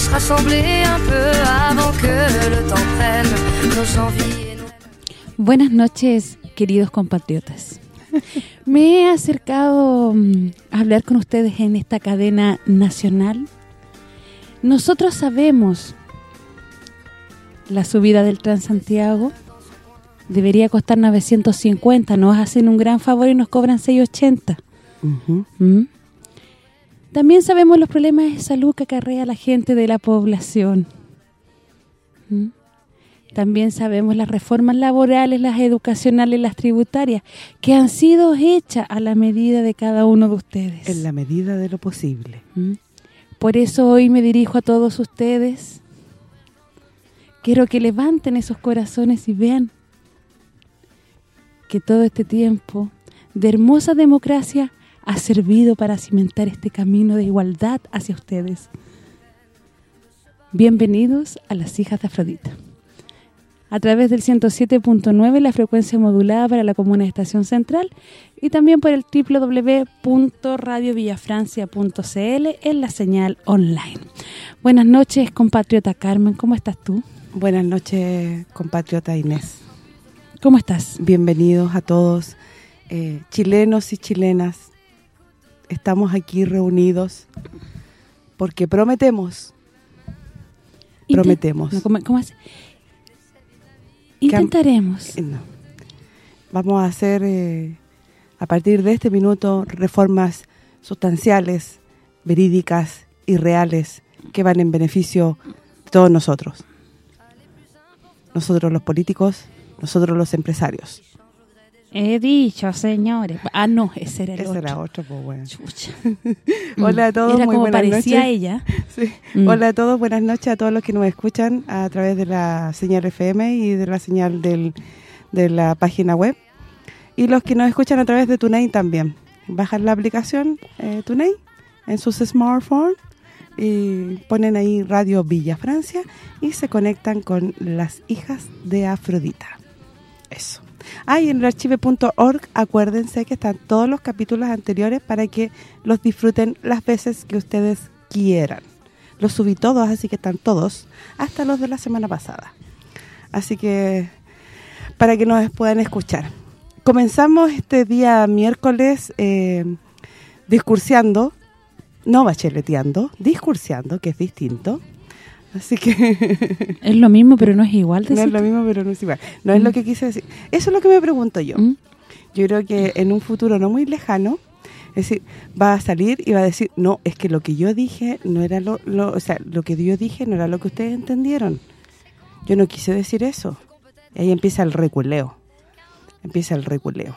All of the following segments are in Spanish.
se rassembler un peu avant que le temps prenne nos envies et nos... Buenas noches, queridos compatriotas. Me he acercado mm, a hablar con ustedes en esta cadena nacional. Nosotros sabemos la subida del Transantiago debería costar 950, nos hacen un gran favor y nos cobran 680. Uh también sabemos los problemas de salud que acarrea la gente de la población. ¿Mm? También sabemos las reformas laborales, las educacionales, las tributarias, que han sido hechas a la medida de cada uno de ustedes. En la medida de lo posible. ¿Mm? Por eso hoy me dirijo a todos ustedes. Quiero que levanten esos corazones y vean que todo este tiempo de hermosa democracia ha servido para cimentar este camino de igualdad hacia ustedes. Bienvenidos a las hijas de Afrodita. A través del 107.9, la frecuencia modulada para la comuna de Estación Central y también por el www.radiovillafrancia.cl en la señal online. Buenas noches, compatriota Carmen, ¿cómo estás tú? Buenas noches, compatriota Inés. ¿Cómo estás? Bienvenidos a todos, eh, chilenos y chilenas, estamos aquí reunidos porque prometemos. prometemos. ¿cómo, es? Intentaremos. Eh, Vamos a hacer, eh, a partir de este minuto, reformas sustanciales, verídicas y reales que van en beneficio de todos nosotros. Nosotros los políticos, nosotros los empresarios. He dicho, señores. Ah, no, ese era el ese otro. era otro, pues bueno. Hola a todos, era muy como buenas parecía noches. ella. Sí. Mm. Hola a todos, buenas noches a todos los que nos escuchan a través de la señal FM y de la señal del, de la página web. Y los que nos escuchan a través de TuneIn también. Bajan la aplicación eh, TuneIn en sus smartphones y ponen ahí Radio Villa Francia y se conectan con las hijas de Afrodita. Eso. Ah, en archive.org acuérdense que están todos los capítulos anteriores para que los disfruten las veces que ustedes quieran. Los subí todos, así que están todos, hasta los de la semana pasada. Así que, para que nos puedan escuchar. Comenzamos este día miércoles eh, discurseando, no bacheleteando, discurseando, que es distinto, Así que... es lo mismo, pero no es igual. No es lo mismo, pero no es igual. No es lo que quise decir. Eso es lo que me pregunto yo. Mm. Yo creo que en un futuro no muy lejano, es decir, va a salir y va a decir, no, es que lo que yo dije no era lo, lo, o sea, lo que yo dije no era lo que ustedes entendieron. Yo no quise decir eso. Y ahí empieza el reculeo. Empieza el reculeo.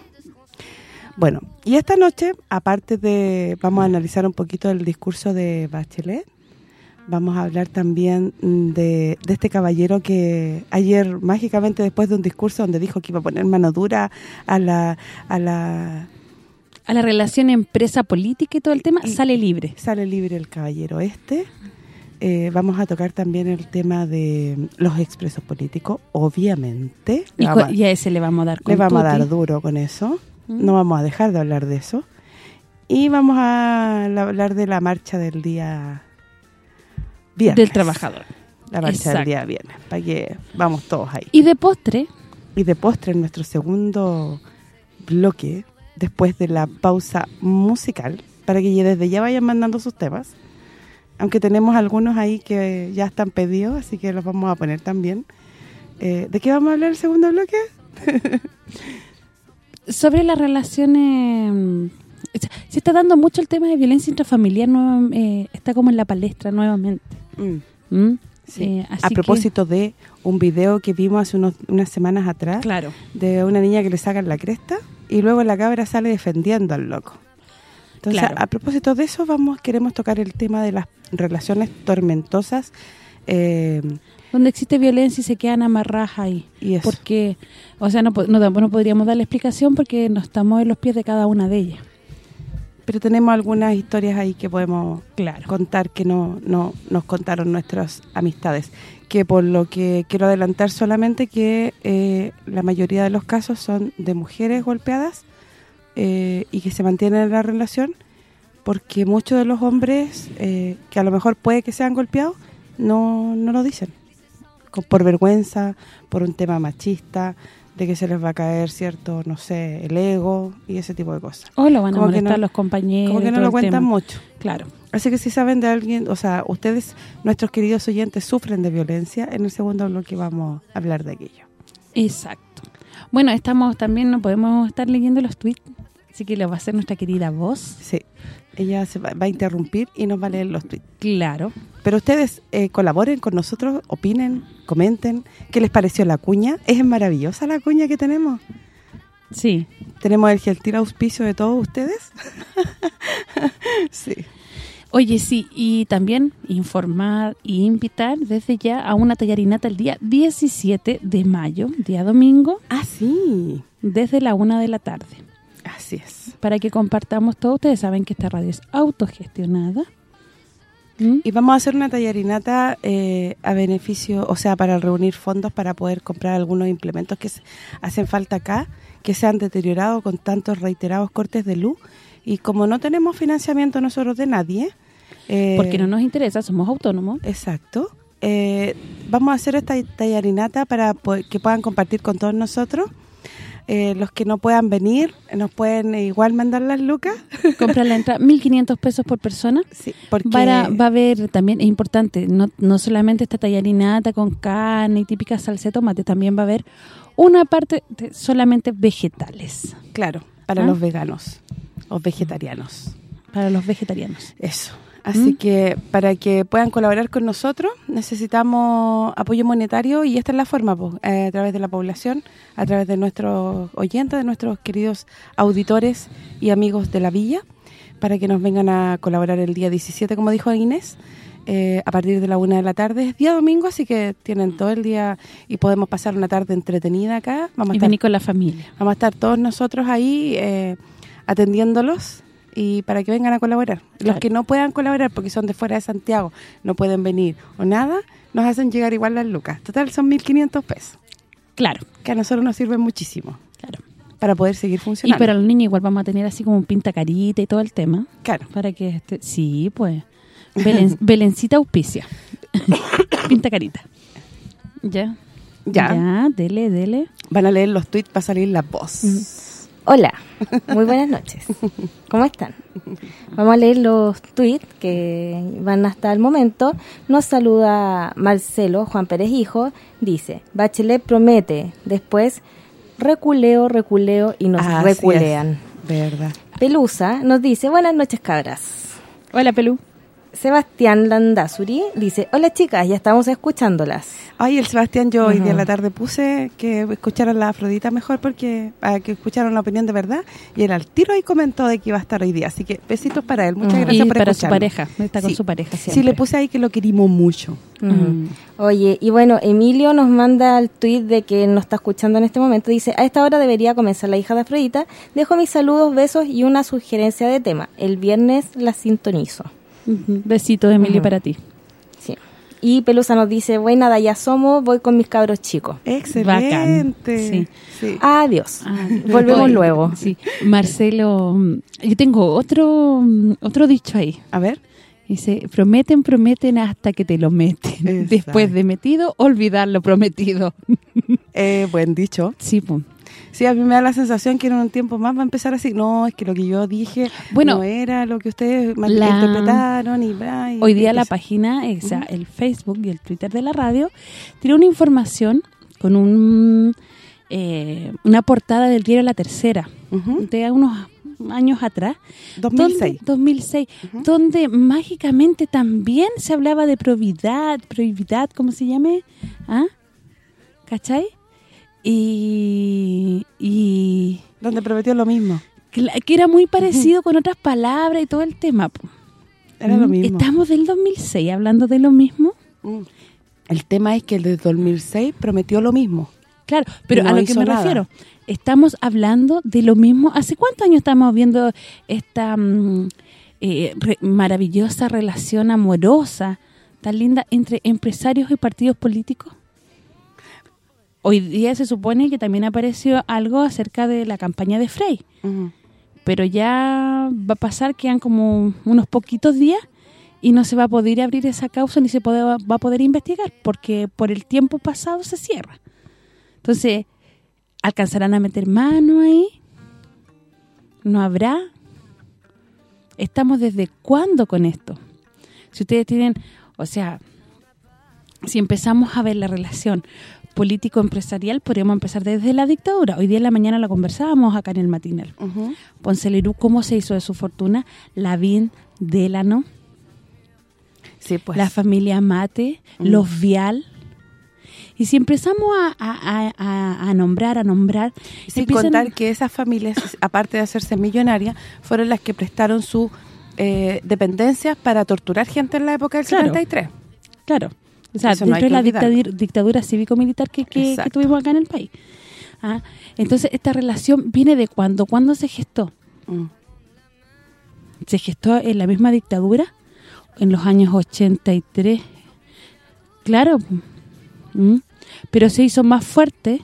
Bueno, y esta noche, aparte de, vamos a analizar un poquito el discurso de Bachelet, Vamos a hablar también mm, de, este caballero que ayer mágicamente después de un discurso donde dijo que iba a poner mano dura a la a la a la relación empresa-política y todo el tema, sale libre. Sale libre el caballero este. Eh, vamos a tocar también el tema de los expresos políticos, obviamente. Y, a ese le vamos a dar Le vamos a dar duro con eso. Mm. No vamos a dejar de hablar de eso. Y vamos a hablar de la marcha del día del trabajador. La marcha del día viernes, para que vamos todos ahí. Y de postre. Y de postre en nuestro segundo bloque, después de la pausa musical, para que desde ya vayan mandando sus temas. Aunque tenemos algunos ahí que ya están pedidos, así que los vamos a poner también. Eh, ¿De qué vamos a hablar el segundo bloque? Sobre las relaciones se está dando mucho el tema de violencia intrafamiliar, eh, está como en la palestra nuevamente. Mm. ¿Mm? Eh, a propósito de un video que vimos hace unas semanas atrás claro. de una niña que le sacan la cresta y luego la cabra sale defendiendo al loco. Entonces, a propósito de eso, vamos queremos tocar el tema de las relaciones tormentosas. Eh, Donde existe violencia y se quedan amarradas ahí. Y Porque, o sea, no, no, no podríamos dar la explicación porque no estamos en los pies de cada una de ellas pero tenemos algunas historias ahí que podemos contar que no, no nos contaron nuestras amistades. Que por lo que quiero adelantar solamente que eh, la mayoría de los casos son de mujeres golpeadas eh, y que se mantienen en la relación porque muchos de los hombres eh, que a lo mejor puede que sean golpeados no, no lo dicen. Por vergüenza, por un tema machista, de que se les va a caer, cierto, no sé, el ego y ese tipo de cosas. O lo van a molestar los compañeros. Como que no lo cuentan mucho. Claro. Así que si saben de alguien, o sea, ustedes, nuestros queridos oyentes, sufren de violencia, en el segundo bloque vamos a hablar de aquello. Exacto. Bueno, estamos también, no podemos estar leyendo los tweets, así que lo va a hacer nuestra querida voz. Sí, ella se va, a interrumpir y nos va a leer los tweets. Claro. Pero ustedes eh, colaboren con nosotros, opinen, comenten. ¿Qué les pareció la cuña? Es maravillosa la cuña que tenemos. Sí. Tenemos el gentil auspicio de todos ustedes. sí. Oye, sí, y también informar y invitar desde ya a una tallarinata el día 17 de mayo, día domingo. Ah, sí. Desde la una de la tarde. Así es. Para que compartamos todo. Ustedes saben que esta radio es autogestionada. ¿Mm? Y vamos a hacer una tallarinata eh, a beneficio, o sea, para reunir fondos para poder comprar algunos implementos que hacen falta acá, que se han deteriorado con tantos reiterados cortes de luz. Y como no tenemos financiamiento nosotros de nadie... Eh, Porque no nos interesa, somos autónomos. Exacto. Eh, vamos a hacer esta tallarinata para que puedan compartir con todos nosotros eh, los que no puedan venir nos pueden igual mandar las lucas. Comprar la entrada, 1.500 pesos por persona. Sí, porque... va a haber, también es importante, no, no solamente esta tallarinata con carne y típica salsa de tomate, también va a haber una parte de solamente vegetales. Claro, para ¿Ah? los veganos o vegetarianos. Para los vegetarianos. Eso. Así ¿Mm? que para que puedan colaborar con nosotros necesitamos apoyo monetario y esta es la forma, pues, a través de la población, a través de nuestros oyentes, de nuestros queridos auditores y amigos de la villa, para que nos vengan a colaborar el día 17, como dijo Inés, eh, a partir de la una de la tarde. Es día domingo, así que tienen todo el día y podemos pasar una tarde entretenida acá. Vamos a y venir con la familia. Vamos a estar todos nosotros ahí eh, atendiéndolos y para que vengan a colaborar. Los que no puedan colaborar porque son de fuera de Santiago, no pueden venir o nada, nos hacen llegar igual las lucas. Total son 1.500 pesos. Claro. Que a nosotros nos sirve muchísimo. Claro. Para poder seguir funcionando. Y para los niños igual vamos a tener así como un pinta carita y todo el tema. Claro. Para que este, sí, pues. Belencita auspicia. pinta carita. Ya. Ya. Ya, dele, dele. Van a leer los tweets para salir la voz. Hola, muy buenas noches. ¿Cómo están? Vamos a leer los tweets que van hasta el momento. Nos saluda Marcelo Juan Pérez Hijo. Dice, Bachelet promete, después reculeo, reculeo y nos reculean. Verdad. Pelusa nos dice, buenas noches cabras. Hola Pelú. Sebastián Landazuri dice, hola chicas, ya estamos escuchándolas. Ay, el Sebastián, yo hoy día en la tarde puse que escucharan la Afrodita mejor porque para que escucharan la opinión de verdad y él al tiro ahí comentó de que iba a estar hoy día. Así que besitos para él, muchas gracias y para su pareja, está con su pareja siempre. Sí, le puse ahí que lo querimos mucho. Oye, y bueno, Emilio nos manda el tweet de que nos está escuchando en este momento. Dice, a esta hora debería comenzar la hija de Afrodita. Dejo mis saludos, besos y una sugerencia de tema. El viernes la sintonizo. Besitos, Emilio, para ti. Sí. Y Pelusa nos dice, voy nada, ya somos, voy con mis cabros chicos. Excelente. Sí. Adiós. Volvemos luego. Sí. Marcelo, mm, yo tengo otro mm, otro dicho ahí. A ver. Dice, prometen, prometen hasta que te lo meten. Después de metido, olvidar lo prometido. Eh, buen dicho. Sí, pues. Sí, a mí me da la sensación que en un tiempo más va a empezar así. No, es que lo que yo dije no era lo que ustedes interpretaron. y, Hoy día la página, o sea, el Facebook y el Twitter de la radio, tiene una información con un eh, una portada del diario La Tercera, de unos años atrás. 2006. 2006, donde mágicamente también se hablaba de probidad, probidad, ¿cómo se llame? ¿Ah? ¿Cachai? Y, y donde prometió lo mismo. que era muy parecido con otras palabras y todo el tema. Era lo mm, mismo. Estamos del 2006 hablando de lo mismo. Mm. El tema es que el de 2006 prometió lo mismo. Claro, pero a lo que me refiero, estamos hablando de lo mismo. ¿Hace cuántos años estamos viendo esta mm, eh, maravillosa relación amorosa, tan linda, entre empresarios y partidos políticos? Hoy día se supone que también apareció algo acerca de la campaña de Frey. Pero ya va a pasar, quedan como unos poquitos días y no se va a poder abrir esa causa ni se va a poder investigar porque por el tiempo pasado se cierra. Entonces, ¿alcanzarán a meter mano ahí? ¿No habrá? ¿Estamos desde cuándo con esto? Si ustedes tienen, o sea, si empezamos a ver la relación político-empresarial, podríamos empezar desde la dictadura. Hoy día en la mañana la conversábamos acá en el matinal. Ponce Lerú, ¿cómo se hizo de su fortuna? Lavín, Delano, sí, pues. la familia Mate, los Vial. Y si empezamos a, nombrar, a nombrar... Sin contar que esas familias, aparte de hacerse millonarias, fueron las que prestaron sus eh, dependencias para torturar gente en la época del 73. Claro. O sea, dentro de la dictadura, cívico-militar que, tuvimos acá en el país. ¿Ah? Entonces, esta relación viene de cuándo? ¿Cuándo se gestó? Mm. ¿Se gestó en la misma dictadura? En los años 83. Claro. ¿Mm? Pero se hizo más fuerte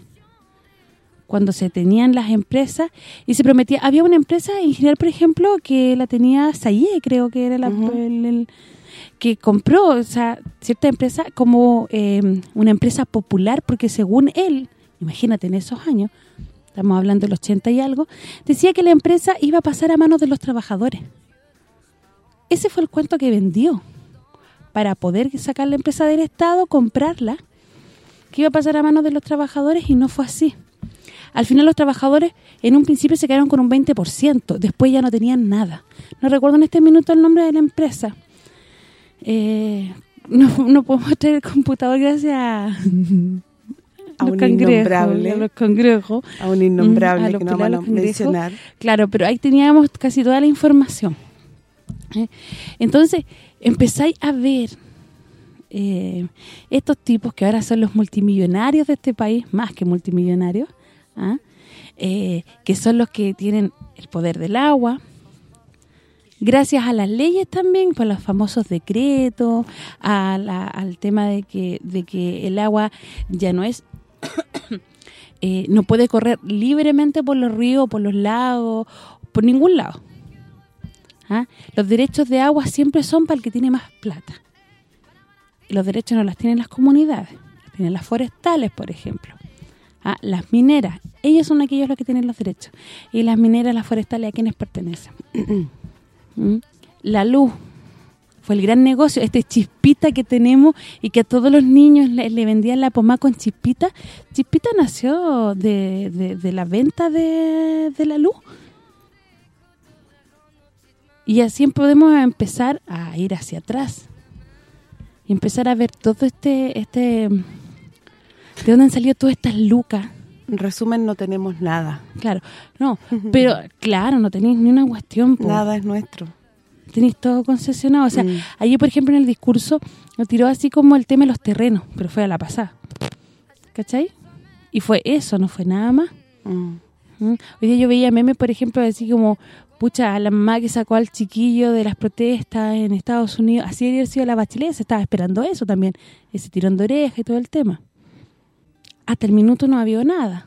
cuando se tenían las empresas y se prometía... Había una empresa en general, por ejemplo, que la tenía Sayé, creo que era la, el que compró, o sea, cierta empresa como eh, una empresa popular, porque según él, imagínate en esos años, estamos hablando del 80 y algo, decía que la empresa iba a pasar a manos de los trabajadores. Ese fue el cuento que vendió para poder sacar la empresa del Estado, comprarla, que iba a pasar a manos de los trabajadores y no fue así. Al final los trabajadores en un principio se quedaron con un 20%, después ya no tenían nada. No recuerdo en este minuto el nombre de la empresa, eh, no, no podemos tener el computador gracias a, a un innombrable, a los cangrejos, a un innombrable que no vamos a mencionar. Claro, pero ahí teníamos casi toda la información. ¿eh? Entonces, empezáis a ver eh, estos tipos que ahora son los multimillonarios de este país, más que multimillonarios, ¿ah? eh, que son los que tienen el poder del agua, gracias a las leyes también, por los famosos decretos, al tema de que el agua ya no es eh, no puede correr libremente por los ríos, por los lagos, por ningún lado. ¿Ah? Los derechos de agua siempre son para el que tiene más plata. los derechos no las tienen las comunidades, las tienen las forestales, por ejemplo. ¿Ah? Las mineras, ellos son aquellos los que tienen los derechos. Y las mineras, las forestales, ¿a quienes pertenecen? ¿Mm? La luz fue el gran negocio, este chispita que tenemos y que a todos los niños le, vendían la pomada con chispita. Chispita nació de, la venta de, la luz. Y así podemos empezar a ir hacia atrás. Y empezar a ver todo este... este ¿De dónde han salido todas estas lucas? En resumen, no tenemos nada. Claro, no, pero claro, no tenéis ni una cuestión. Nada es nuestro. Tenéis todo concesionado. O sea, mm. ayer, por ejemplo, en el discurso, lo tiró así como el tema de los terrenos, pero fue a la pasada. ¿Cachai? Y fue eso, no fue nada más. Mm. ¿Mm? Hoy día yo veía memes, por ejemplo, así como, pucha, la mamá que sacó al chiquillo de las protestas en Estados Unidos, así había sido la bachelet, se estaba esperando eso también, ese tirón de oreja y todo el tema hasta el minuto no había nada.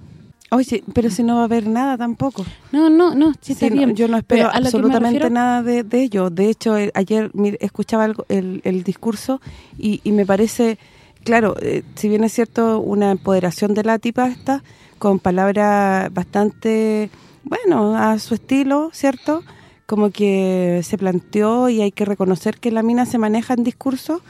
Oye, pero si no va a haber nada tampoco. No, no, no, sí está bien. yo no espero absolutamente nada de, ello. De hecho, eh, ayer escuchaba el, discurso y, me parece, claro, eh, si bien es cierto una empoderación de la tipa esta, con palabras bastante, bueno, a su estilo, ¿cierto? Como que se planteó y hay que reconocer que la mina se maneja en discurso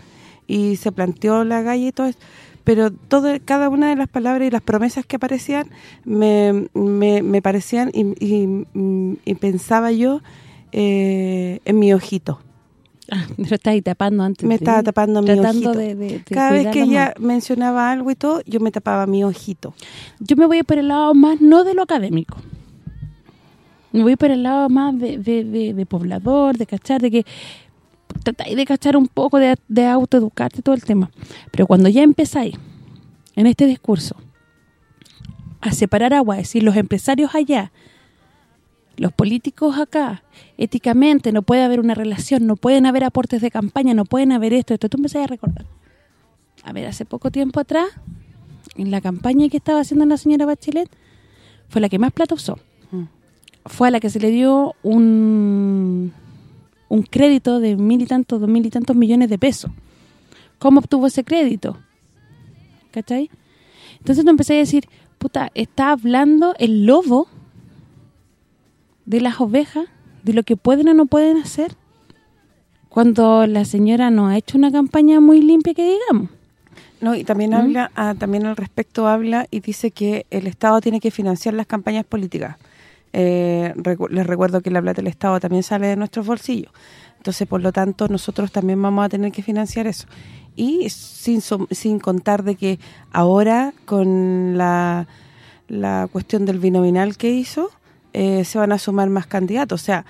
y se planteó la galla y todo eso pero todo cada una de las palabras y las promesas que aparecían me, me, parecían y, pensaba yo eh, en mi ojito. Ah, me lo estaba tapando antes. Me estaba tapando mi ojito. Cada vez que ella mencionaba algo y todo, yo me tapaba mi ojito. Yo me voy por el lado más no de lo académico. Me voy por el lado más de, de, poblador, de cachar, de que tratáis de cachar un poco, de, de autoeducarte, todo el tema. Pero cuando ya empezáis en este discurso a separar agua, es decir, los empresarios allá, los políticos acá, éticamente no puede haber una relación, no pueden haber aportes de campaña, no pueden haber esto, esto, tú empezás a recordar. A ver, hace poco tiempo atrás, en la campaña que estaba haciendo la señora Bachelet, fue la que más plata usó. Mm. Fue a la que se le dio un, un crédito de mil y tantos, dos mil y tantos millones de pesos. ¿Cómo obtuvo ese crédito? ¿Cachai? Entonces tú empecé a decir, puta, está hablando el lobo de las ovejas, de lo que pueden o no pueden hacer, cuando la señora no ha hecho una campaña muy limpia que digamos. No, y también ¿Mm? habla, ah, también al respecto habla y dice que el Estado tiene que financiar las campañas políticas. Eh, les recuerdo que la plata del Estado también sale de nuestros bolsillos. Entonces, por lo tanto, nosotros también vamos a tener que financiar eso. Y sin sin contar de que ahora, con la, la cuestión del binominal que hizo, eh, se van a sumar más candidatos. O sea,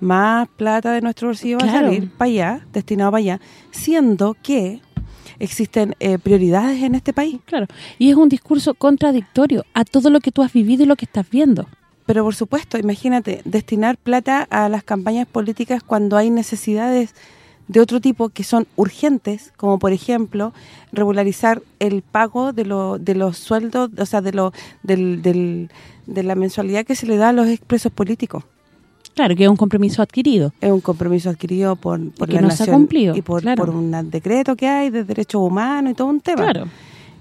más plata de nuestro bolsillo va a salir para allá, destinado para allá, siendo que existen eh, prioridades en este país. Claro, y es un discurso contradictorio a todo lo que tú has vivido y lo que estás viendo. Pero por supuesto, imagínate, destinar plata a las campañas políticas cuando hay necesidades de otro tipo que son urgentes, como por ejemplo regularizar el pago de, lo, de los sueldos, o sea, de lo del, del, de la mensualidad que se le da a los expresos políticos. Claro, que es un compromiso adquirido. Es un compromiso adquirido por, por la no se ha cumplido, y por, por un decreto que hay de derechos humanos y todo un tema. Claro.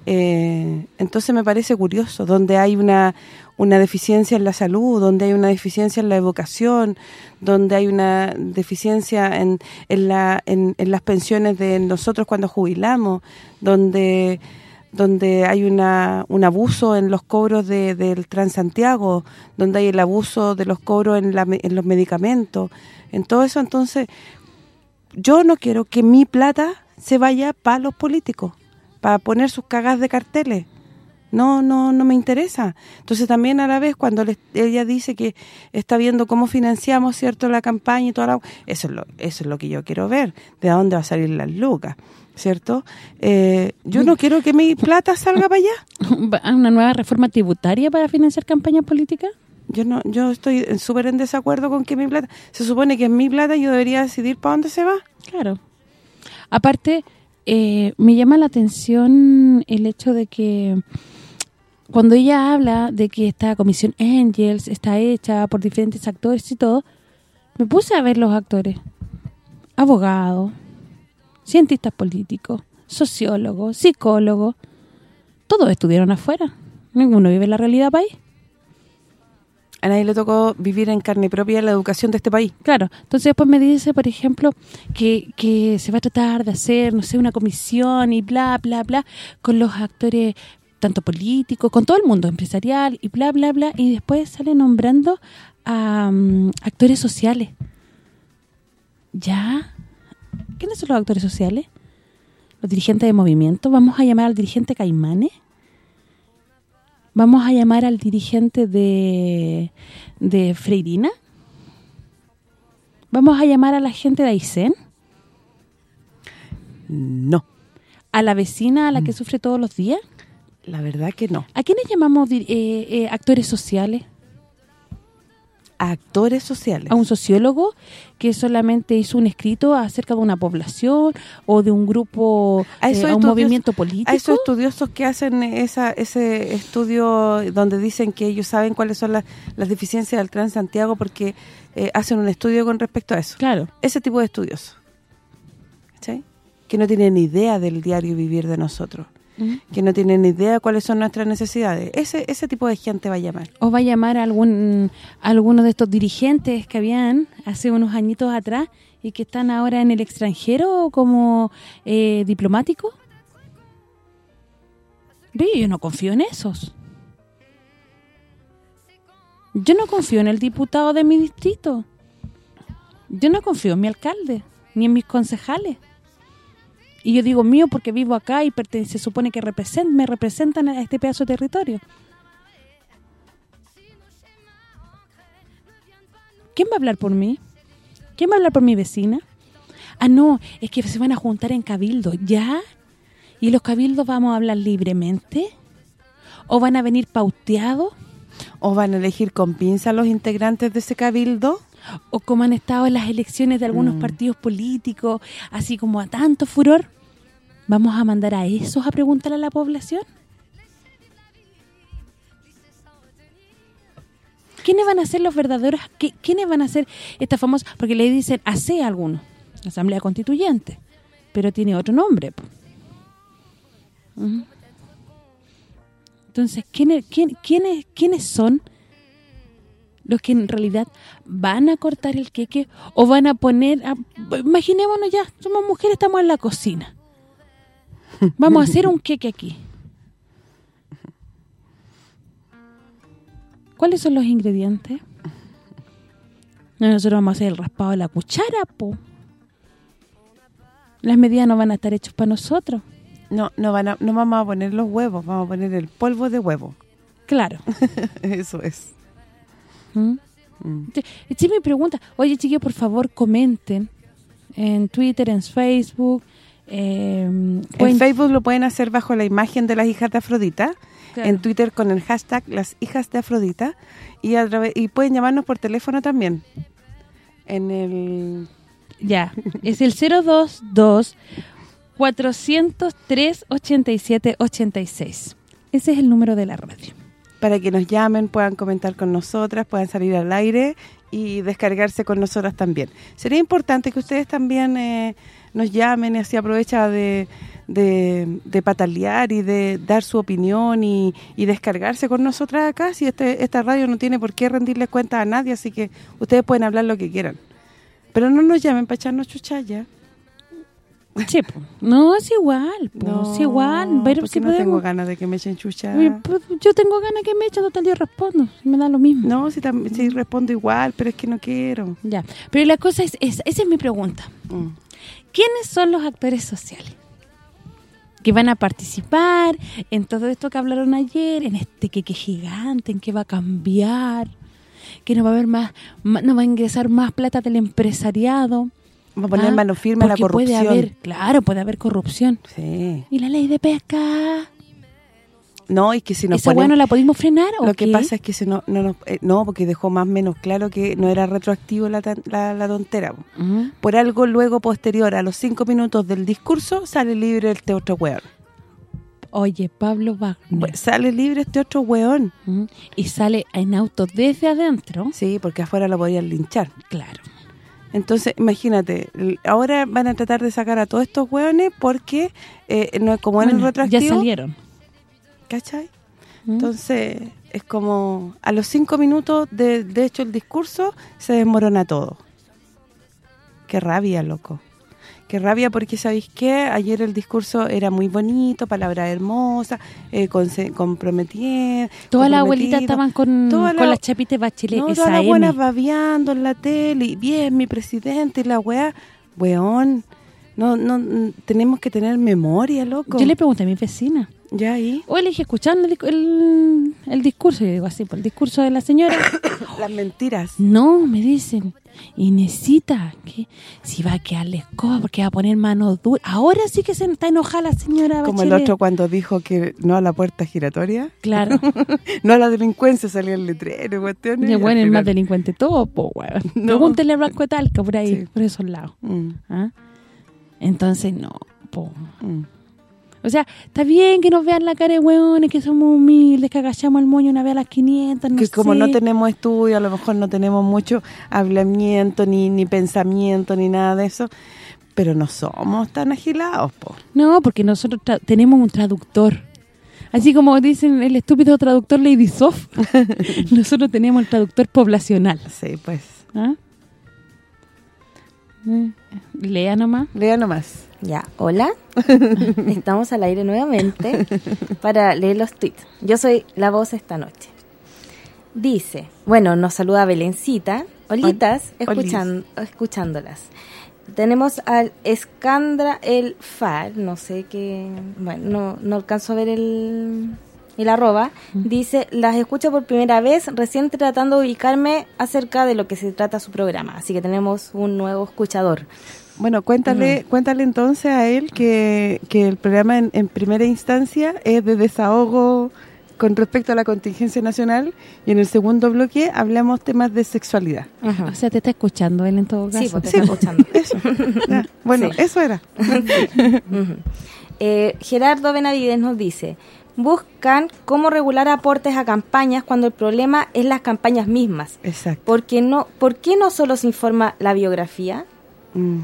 Eh, entonces me parece curioso, donde hay una, una deficiencia en la salud, donde hay una deficiencia en la educación, donde hay una deficiencia en, en, la, en, en las pensiones de nosotros cuando jubilamos, donde donde hay una, un abuso en los cobros de, del Transantiago, donde hay el abuso de los cobros en, la, en los medicamentos, en todo eso, entonces yo no quiero que mi plata se vaya para los políticos, para poner sus cagas de carteles. No, no, no me interesa. Entonces también a la vez cuando ella dice que está viendo cómo financiamos, ¿cierto?, la campaña y toda la... Eso es lo, eso es lo que yo quiero ver, de dónde va a salir las lucas. ¿cierto? Eh, yo no quiero que mi plata salga para allá. ¿Una nueva reforma tributaria para financiar campañas políticas? Yo no yo estoy súper en desacuerdo con que mi plata... Se supone que es mi plata y yo debería decidir para dónde se va. Claro. Aparte, eh, me llama la atención el hecho de que cuando ella habla de que esta comisión Angels está hecha por diferentes actores y todo, me puse a ver los actores. Abogados, cientistas políticos, sociólogos, psicólogos, todos estudiaron afuera. Ninguno vive en la realidad país. A nadie le tocó vivir en carne propia la educación de este país. Claro, entonces después me dice, por ejemplo, que, que se va a tratar de hacer, no sé, una comisión y bla, bla, bla, con los actores tanto políticos, con todo el mundo empresarial y bla, bla, bla, y después sale nombrando a mm, actores sociales. ¿Ya? ¿Quiénes son los actores sociales? ¿Los dirigentes de movimiento? ¿Vamos a llamar al dirigente Caimane? ¿Vamos a llamar al dirigente de, de Freirina? ¿Vamos a llamar a la gente de Aysén? No. ¿A la vecina a la que mm. sufre todos los días? La verdad que no. ¿A quiénes llamamos eh, eh, actores sociales? actores sociales. A un sociólogo que solamente hizo un escrito acerca de una población o de un grupo, a, eh, un movimiento político. A esos estudiosos que hacen esa, ese estudio donde dicen que ellos saben cuáles son las, deficiencias del Transantiago porque eh, hacen un estudio con respecto a eso. Claro. Ese tipo de estudiosos. Que no tienen idea del diario vivir de nosotros que no tienen ni idea cuáles son nuestras necesidades. Ese ese tipo de gente va a llamar. ¿O va a llamar a algún alguno de estos dirigentes que habían hace unos añitos atrás y que están ahora en el extranjero como eh, diplomáticos? Yo no confío en esos. Yo no confío en el diputado de mi distrito. Yo no confío en mi alcalde, ni en mis concejales. Y yo digo mío porque vivo acá y se supone que me representan a este pedazo de territorio. ¿quién va a hablar por mí? ¿Quién va a hablar por mi vecina? Ah, no, es que se van a juntar en cabildo, ¿ya? ¿Y los cabildos vamos a hablar libremente? ¿O van a venir pauteados? ¿O van a elegir con pinza los integrantes de ese cabildo? ¿O como han estado en las elecciones de algunos mm. partidos políticos, así como a tanto furor? ¿Vamos a mandar a esos a preguntar a la población? ¿Quiénes van a ser los verdaderos? ¿Quiénes van a ser estas famosas? Porque le dicen hace algunos, Asamblea Constituyente, pero tiene otro nombre. Entonces, ¿quiénes, quiénes, ¿quiénes son los que en realidad van a cortar el queque o van a poner... imaginémonos ya, somos mujeres, estamos en la cocina. Vamos a hacer un queque aquí. ¿Cuáles son los ingredientes? Nosotros vamos a hacer el raspado de la cuchara, po. Las medidas no van a estar hechas para nosotros. No, no van a, no vamos a poner los huevos, vamos a poner el polvo de huevo. Claro. Eso es. ¿Mm? Mm. Me pregunta, oye chiquillos, por favor, comenten en Twitter, en Facebook. Eh, en Facebook lo pueden hacer bajo la imagen de las hijas de Afrodita en Twitter con el hashtag Las Hijas de Afrodita y a través y pueden llamarnos por teléfono también. En el ya, es el 022 403 87 86. Ese es el número de la radio. Para que nos llamen, puedan comentar con nosotras, puedan salir al aire y descargarse con nosotras también. Sería importante que ustedes también eh, nos llamen y así aprovecha de de, patalear y de dar su opinión y, descargarse con nosotras acá, si este, esta radio no tiene por qué rendirles cuenta a nadie, así que ustedes pueden hablar lo que quieran. Pero no nos llamen para echarnos chuchalla. Sí, no, es igual, no, es igual. Pero si no tengo ganas de que me echen chuchalla. Pues, yo tengo ganas que me echen, total día respondo, me da lo mismo. No, si, si respondo igual, pero es que no quiero. Ya, pero la cosa es, esa es mi pregunta. Mm. ¿Quiénes son los actores sociales? que van a participar en todo esto que hablaron ayer, en este queque gigante, en que va a cambiar, que no va a haber más, no va a ingresar más plata del empresariado. Va a poner ¿ah? mano firme a la corrupción. puede haber, claro, puede haber corrupción. Sí. ¿Y la ley de pesca? No, y que si nos ¿Esa no la pudimos frenar Lo que pasa es que no, no, eh, no, porque dejó más o menos claro que no era retroactivo la, la, tontera. Por algo luego posterior a los cinco minutos del discurso sale libre este otro weón. Oye, Pablo Wagner. sale libre este otro weón. Y sale en auto desde adentro. Sí, porque afuera lo podían linchar. Claro. Entonces, imagínate, ahora van a tratar de sacar a todos estos hueones porque, eh, no como en el retroactivo... ya salieron ¿cachai? Mm. Entonces, es como a los cinco minutos de, de hecho el discurso se desmorona todo. Qué rabia, loco. Qué rabia porque, ¿sabéis qué? Ayer el discurso era muy bonito, palabra hermosa, eh, comprometiendo. Todas las abuelitas estaban con, con la, chapita bachelet, no, todas las buenas babeando en la tele, bien, mi presidente y la weá. Weón, no, no, tenemos que tener memoria, loco. Yo le pregunté a mi vecina. ¿Ya ahí? O le dije, escuchando el, el, discurso, y digo así, por pues, el discurso de la señora. Las mentiras. No, me dicen, y necesita que si va a quedarle escoba porque va a poner mano dura. Ahora sí que se está enojada la señora Como el otro cuando dijo que no a la puerta giratoria. Claro. no a la delincuencia, salía el letrero, cuestiones. bueno, el más delincuente todo, po, weón. No. Pregúntele a Blanco de Talca por ahí, por esos lados. Mm. ¿Ah? Entonces, no, po. Mm. O sea, está bien que nos vean la cara de hueones, que somos humildes, que agachamos el moño una vez a las 500, no Que como no tenemos estudio, a lo mejor no tenemos mucho hablamiento, ni, ni pensamiento, ni nada de eso, pero no somos tan agilados, po. No, porque nosotros tenemos un traductor. Así como dicen el estúpido traductor Lady Soft, nosotros tenemos el traductor poblacional. Sí, pues. ¿Ah? Eh, lea nomás. Lea nomás. Ya, hola. Estamos al aire nuevamente para leer los tweets. Yo soy la voz esta noche. Dice, bueno, nos saluda Belencita. Olitas, escuchándolas. Tenemos al Escandra el Far, no sé qué, bueno, no, no alcanzo a ver el, el arroba, dice, las escucho por primera vez, recién tratando de ubicarme acerca de lo que se trata su programa. Así que tenemos un nuevo escuchador. Bueno, cuéntale cuéntale entonces a él que, que el programa en, primera instancia es de desahogo con respecto a la contingencia nacional y en el segundo bloque hablamos temas de sexualidad. O sea, te está escuchando él en todo caso. Sí, pues te está escuchando. Eso. bueno, eso era. eh, Gerardo Benavides nos dice, buscan cómo regular aportes a campañas cuando el problema es las campañas mismas. Exacto. Porque no, ¿Por qué no solo se informa la biografía? Mm.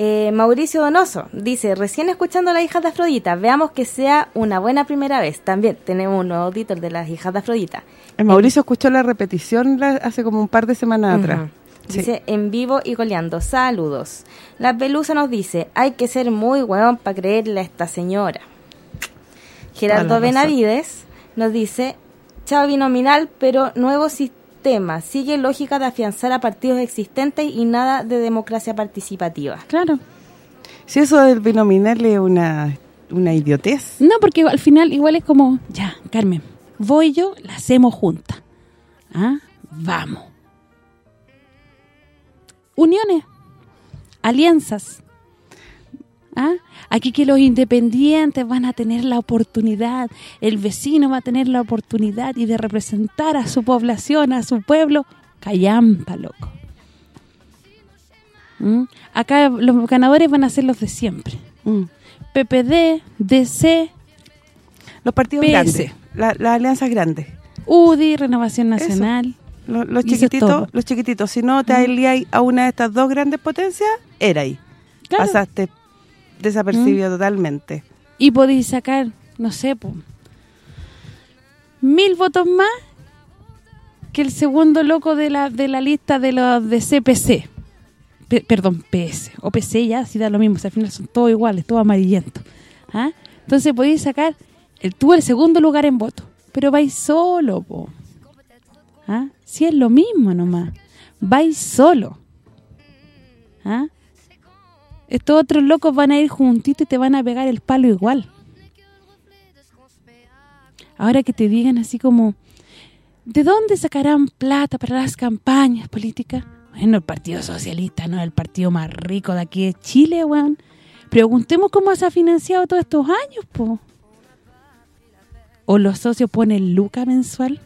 Eh, Mauricio Donoso dice, recién escuchando a las hijas de Afrodita, veamos que sea una buena primera vez. También tenemos un nuevo auditor de las hijas de Afrodita. El Mauricio escuchó la repetición hace como un par de semanas atrás. Dice, en vivo y goleando, saludos. La Pelusa nos dice, hay que ser muy hueón para creerle a esta señora. Gerardo Benavides nos dice, chao binominal, pero nuevo sistema. Sigue lógica de afianzar a partidos existentes y nada de democracia participativa. Claro. Si eso del binominal es una, una idiotez. No, porque al final igual es como, ya, Carmen, voy yo, la hacemos juntas. ¿Ah? Vamos. Uniones, alianzas, ¿Ah? Aquí que los independientes van a tener la oportunidad, el vecino va a tener la oportunidad y de representar a su población, a su pueblo, callampa, loco. ¿Mm? Acá los ganadores van a ser los de siempre. ¿Mm? PPD, DC, los partidos grandes, las alianzas grandes. UDI, Renovación Nacional. Los, chiquititos, los chiquititos, si no te aliáis a una de estas dos grandes potencias, era ahí. Pasaste desapercibido ¿Mm? totalmente. Y podéis sacar, no sé, mil votos más que el segundo loco de la de la lista de los de CPC. perdón, PS. O PC ya, si da lo mismo. al final son todos iguales, todos amarillentos. ¿Ah? Entonces podéis sacar, el, tú el segundo lugar en voto. Pero vais solo, po. ¿Ah? Si es lo mismo nomás. Vais solo. ¿Ah? Estos otros locos van a ir juntitos y te van a pegar el palo igual. Ahora que te digan así como, ¿de dónde sacarán plata para las campañas políticas? Bueno, el Partido Socialista no es el partido más rico de aquí de Chile, weón. Preguntemos cómo se ha financiado todos estos años, po. ¿O los socios ponen luca mensual?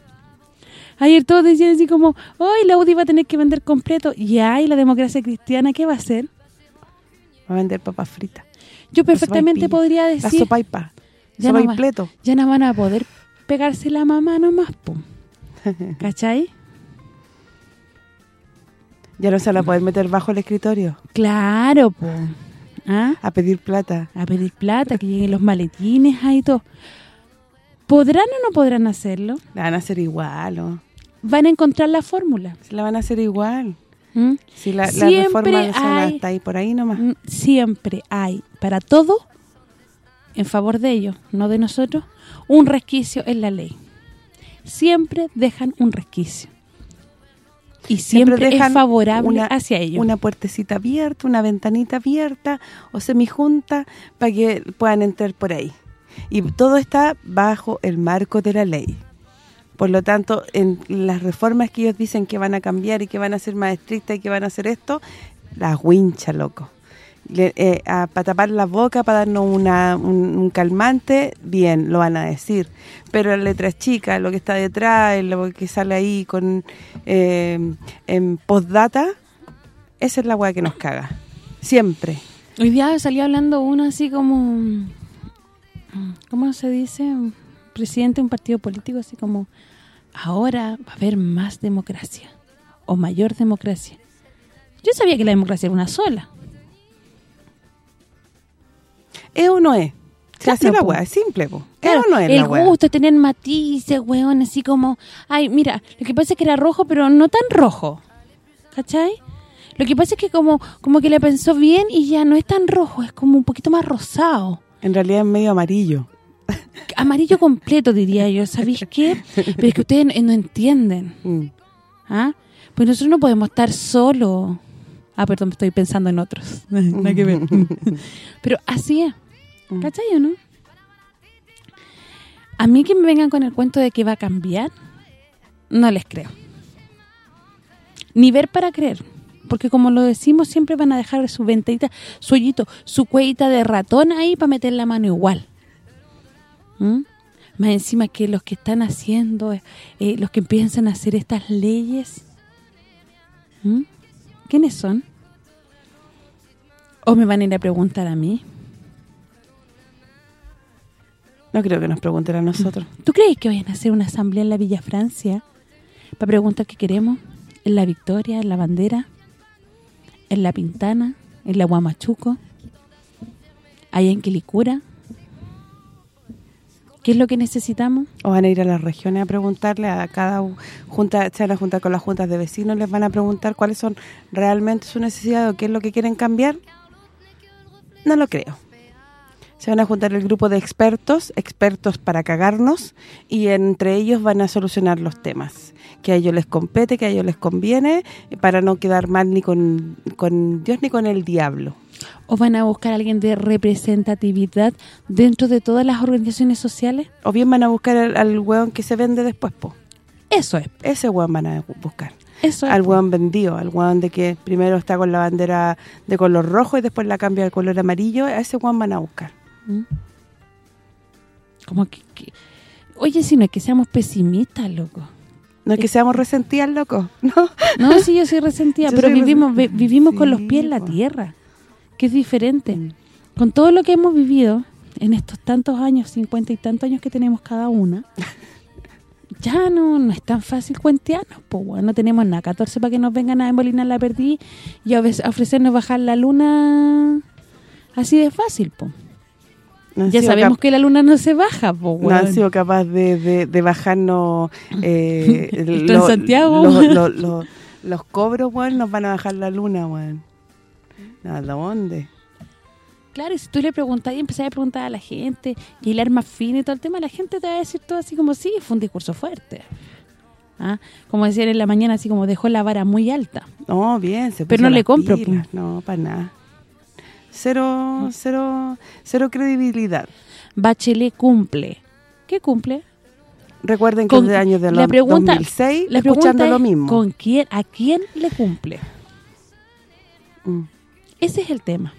Ayer todos decían así como, hoy la UDI va a tener que vender completo. Y ay, la democracia cristiana, ¿qué va a hacer? Va a vender papas fritas. Yo perfectamente podría decir... La sopa y pa. Ya sopa no, pleto. Ya no van a poder pegarse la mamá nomás, pum. ¿Cachai? Ya no se la pueden meter bajo el escritorio. Claro, po. ¿Ah? A pedir plata. A pedir plata, que lleguen los maletines ahí todo. ¿Podrán o no podrán hacerlo? La van a hacer igual, ¿o? Van a encontrar la fórmula. la van a hacer igual. ¿Mm? Si la, reforma está ahí por ahí nomás. Mm, siempre hay, para todo, en favor de ellos, no de nosotros, un resquicio en la ley. Siempre dejan un resquicio. Y siempre, es favorable hacia ellos. Una puertecita abierta, una ventanita abierta o semijunta para que puedan entrar por ahí. Y todo está bajo el marco de la ley. Por lo tanto, en las reformas que ellos dicen que van a cambiar y que van a ser más estrictas y que van a hacer esto, las wincha, loco. Eh, para tapar la boca, para darnos un, calmante, bien, lo van a decir. Pero la letra chica, lo que está detrás, lo que sale ahí con eh, en postdata, esa es la hueá que nos caga. Siempre. Hoy día salió hablando uno así como... ¿Cómo se dice? Presidente de un partido político así como ahora va a haber más democracia o mayor democracia. Yo sabía que la democracia era una sola. ¿Es o no es? Se hace la weá, es simple, po. ¿Es o no es el gusto de tener matices, weón, así como... Ay, mira, lo que pasa es que era rojo, pero no tan rojo. ¿Cachai? Lo que pasa es que como como que le pensó bien y ya no es tan rojo, es como un poquito más rosado. En realidad es medio amarillo amarillo completo, diría yo. ¿Sabéis qué? Pero es que ustedes no entienden. Mm. ¿Ah? Pues nosotros no podemos estar solos. Ah, perdón, estoy pensando en otros. Nada que Pero así es. Mm. ¿Cachai o no? A mí que me vengan con el cuento de que va a cambiar, no les creo. Ni ver para creer. Porque como lo decimos, siempre van a dejar su ventita, su hoyito, su cuellita de ratón ahí para meter la mano igual. ¿Mm? Más encima que los que están haciendo, eh, los que empiezan a hacer estas leyes, ¿Mm? ¿quiénes son? ¿O me van a ir a preguntar a mí? No creo que nos pregunten a nosotros. ¿Tú crees que vayan a hacer una asamblea en la Villa Francia para preguntar qué queremos? ¿En la Victoria, en la Bandera, en la Pintana, en la Guamachuco, allá en Quilicura? ¿Qué es lo que necesitamos? O van a ir a las regiones a preguntarle a cada junta, se van a juntar con las juntas de vecinos, les van a preguntar cuáles son realmente sus necesidades o qué es lo que quieren cambiar. No lo creo se van a juntar el grupo de expertos, expertos para cagarnos, y entre ellos van a solucionar los temas que a ellos les compete, que a ellos les conviene, para no quedar mal ni con, con Dios ni con el diablo. ¿O van a buscar a alguien de representatividad dentro de todas las organizaciones sociales? O bien van a buscar al, al hueón que se vende después, po. Eso es. Ese hueón van a buscar. Eso al hueón vendido, al hueón de que primero está con la bandera de color rojo y después la cambia al color amarillo, a ese hueón van a buscar. ¿Mm? Como que, Oye, si no es que seamos pesimistas, loco. No es que seamos resentidas, loco. No, no sí, yo soy resentida, pero vivimos vivimos con los pies en la tierra, que es diferente. Mm. Con todo lo que hemos vivido en estos tantos años, cincuenta y tantos años que tenemos cada una, ya no, no es tan fácil cuentearnos, pues bueno, no tenemos nada, 14 para que nos vengan a embolinar la perdí y a ofrecernos bajar la luna así de fácil, pues ya sabemos que la luna no se baja, po, No han sido capaz de, de, bajarnos... Eh, en Santiago. los cobros, weón, nos van a bajar la luna, weón. ¿A dónde? Claro, y si tú le preguntas y empezás a preguntar a la gente, y el arma fina y todo el tema, la gente te va a decir todo así como, sí, fue un discurso fuerte. ¿Ah? Como decían en la mañana, así como dejó la vara muy alta. No, bien, se Pero no le compro. No, para nada cero, cero, cero credibilidad. Bachelet cumple. ¿Qué cumple? Recuerden que es de años de la pregunta, 2006 la escuchando lo mismo. ¿con quién, ¿A quién le cumple? Mm. Ese es el tema.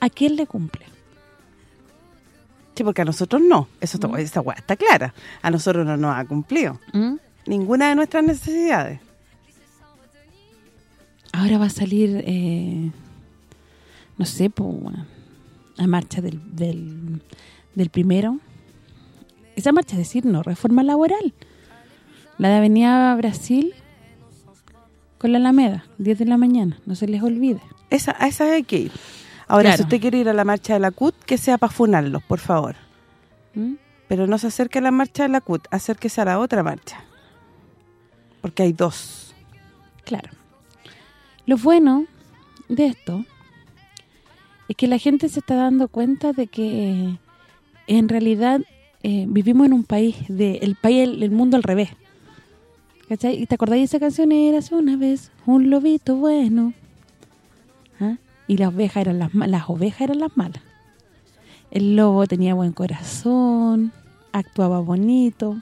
¿A quién le cumple? Sí, porque a nosotros no. Eso está, mm. Esa está clara. A nosotros no nos ha cumplido. Mm. Ninguna de nuestras necesidades. Ahora va a salir... Eh, no sé, pues, la marcha del, del, primero. Esa marcha es decir, no, reforma laboral. La de Avenida Brasil con la Alameda, 10 de la mañana, no se les olvide. Esa, a esa hay que ir. Ahora, si usted quiere ir a la marcha de la CUT, que sea para funarlos, por favor. ¿Mm? Pero no se acerque a la marcha de la CUT, acérquese a la otra marcha. Porque hay dos. Claro. Lo bueno de esto es que la gente se está dando cuenta de que en realidad eh, vivimos en un país, de el país el, mundo al revés. ¿Cachai? ¿Y te acordáis de esa canción? hace una vez un lobito bueno. ¿Ah? Y las ovejas eran las las ovejas eran las malas. El lobo tenía buen corazón, actuaba bonito.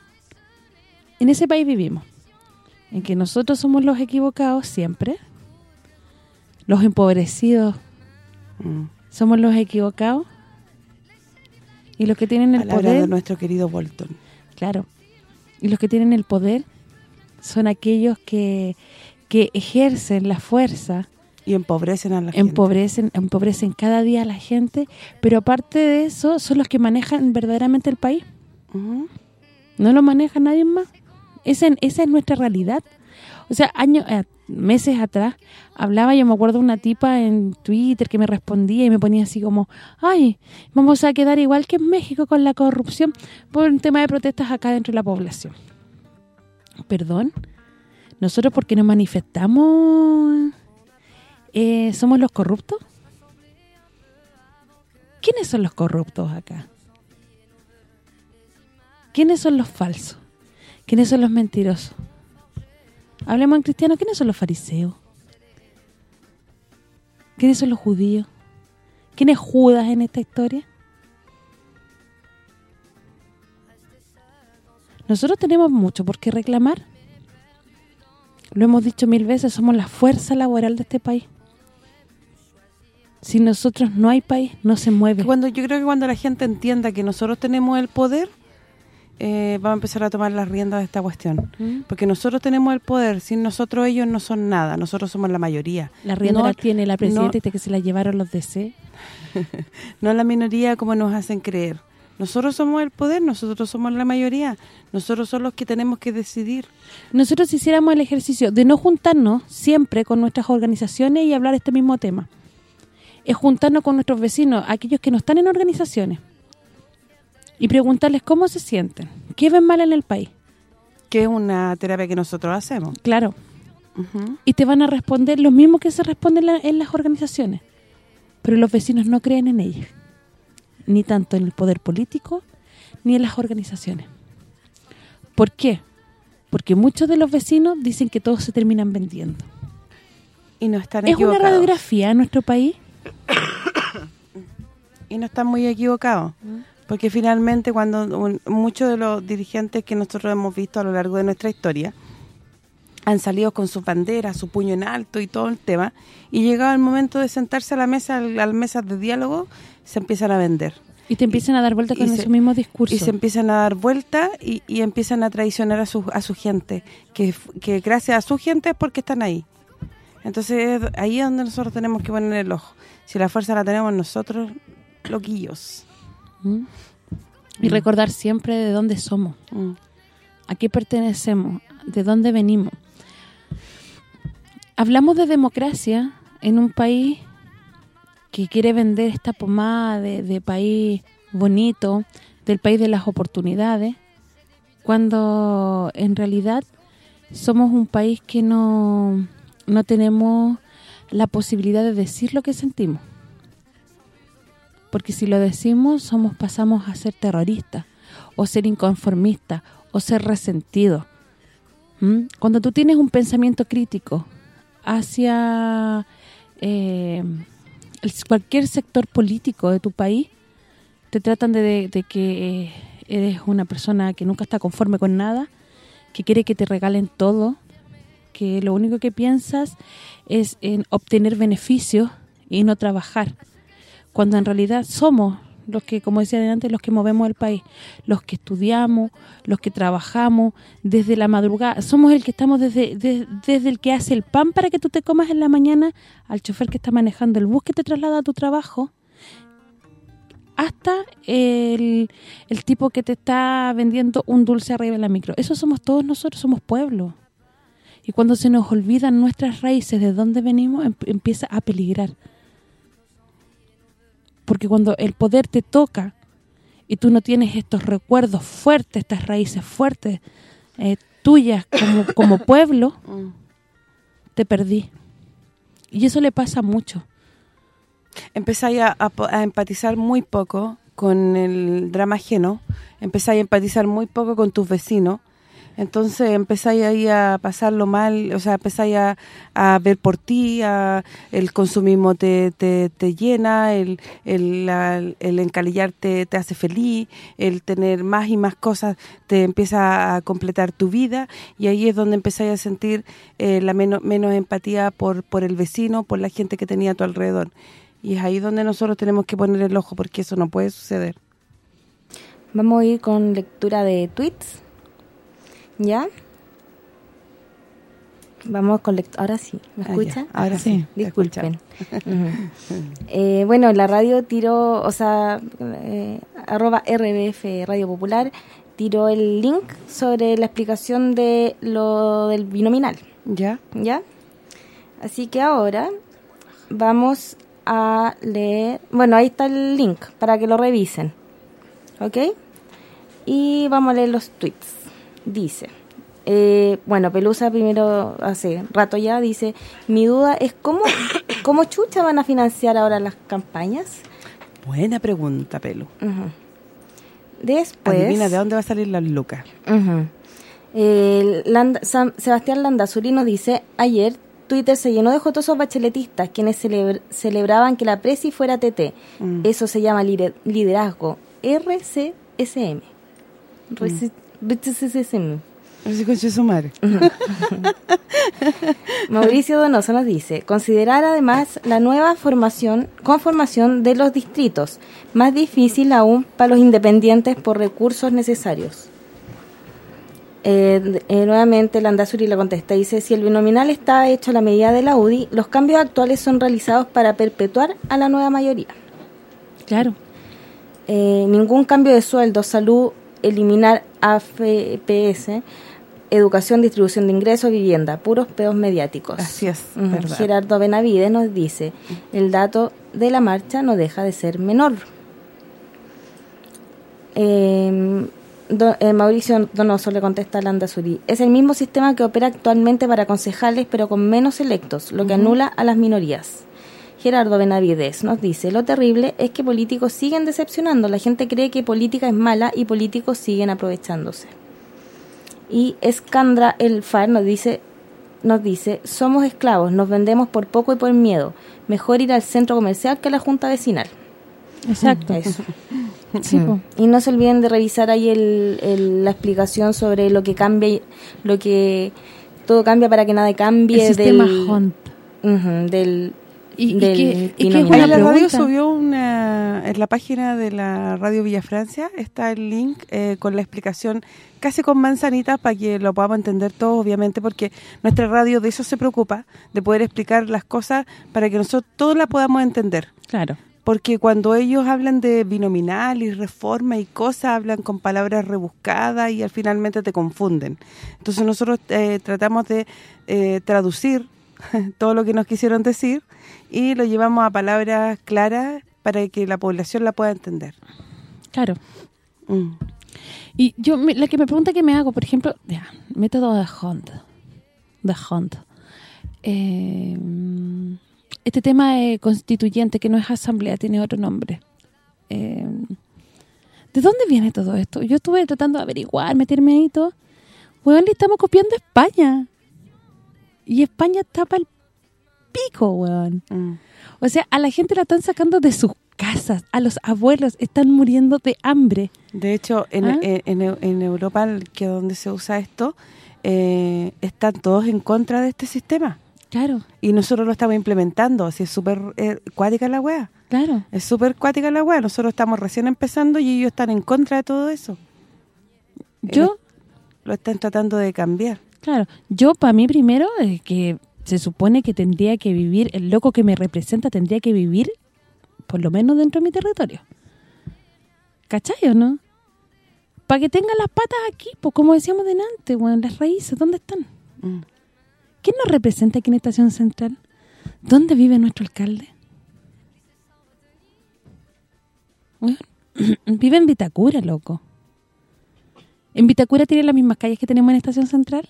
En ese país vivimos. En que nosotros somos los equivocados siempre. Los empobrecidos Mm. Somos los equivocados y los que tienen el poder... de nuestro querido Bolton. Claro. Y los que tienen el poder son aquellos que, que ejercen la fuerza y empobrecen a la empobrecen, gente. Empobrecen cada día a la gente, pero aparte de eso, son los que manejan verdaderamente el país. No lo maneja nadie más. Esa, esa es nuestra realidad. O sea, años, eh, meses atrás hablaba, yo me acuerdo una tipa en Twitter que me respondía y me ponía así como, ay, vamos a quedar igual que en México con la corrupción por un tema de protestas acá dentro de la población. ¿Perdón? ¿Nosotros porque nos manifestamos eh, somos los corruptos? ¿Quiénes son los corruptos acá? ¿Quiénes son los falsos? ¿Quiénes son los mentirosos? Hablemos en cristiano, ¿quiénes son los fariseos? ¿Quiénes son los judíos? ¿Quién es Judas en esta historia? Nosotros tenemos mucho por qué reclamar. Lo hemos dicho mil veces, somos la fuerza laboral de este país. Si nosotros no hay país, no se mueve. Cuando Yo creo que cuando la gente entienda que nosotros tenemos el poder, eh, va a empezar a tomar las riendas de esta cuestión. ¿Mm? Porque nosotros tenemos el poder, sin nosotros ellos no son nada, nosotros somos la mayoría. La rienda tiene la presidenta y que se la llevaron los DC. no la minoría como nos hacen creer. Nosotros somos el poder, nosotros somos la mayoría. Nosotros somos los que tenemos que decidir. Nosotros hiciéramos el ejercicio de no juntarnos siempre con nuestras organizaciones y hablar este mismo tema. Es juntarnos con nuestros vecinos, aquellos que no están en organizaciones. Y preguntarles cómo se sienten, qué ven mal en el país. Que es una terapia que nosotros hacemos. Claro. Y te van a responder lo mismo que se responde en las organizaciones. Pero los vecinos no creen en ellas ni tanto en el poder político ni en las organizaciones. ¿Por qué? Porque muchos de los vecinos dicen que todos se terminan vendiendo. Y no están ¿Es una radiografía en nuestro país? y no están muy equivocados. Mm. Porque finalmente cuando muchos de los dirigentes que nosotros hemos visto a lo largo de nuestra historia han salido con sus banderas, su puño en alto y todo el tema, y llegado el momento de sentarse a la mesa, a las mesas de diálogo, se empiezan a vender. Y te empiezan a dar vuelta con esos mismos discursos. Y se empiezan a dar vuelta y, empiezan a traicionar a su, a su gente, que, que gracias a su gente es porque están ahí. Entonces ahí es donde nosotros tenemos que poner el ojo. Si la fuerza la tenemos nosotros, loquillos. Y recordar siempre de dónde somos, mm. a qué pertenecemos, de dónde venimos. Hablamos de democracia en un país que quiere vender esta pomada de, país bonito, del país de las oportunidades, cuando en realidad somos un país que no, no tenemos la posibilidad de decir lo que sentimos. Porque si lo decimos, somos pasamos a ser terroristas, o ser inconformistas, o ser resentidos. ¿Mm? Cuando tú tienes un pensamiento crítico hacia eh, cualquier sector político de tu país te tratan de, que eh, eres una persona que nunca está conforme con nada, que quiere que te regalen todo, que lo único que piensas es en obtener beneficios y no trabajar. Cuando en realidad somos los que, como decía antes, los que movemos el país, los que estudiamos, los que trabajamos desde la madrugada, somos el que estamos desde, desde el que hace el pan para que tú te comas en la mañana, al chofer que está manejando el bus que te traslada a tu trabajo, hasta el, el tipo que te está vendiendo un dulce arriba en la micro. Eso somos todos nosotros, somos pueblo. Y cuando se nos olvidan nuestras raíces, de dónde venimos, em, empieza a peligrar porque cuando el poder te toca y tú no tienes estos recuerdos fuertes, estas raíces fuertes eh, tuyas como, como pueblo, mm. te perdí. Y eso le pasa mucho. Empezáis a, a, empatizar muy poco con el drama ajeno, empezáis a empatizar muy poco con tus vecinos, entonces empezáis ahí a pasarlo mal, o sea, empezáis a, ver por ti, el consumismo te, te, llena, el, el, el encalillarte te hace feliz, el tener más y más cosas te empieza a completar tu vida y ahí es donde empezáis a sentir eh, la menos, menos empatía por, por el vecino, por la gente que tenía a tu alrededor. Y es ahí donde nosotros tenemos que poner el ojo porque eso no puede suceder. Vamos a ir con lectura de tweets. ¿Ya? Vamos con ahora sí, ¿me ah, escuchan? ahora sí, disculpen. Eh, bueno, la radio tiró, o sea, eh, arroba RBF Radio Popular tiró el link sobre la explicación de lo del binominal. ¿Ya? ¿Ya? Así que ahora vamos a leer, bueno, ahí está el link para que lo revisen, ¿ok? Y vamos a leer los tweets dice, eh, bueno, Pelusa primero hace rato ya dice, mi duda es cómo, cómo chucha van a financiar ahora las campañas. Buena pregunta, Pelu. Después... Adivina, ¿de dónde va a salir la lucas? Sebastián Landazuri nos dice, ayer Twitter se llenó de jotosos bacheletistas quienes celebraban que la presi fuera TT. Mm. Eso se llama liderazgo. RCSM. Mauricio Donoso nos dice, considerar además la nueva formación conformación de los distritos, más difícil aún para los independientes por recursos necesarios. Eh, eh, nuevamente Landazuri le contesta, dice, si el binominal está hecho a la medida de la UDI, los cambios actuales son realizados para perpetuar a la nueva mayoría. Claro. Eh, ningún cambio de sueldo, salud, eliminar AFPS, educación, distribución de ingresos, vivienda, puros peos mediáticos. Así es, Gerardo Benavides nos dice, el dato de la marcha no deja de ser menor. Eh, eh, Mauricio Donoso le contesta a Landa Suri. Es el mismo sistema que opera actualmente para concejales, pero con menos electos, lo que anula a las minorías. Gerardo Benavides nos dice, lo terrible es que políticos siguen decepcionando, la gente cree que política es mala y políticos siguen aprovechándose. Y Escandra El Far nos dice, nos dice, somos esclavos, nos vendemos por poco y por miedo, mejor ir al centro comercial que a la junta vecinal. Exacto. Y no se olviden de revisar ahí el, la explicación sobre lo que cambia, lo que todo cambia para que nada cambie. El sistema del, del y, que, la radio subió una en la página de la radio Villa Francia está el link eh, con la explicación casi con manzanitas para que lo podamos entender todos obviamente porque nuestra radio de eso se preocupa de poder explicar las cosas para que nosotros todos la podamos entender. Claro. Porque cuando ellos hablan de binominal y reforma y cosas, hablan con palabras rebuscadas y al finalmente te confunden. Entonces nosotros eh, tratamos de eh, traducir todo lo que nos quisieron decir y lo llevamos a palabras claras para que la población la pueda entender. Claro. Mm. Y yo, la que me pregunta que me hago, por ejemplo, ya, método de Hunt. De Hunt. Eh, este tema constituyente, que no es asamblea, tiene otro nombre. Eh, ¿De dónde viene todo esto? Yo estuve tratando de averiguar, meterme ahí todo. Weón, le estamos copiando a España. Y España está para el pico, weón. Mm. O sea, a la gente la están sacando de sus casas. A los abuelos están muriendo de hambre. De hecho, en, ¿Ah? en, Europa, que donde se usa esto, eh, están todos en contra de este sistema. Claro. Y nosotros lo estamos implementando, así es súper eh, cuática la weá. Claro. Es súper cuática la weá, nosotros estamos recién empezando y ellos están en contra de todo eso. Yo... Lo, están tratando de cambiar. Claro, yo para mí primero es que se supone que tendría que vivir, el loco que me representa tendría que vivir por lo menos dentro de mi territorio. ¿Cachai o no? Para que tenga las patas aquí, pues como decíamos delante, bueno, las raíces, ¿dónde están? Mm. ¿Quién nos representa aquí en Estación Central? ¿Dónde vive nuestro alcalde? vive en Vitacura, loco. ¿En Vitacura tiene las mismas calles que tenemos en Estación Central?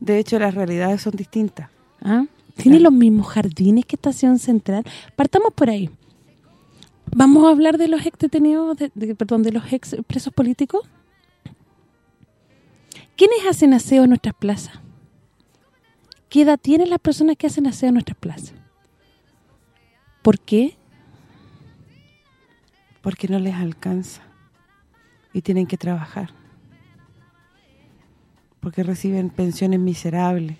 De hecho, las realidades son distintas. ¿Ah? ¿Tiene los mismos jardines que Estación Central? Partamos por ahí. ¿Vamos a hablar de los ex detenidos, perdón, de los ex presos políticos? ¿Quiénes hacen aseo en nuestras plazas? ¿Qué edad tienen las personas que hacen aseo en nuestras plazas? ¿Por qué? Porque no les alcanza y tienen que trabajar. Porque reciben pensiones miserables.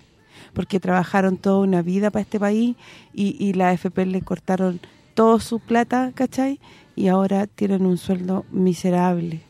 Porque trabajaron toda una vida para este país y, y la AFP le cortaron toda su plata, ¿cachai? Y ahora tienen un sueldo miserable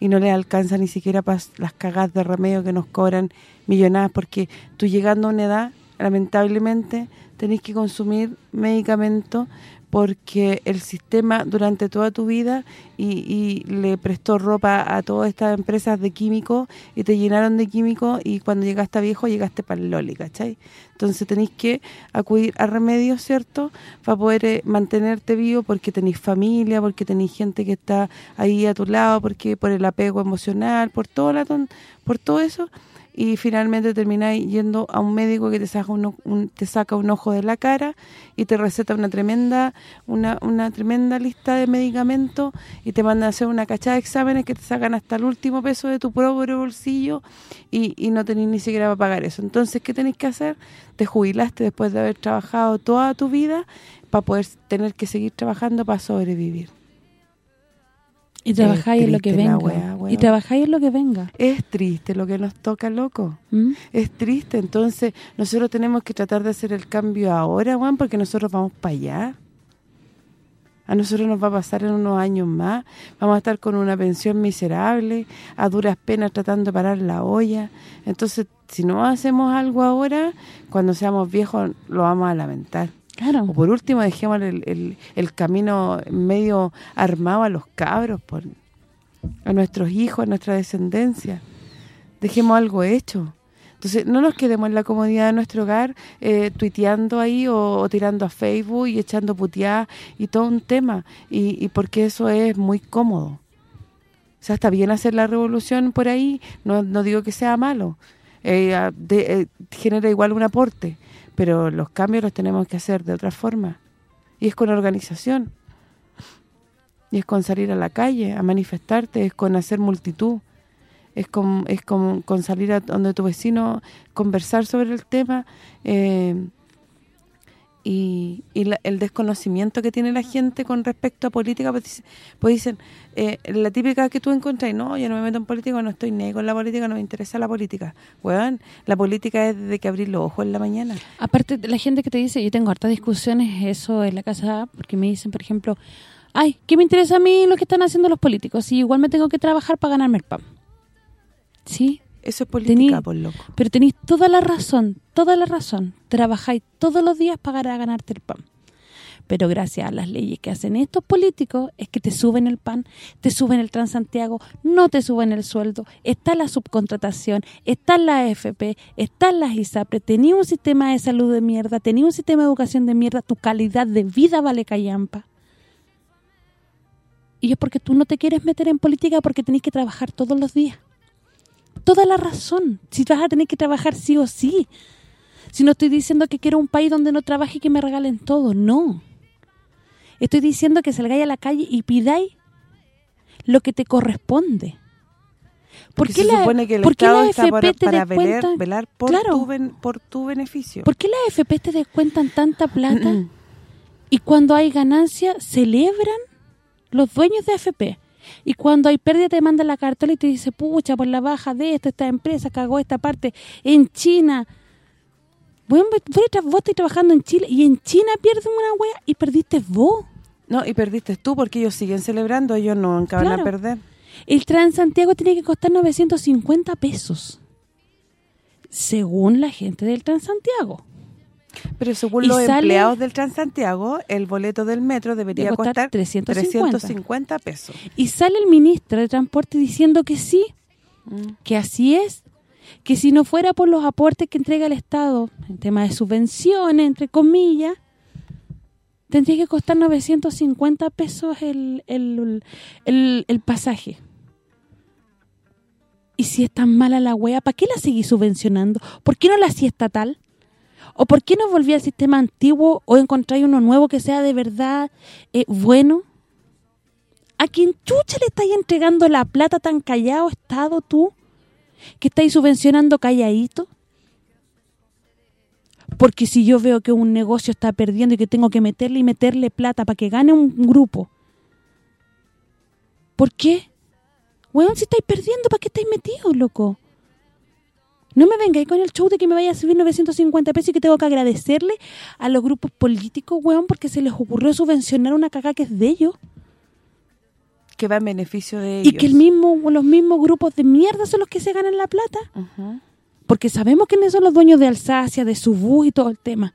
y no le alcanza ni siquiera para las cagadas de remedio que nos cobran millonadas porque tú llegando a una edad, lamentablemente, tenés que consumir medicamentos porque el sistema durante toda tu vida y, le prestó ropa a todas estas empresas de químicos y te llenaron de químicos y cuando llegaste a viejo llegaste para el loli, ¿cachai? Entonces tenéis que acudir a remedios, ¿cierto? Para poder eh, mantenerte vivo porque tenéis familia, porque tenéis gente que está ahí a tu lado, porque por el apego emocional, por todo la por todo eso y finalmente termináis yendo a un médico que te saca un, te saca un ojo de la cara y te receta una tremenda una, una tremenda lista de medicamentos y te manda a hacer una cachada de exámenes que te sacan hasta el último peso de tu propio bolsillo y, y no tenéis ni siquiera para pagar eso. Entonces, ¿qué tenéis que hacer? Te jubilaste después de haber trabajado toda tu vida para poder tener que seguir trabajando para sobrevivir. Y trabajáis en lo que venga. y trabajáis en lo que venga. Es triste lo que nos toca, loco. ¿Mm? Es triste. Entonces, nosotros tenemos que tratar de hacer el cambio ahora, Juan, porque nosotros vamos para allá. A nosotros nos va a pasar en unos años más. Vamos a estar con una pensión miserable, a duras penas tratando de parar la olla. Entonces, si no hacemos algo ahora, cuando seamos viejos lo vamos a lamentar. O por último, dejemos el, el, camino medio armado a los cabros, por, a nuestros hijos, a nuestra descendencia. Dejemos algo hecho. Entonces, no nos quedemos en la comodidad de nuestro hogar eh, tuiteando ahí o, tirando a Facebook y echando puteadas y todo un tema. Y, y, porque eso es muy cómodo. O sea, está bien hacer la revolución por ahí, no, no digo que sea malo. Eh, eh, genera igual un aporte pero los cambios los tenemos que hacer de otra forma. Y es con organización. Y es con salir a la calle, a manifestarte, es con hacer multitud. Es con, es con, con salir a donde tu vecino, conversar sobre el tema, eh, y, el desconocimiento que tiene la gente con respecto a política, pues, pues dicen, eh, la típica que tú encuentras, no, yo no me meto en política, no estoy ni con la política, no me interesa la política. Bueno, la política es de que abrir los ojos en la mañana. Aparte, la gente que te dice, yo tengo hartas discusiones eso en la casa, porque me dicen, por ejemplo, ay, ¿qué me interesa a mí lo que están haciendo los políticos? Y igual me tengo que trabajar para ganarme el pan. ¿Sí? Eso es política, por loco. Pero tenéis toda la razón, toda la razón. Trabajáis todos los días para ganarte el pan. Pero gracias a las leyes que hacen estos políticos es que te suben el pan, te suben el Transantiago, no te suben el sueldo, está la subcontratación, está la AFP, está las ISAPRE, tenía un sistema de salud de mierda, tenía un sistema de educación de mierda, tu calidad de vida vale callampa. Y es porque tú no te quieres meter en política porque tenés que trabajar todos los días toda la razón. Si vas a tener que trabajar sí o sí. Si no estoy diciendo que quiero un país donde no trabaje y que me regalen todo, no. Estoy diciendo que salgáis a la calle y pidáis lo que te corresponde. ¿Por qué la, supone que el Estado está para, velar, por, tu por tu beneficio. ¿Por qué las FP te descuentan tanta plata y cuando hay ganancia celebran los dueños de FP? Y cuando hay pérdida te mandan la cartola y te dice, pucha, por la baja de esto, esta empresa cagó esta parte en China. Bueno, vos estás trabajando en Chile y en China pierdes una wea y perdiste vos. No, y perdiste tú porque ellos siguen celebrando, ellos nunca van a perder. El Transantiago tiene que costar 950 pesos. Según la gente del Transantiago. Pero según los empleados del Transantiago, el boleto del metro debería costar, 350. pesos. Y sale el ministro de Transporte diciendo que sí, mm. que así es, que si no fuera por los aportes que entrega el Estado, en tema de subvenciones, entre comillas, tendría que costar 950 pesos el, el, el, pasaje. Y si es tan mala la wea, ¿para qué la seguís subvencionando? ¿Por qué no la hacía estatal? ¿O por qué no volví al sistema antiguo o encontráis uno nuevo que sea de verdad eh, bueno? ¿A quién chucha le estáis entregando la plata tan callado, Estado, tú? ¿Que estáis subvencionando calladito? Porque si yo veo que un negocio está perdiendo y que tengo que meterle y meterle plata para que gane un grupo, ¿por qué? Weón, si estáis perdiendo, ¿para qué estáis metidos, loco? No me vengáis con el show de que me vaya a subir 950 pesos y que tengo que agradecerle a los grupos políticos, weón, porque se les ocurrió subvencionar una caca que es de ellos. Que va en beneficio de ellos. Y que el mismo los mismos grupos de mierda son los que se ganan la plata. Porque sabemos quiénes son los dueños de Alsacia, de Subú y todo el tema.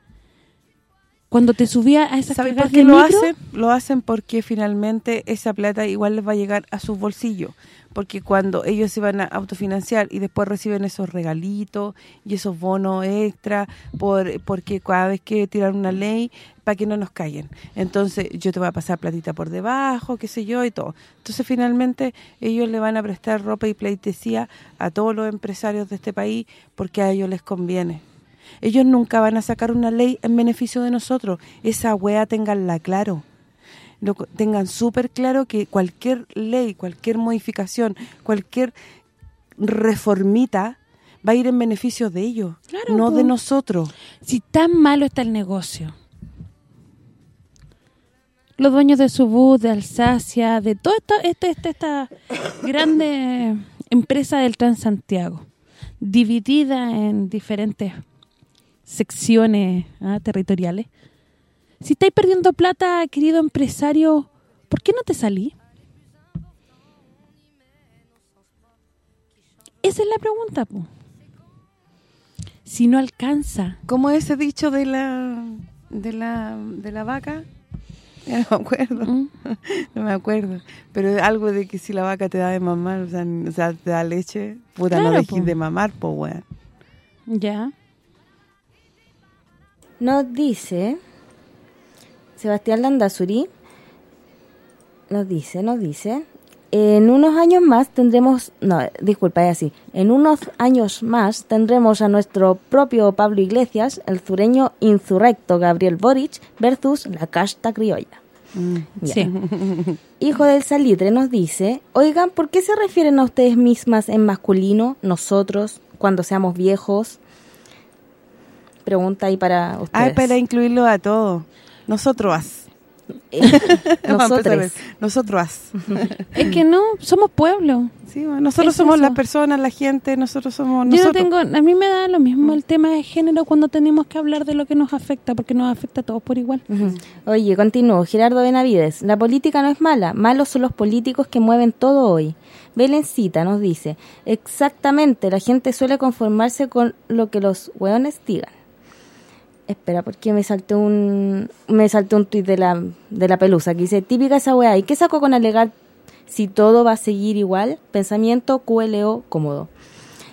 Cuando te subía a esa ¿Sabes por qué lo hacen? Lo hacen porque finalmente esa plata igual les va a llegar a sus bolsillos porque cuando ellos se van a autofinanciar y después reciben esos regalitos y esos bonos extra por porque cada vez que tiran una ley para que no nos callen. Entonces, yo te voy a pasar platita por debajo, qué sé yo, y todo. Entonces, finalmente, ellos le van a prestar ropa y pleitesía a todos los empresarios de este país porque a ellos les conviene. Ellos nunca van a sacar una ley en beneficio de nosotros. Esa wea tenganla claro tengan súper claro que cualquier ley, cualquier modificación, cualquier reformita va a ir en beneficio de ellos, no de nosotros. Si tan malo está el negocio, los dueños de Subud, de Alsacia, de toda esta, este, este, esta grande empresa del Transantiago, dividida en diferentes secciones ¿ah? territoriales. Si estáis perdiendo plata, querido empresario, ¿por qué no te salí? Esa es la pregunta, po. Si no alcanza. ¿Cómo ese dicho de la de la de la vaca? no me acuerdo. ¿Mm? No me acuerdo. Pero algo de que si la vaca te da de mamar, o sea, te da leche, puta, no dejes de mamar, pues, weón. Ya. Nos dice Sebastián Landazuri, nos dice, nos dice en unos años más tendremos, no, disculpa, es así, en unos años más tendremos a nuestro propio Pablo Iglesias, el sureño insurrecto Gabriel Boric versus la casta criolla. Mm, sí. Hijo del salitre nos dice, oigan, ¿por qué se refieren a ustedes mismas en masculino, nosotros, cuando seamos viejos? Pregunta ahí para ustedes. Ah, para incluirlo a todos. Nosotros. Eh, nosotros. nosotros. es que no, somos pueblo. Sí, nosotros somos las personas, la gente, nosotros somos nosotros. Yo tengo, a mí me da lo mismo el tema de género cuando tenemos que hablar de lo que nos afecta, porque nos afecta a todos por igual. Oye, continúo. Gerardo Benavides, la política no es mala, malos son los políticos que mueven todo hoy. Belencita nos dice, exactamente, la gente suele conformarse con lo que los hueones digan. Espera, porque me saltó un me saltó un tuit de la, de la pelusa que dice, típica esa weá, ¿y qué sacó con alegar si todo va a seguir igual? Pensamiento QLO cómodo.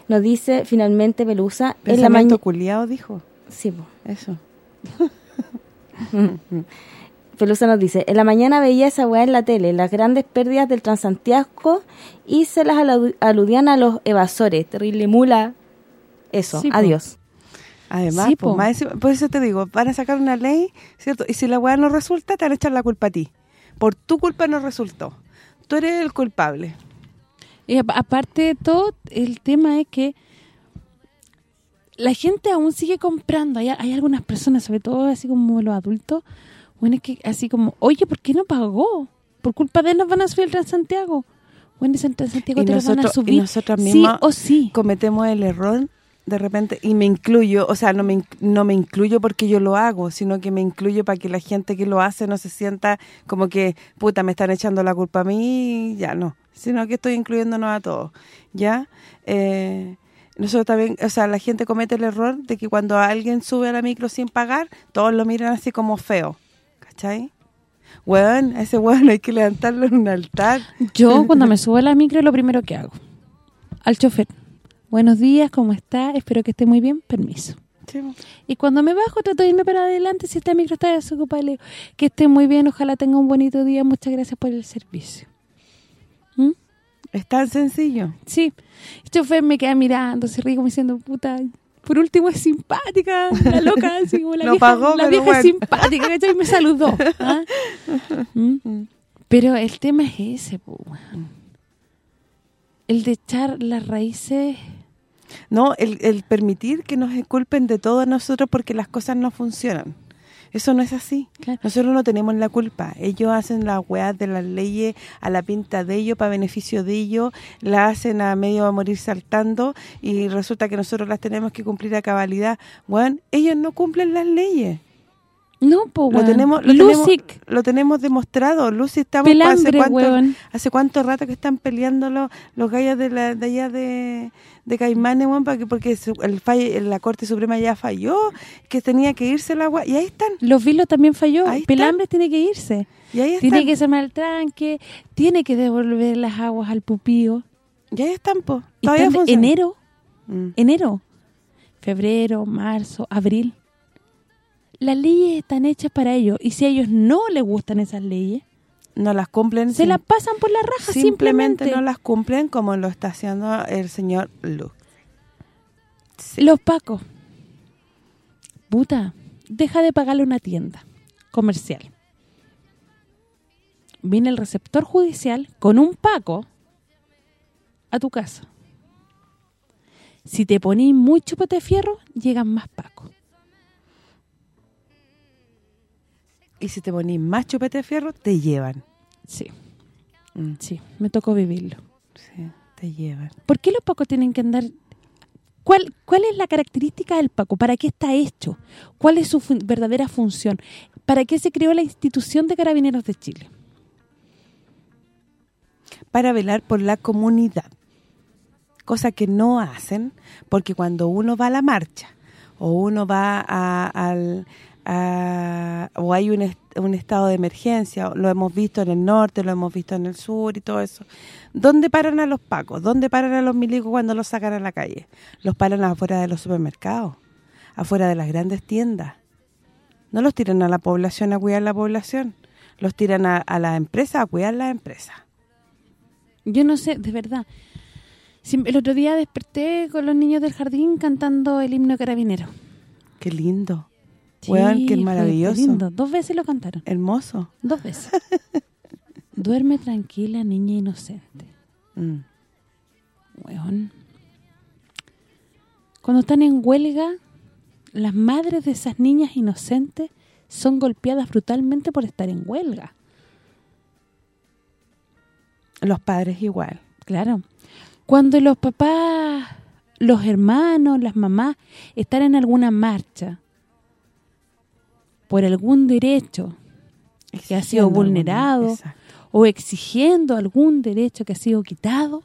Nos dice finalmente Pelusa... Pensamiento culiado, dijo. Sí, Eso. Pelusa nos dice, en la mañana veía esa weá en la tele, las grandes pérdidas del Transantiago y se las aludían a los evasores. Terrible mula. Eso, adiós. Además, pues, por eso te digo, van a sacar una ley, ¿cierto? Y si la weá no resulta, te van a echar la culpa a ti. Por tu culpa no resultó. Tú eres el culpable. Y aparte de todo, el tema es que la gente aún sigue comprando. Hay, algunas personas, sobre todo así como los adultos, bueno, es que así como, oye, ¿por qué no pagó? Por culpa de él nos van a subir el Transantiago. Bueno, ese Transantiago te lo van a subir. Y nosotros mismos o sí. cometemos el error de repente, y me incluyo, o sea, no me, no me incluyo porque yo lo hago, sino que me incluyo para que la gente que lo hace no se sienta como que, puta, me están echando la culpa a mí, ya no, sino que estoy incluyéndonos a todos, ¿ya? Eh, nosotros también, o sea, la gente comete el error de que cuando alguien sube a la micro sin pagar, todos lo miran así como feo, ¿cachai? Weón, ese weón hay que levantarlo en un altar. Yo cuando me subo a la micro lo primero que hago, al chofer Buenos días, ¿cómo está? Espero que esté muy bien. Permiso. Y cuando me bajo trato de irme para adelante si esta micro está desocupada. Le que esté muy bien, ojalá tenga un bonito día. Muchas gracias por el servicio. ¿Mm? Es tan sencillo. Sí. El chofer me queda mirando, se ríe como diciendo, puta, por último es simpática, la loca, así como la vieja, pagó, la vieja es simpática, Y me saludó. ¿ah? ¿Mm? Pero el tema es ese, pues, el de echar las raíces no, el, el permitir que nos culpen de todo a nosotros porque las cosas no funcionan. Eso no es así. Nosotros no tenemos la culpa. Ellos hacen las weas de las leyes a la pinta de ellos, para beneficio de ellos, la hacen a medio a morir saltando y resulta que nosotros las tenemos que cumplir a cabalidad. Bueno, ellos no cumplen las leyes. No, pues lo tenemos lo tenemos, lo tenemos demostrado. Lucy estamos hace cuánto hace cuánto rato que están peleando los, los gallos de la de allá de de Caimanes, porque porque el fallo, la Corte Suprema ya falló, que tenía que irse el agua y ahí están. Los Vilos también falló, Pelambres tiene que irse. Y ahí Tiene que ser el tranque, tiene que devolver las aguas al pupío. Y ahí están, po. Todavía enero. Mm. Enero. Febrero, marzo, abril las leyes están hechas para ellos y si a ellos no les gustan esas leyes no las cumplen se las pasan por la raja simplemente, no las cumplen como lo está haciendo el señor Lu los pacos puta deja de pagarle una tienda comercial. Viene el receptor judicial con un paco a tu casa. Si te ponís mucho pate fierro llegan más pacos Y si te ponís más chupete de fierro, te llevan. Sí. Mm. Sí, me tocó vivirlo. Sí, te llevan. ¿Por qué los pacos tienen que andar ¿Cuál, ¿Cuál es la característica del Paco? ¿Para qué está hecho? ¿Cuál es su verdadera función? ¿Para qué se creó la institución de Carabineros de Chile? Para velar por la comunidad. Cosa que no hacen, porque cuando uno va a la marcha o uno va a, al, o hay un, un estado de emergencia, lo hemos visto en el norte, lo hemos visto en el sur y todo eso. ¿Dónde paran a los pacos? ¿Dónde paran a los milicos cuando los sacan a la calle? Los paran afuera de los supermercados, afuera de las grandes tiendas. No los tiran a la población a cuidar la población, los tiran a, a la empresa a cuidar la empresa. Yo no sé, de verdad. El otro día desperté con los niños del jardín cantando el himno carabinero. Qué lindo. Sí, qué maravilloso. Dos veces lo cantaron. Hermoso. Dos veces. Duerme tranquila, niña inocente. Mm. Cuando están en huelga, las madres de esas niñas inocentes son golpeadas brutalmente por estar en huelga. Los padres igual. Claro. Cuando los papás, los hermanos, las mamás están en alguna marcha por algún derecho que ha sido vulnerado o exigiendo algún derecho que ha sido quitado.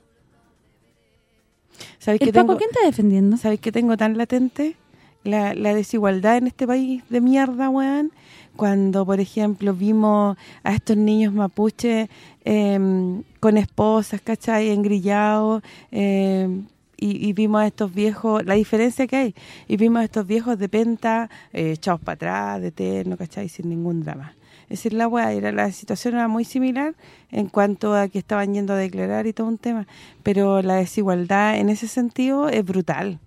¿Sabes ¿El Paco quién está defendiendo? ¿Sabes que tengo tan latente? La, desigualdad en este país de mierda, weón. Cuando, por ejemplo, vimos a estos niños mapuches em, con esposas, ¿cachai? Engrillados, eh, y, vimos a estos viejos, la diferencia que hay, y vimos a estos viejos de penta, eh, echados para atrás, de eterno, ¿cachai? Sin ningún drama. Es decir, la weá, era la situación era muy similar en cuanto a que estaban yendo a declarar y todo un tema, pero la desigualdad en ese sentido es brutal.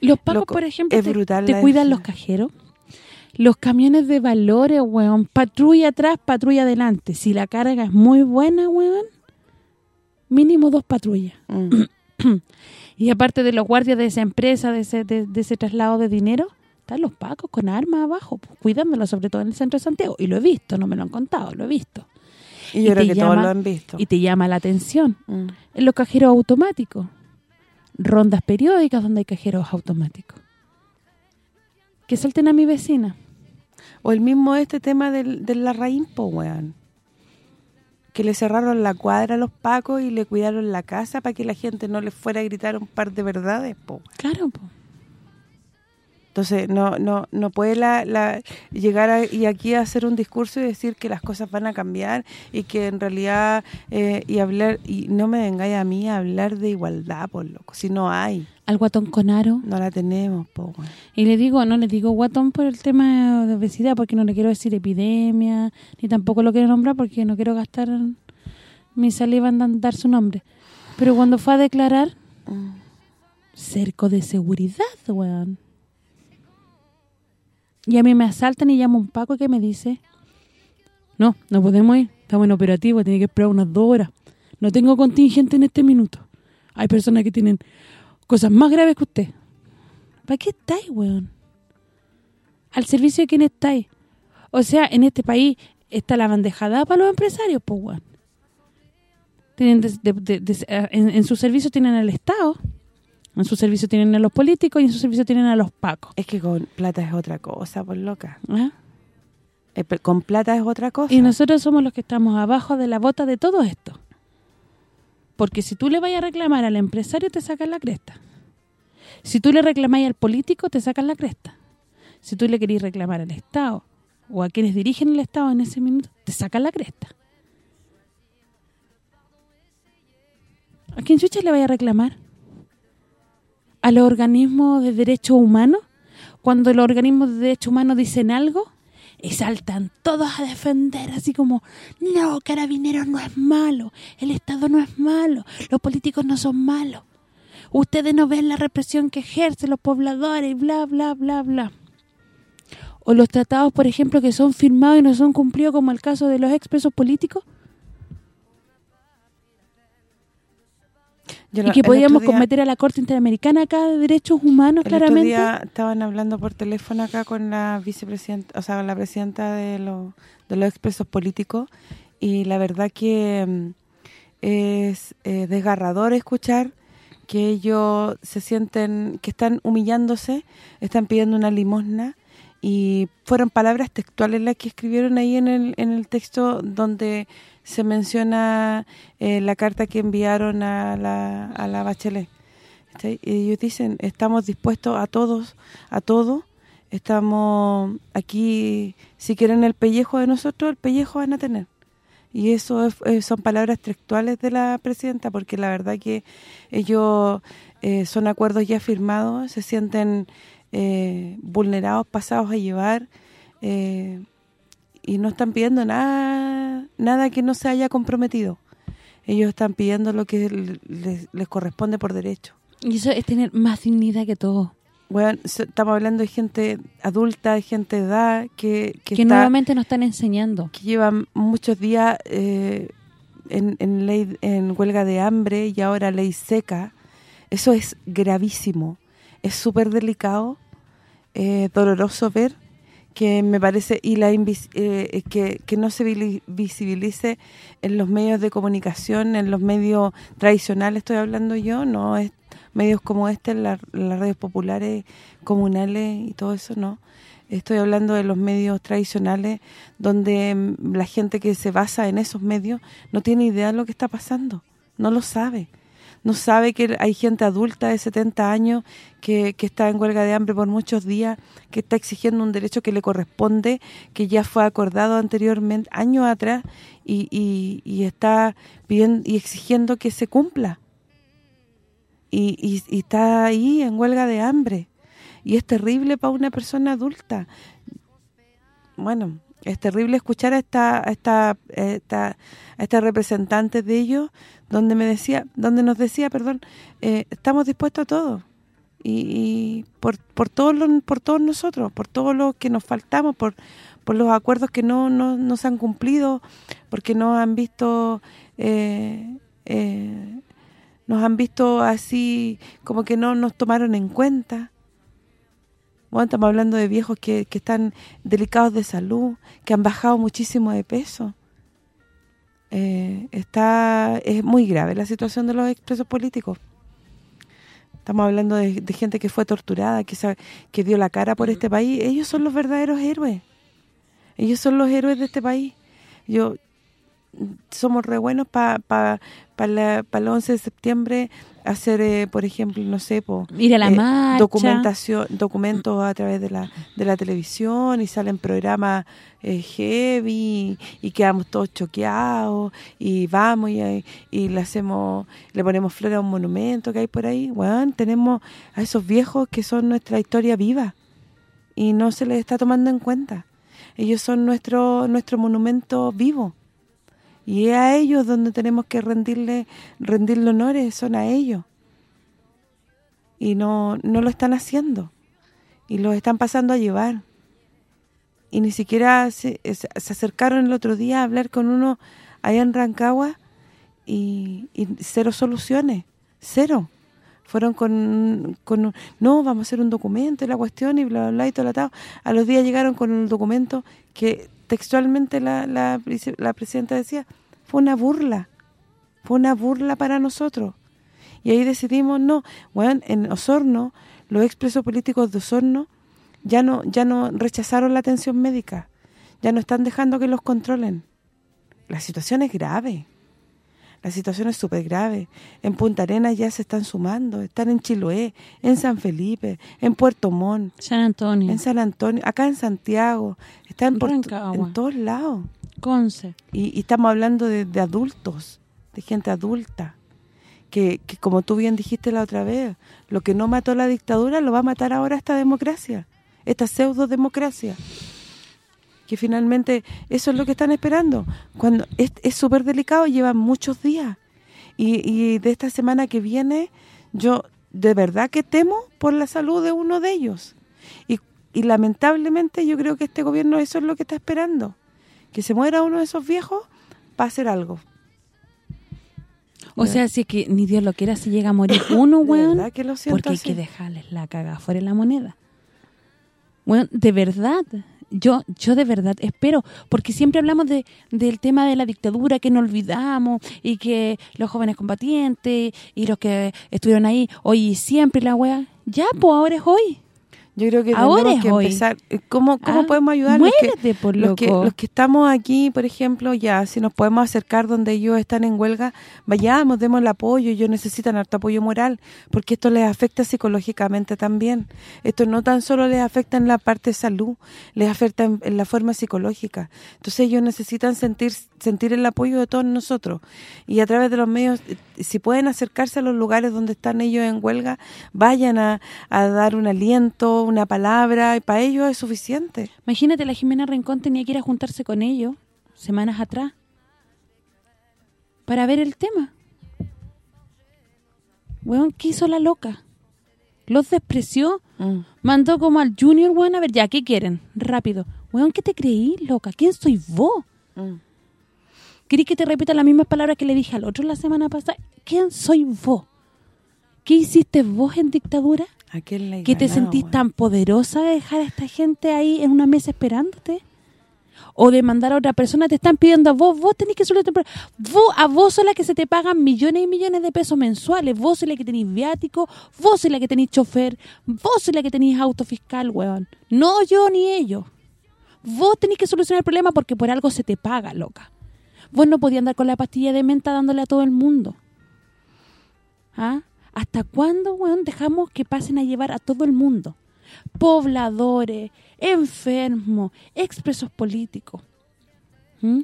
Los pagos, por ejemplo, te, cuidan los cajeros. Los camiones de valores, weón, patrulla atrás, patrulla adelante. Si la carga es muy buena, weón, mínimo dos patrullas. Mm. y aparte de los guardias de esa empresa, de ese, de, ese traslado de dinero, están los pacos con armas abajo, pues, cuidándola, sobre todo en el centro de Santiago. Y lo he visto, no me lo han contado, lo he visto. Y yo creo que todos lo han visto. Y te llama la atención. Mm. En los cajeros automáticos. Rondas periódicas donde hay cajeros automáticos. Que salten a mi vecina. O el mismo este tema del, del Larraín, po, weón que le cerraron la cuadra a los pacos y le cuidaron la casa para que la gente no le fuera a gritar un par de verdades, po. Claro, po. Entonces, no no no puede la, llegar y aquí a hacer un discurso y decir que las cosas van a cambiar y que en realidad eh, y hablar y no me vengáis a mí a hablar de igualdad, por loco, si no hay. Al guatón con aro. No la tenemos, po. Y le digo, no le digo guatón por el tema de obesidad porque no le quiero decir epidemia, ni tampoco lo quiero nombrar porque no quiero gastar mi saliva en dar su nombre. Pero cuando fue a declarar, mm. cerco de seguridad, weón. Y a mí me asaltan y llamo un Paco que me dice, no, no podemos ir, estamos en operativo, tiene que esperar unas dos horas. No tengo contingente en este minuto. Hay personas que tienen cosas más graves que usted. ¿Para qué estáis, weón? ¿Al servicio de quién estáis? O sea, en este país está la bandejada para los empresarios, pues, weón. Tienen en, su servicio tienen el Estado, en su servicio tienen a los políticos y en su servicio tienen a los pacos. Es que con plata es otra cosa, por loca. ¿Ah? Eh, con plata es otra cosa. Y nosotros somos los que estamos abajo de la bota de todo esto. Porque si tú le vayas a reclamar al empresario, te sacan la cresta. Si tú le reclamáis al político, te sacan la cresta. Si tú le querís reclamar al Estado o a quienes dirigen el Estado en ese minuto, te sacan la cresta. ¿A quién chucha le vaya a reclamar? A los organismos de derechos humanos, cuando los organismos de derechos humanos dicen algo, y saltan todos a defender, así como, no, Carabineros no es malo, el Estado no es malo, los políticos no son malos. Ustedes no ven la represión que ejercen los pobladores, bla, bla, bla, bla. O los tratados, por ejemplo, que son firmados y no son cumplidos, como el caso de los expresos políticos, y que podíamos meter a la Corte Interamericana acá de Derechos Humanos, claramente. día estaban hablando por teléfono acá con la vicepresidenta, o sea, la presidenta de, de los expresos políticos y la verdad que mm, es eh, desgarrador escuchar que ellos se sienten, que están humillándose, están pidiendo una limosna y fueron palabras textuales las que escribieron ahí en el, en el texto donde se menciona eh, la carta que enviaron a la, a la Bachelet. Ellos dicen, estamos dispuestos a todos, a todo, estamos aquí, si quieren el pellejo de nosotros, el pellejo van a tener. Y eso eh, son palabras textuales de la presidenta, porque la verdad que ellos eh, son acuerdos ya firmados, se sienten vulnerados, pasados a llevar, y no están pidiendo nada nada que no se haya comprometido. Ellos están pidiendo lo que les, corresponde por derecho. Y eso es tener más dignidad que todo. Bueno, estamos hablando de gente adulta, de gente de edad que... Que, nuevamente nos están enseñando. Que llevan muchos días eh, en, ley en huelga de hambre y ahora ley seca. Eso es gravísimo. Es súper delicado, eh, doloroso ver que me parece y la eh, que, que no se visibilice en los medios de comunicación, en los medios tradicionales estoy hablando yo, no es medios como este, las redes populares, comunales y todo eso, no. Estoy hablando de los medios tradicionales donde mm, la gente que se basa en esos medios no tiene idea de lo que está pasando, no lo sabe no sabe que hay gente adulta de 70 años que, está en huelga de hambre por muchos días, que está exigiendo un derecho que le corresponde, que ya fue acordado anteriormente, años atrás, y, y, está pidiendo y exigiendo que se cumpla. Y, y, está ahí en huelga de hambre. Y es terrible para una persona adulta. Bueno, es terrible escuchar a esta, a esta, esta, a esta representante de ellos donde me decía donde nos decía perdón eh, estamos dispuestos a todo y, por por todos por todos nosotros por todo lo que nos faltamos por por los acuerdos que no, no, se han cumplido porque nos han visto eh, eh, nos han visto así como que no nos tomaron en cuenta bueno, estamos hablando de viejos que, que están delicados de salud, que han bajado muchísimo de peso. Eh, está Es muy grave la situación de los expresos políticos. Estamos hablando de, gente que fue torturada, que, que dio la cara por este país. Ellos son los verdaderos héroes. Ellos son los héroes de este país. Yo somos re buenos para pa, para el 11 de septiembre hacer, eh, por ejemplo, no sé, po, ir a la eh, documentación, documentos a través de la de la televisión y salen programas eh, heavy y quedamos todos choqueados y vamos y, y, le hacemos le ponemos flores a un monumento que hay por ahí. Bueno, tenemos a esos viejos que son nuestra historia viva y no se les está tomando en cuenta. Ellos son nuestro nuestro monumento vivo y es a ellos donde tenemos que rendirle rendirle honores, son a ellos. Y no, no lo están haciendo. Y los están pasando a llevar. Y ni siquiera se, acercaron el otro día a hablar con uno allá en Rancagua y, cero soluciones, cero. Fueron con, con, no, vamos a hacer un documento y la cuestión y bla, bla, bla y todo atado. A los días llegaron con un documento que textualmente la, la, presidenta decía, fue una burla, fue una burla para nosotros. Y ahí decidimos, no, bueno, en Osorno, los expresos políticos de Osorno ya no ya no rechazaron la atención médica, ya no están dejando que los controlen. La situación es grave, la situación es súper grave. En Punta Arenas ya se están sumando, están en Chiloé, en San Felipe, en Puerto Montt. San Antonio. En San Antonio, acá en Santiago, están por, en todos lados. Conce. Y, estamos hablando de, adultos, de gente adulta, que, como tú bien dijiste la otra vez, lo que no mató la dictadura lo va a matar ahora esta democracia, esta pseudo-democracia. Que finalmente eso es lo que están esperando. cuando Es súper delicado, llevan muchos días. Y, y de esta semana que viene, yo de verdad que temo por la salud de uno de ellos. Y, y lamentablemente yo creo que este gobierno eso es lo que está esperando que se muera uno de esos viejos para hacer algo. O sea, si es que ni Dios lo quiera, si llega a morir uno, weón, que lo porque hay que dejarles la caga fuera de la moneda. Bueno, de verdad, yo yo de verdad espero, porque siempre hablamos de, del tema de la dictadura que no olvidamos y que los jóvenes combatientes y los que estuvieron ahí hoy y siempre la wea, ya, pues ahora es hoy. Yo creo que tenemos que empezar. Eh, ¿Cómo, cómo ah, podemos ayudar? Los que, por los, que, los que estamos aquí, por ejemplo, ya, si nos podemos acercar donde ellos están en huelga, vayamos, demos el apoyo. Ellos necesitan harto apoyo moral, porque esto les afecta psicológicamente también. Esto no tan solo les afecta en la parte de salud, les afecta en, la forma psicológica. Entonces ellos necesitan sentir sentir el apoyo de todos nosotros. Y a través de los medios, eh, si pueden acercarse a los lugares donde están ellos en huelga, vayan a, a dar un aliento, una palabra, y para ellos es suficiente. Imagínate, la Jimena Rincón tenía que ir a juntarse con ellos semanas atrás para ver el tema. Weón, ¿qué hizo la loca? Los despreció, mm. mandó como al junior, weón, a ver, ya, ¿qué quieren? Rápido. Weón, ¿qué te creí, loca? ¿Quién soy vos? Mm. ¿Querés que te repita las mismas palabras que le dije al otro la semana pasada? ¿Quién soy vos? ¿Qué hiciste vos en dictadura? ¿Que te sentís tan poderosa de dejar a esta gente ahí en una mesa esperándote? O de mandar a otra persona, te están pidiendo a vos, vos tenés que subir vos A vos sos la que se te pagan millones y millones de pesos mensuales, vos sos la que tenés viático, vos sos la que tenés chofer, vos sos la que tenés auto fiscal, weón. No yo ni ellos. Vos tenés que solucionar el problema porque por algo se te paga, loca. Vos no podías andar con la pastilla de menta dándole a todo el mundo. ¿Ah? ¿Hasta cuándo, weón, dejamos que pasen a llevar a todo el mundo? Pobladores, enfermos, expresos políticos. ¿Mm?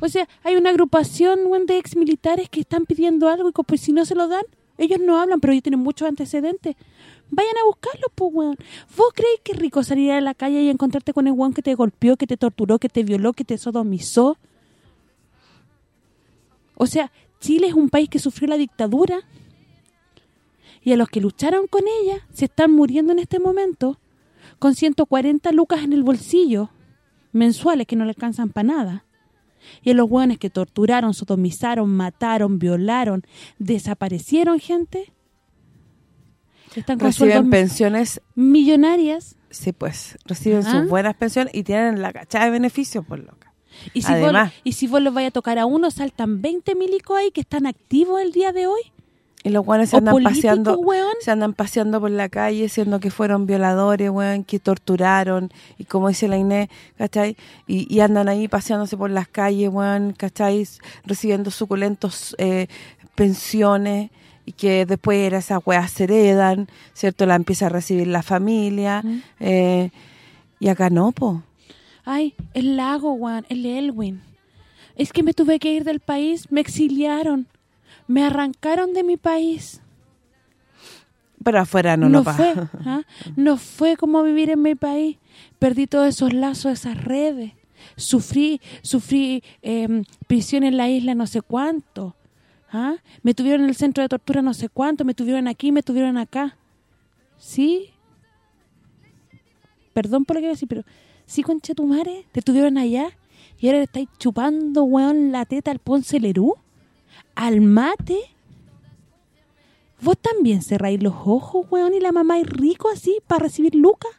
O sea, hay una agrupación de ex militares que están pidiendo algo y pues si no se lo dan, ellos no hablan, pero ellos tienen muchos antecedentes. Vayan a buscarlo, pues, weón. ¿Vos creéis que rico salir a la calle y encontrarte con el weón que te golpeó, que te torturó, que te violó, que te sodomizó? O sea, Chile es un país que sufrió la dictadura y a los que lucharon con ella se están muriendo en este momento con 140 lucas en el bolsillo mensuales que no le alcanzan para nada. Y a los hueones que torturaron, sodomizaron, mataron, violaron, desaparecieron gente, están reciben pensiones millonarias. Sí, pues, reciben sus buenas pensiones y tienen la cachada de beneficios, por loca. Y si, vos, y si vos los vaya a tocar a uno, saltan 20 milicos ahí que están activos el día de hoy. Y los guanes se andan paseando se andan paseando por la calle siendo que fueron violadores, weón, que torturaron, y como dice la Inés, ¿cachai? Y, andan ahí paseándose por las calles, weón, ¿cachai? Recibiendo suculentos eh, pensiones y que después esas weas se heredan, ¿cierto? La empieza a recibir la familia, eh, y acá no, po. Ay, el lago, weón, el Elwin. Es que me tuve que ir del país, me exiliaron, me arrancaron de mi país. Pero afuera no, no fue, ¿ah? No fue como vivir en mi país. Perdí todos esos lazos, esas redes. Sufrí sufrí em, prisión en la isla no sé cuánto. ¿ah? Me tuvieron en el centro de tortura no sé cuánto. Me tuvieron aquí, me tuvieron acá. ¿Sí? Perdón por lo que voy a decir, pero sí, concha tu madre, te tuvieron allá y ahora le estáis chupando, weón, la teta al Ponce Lerú, al mate. ¿Vos también cerráis los ojos, weón, y la mamá es rico así para recibir lucas?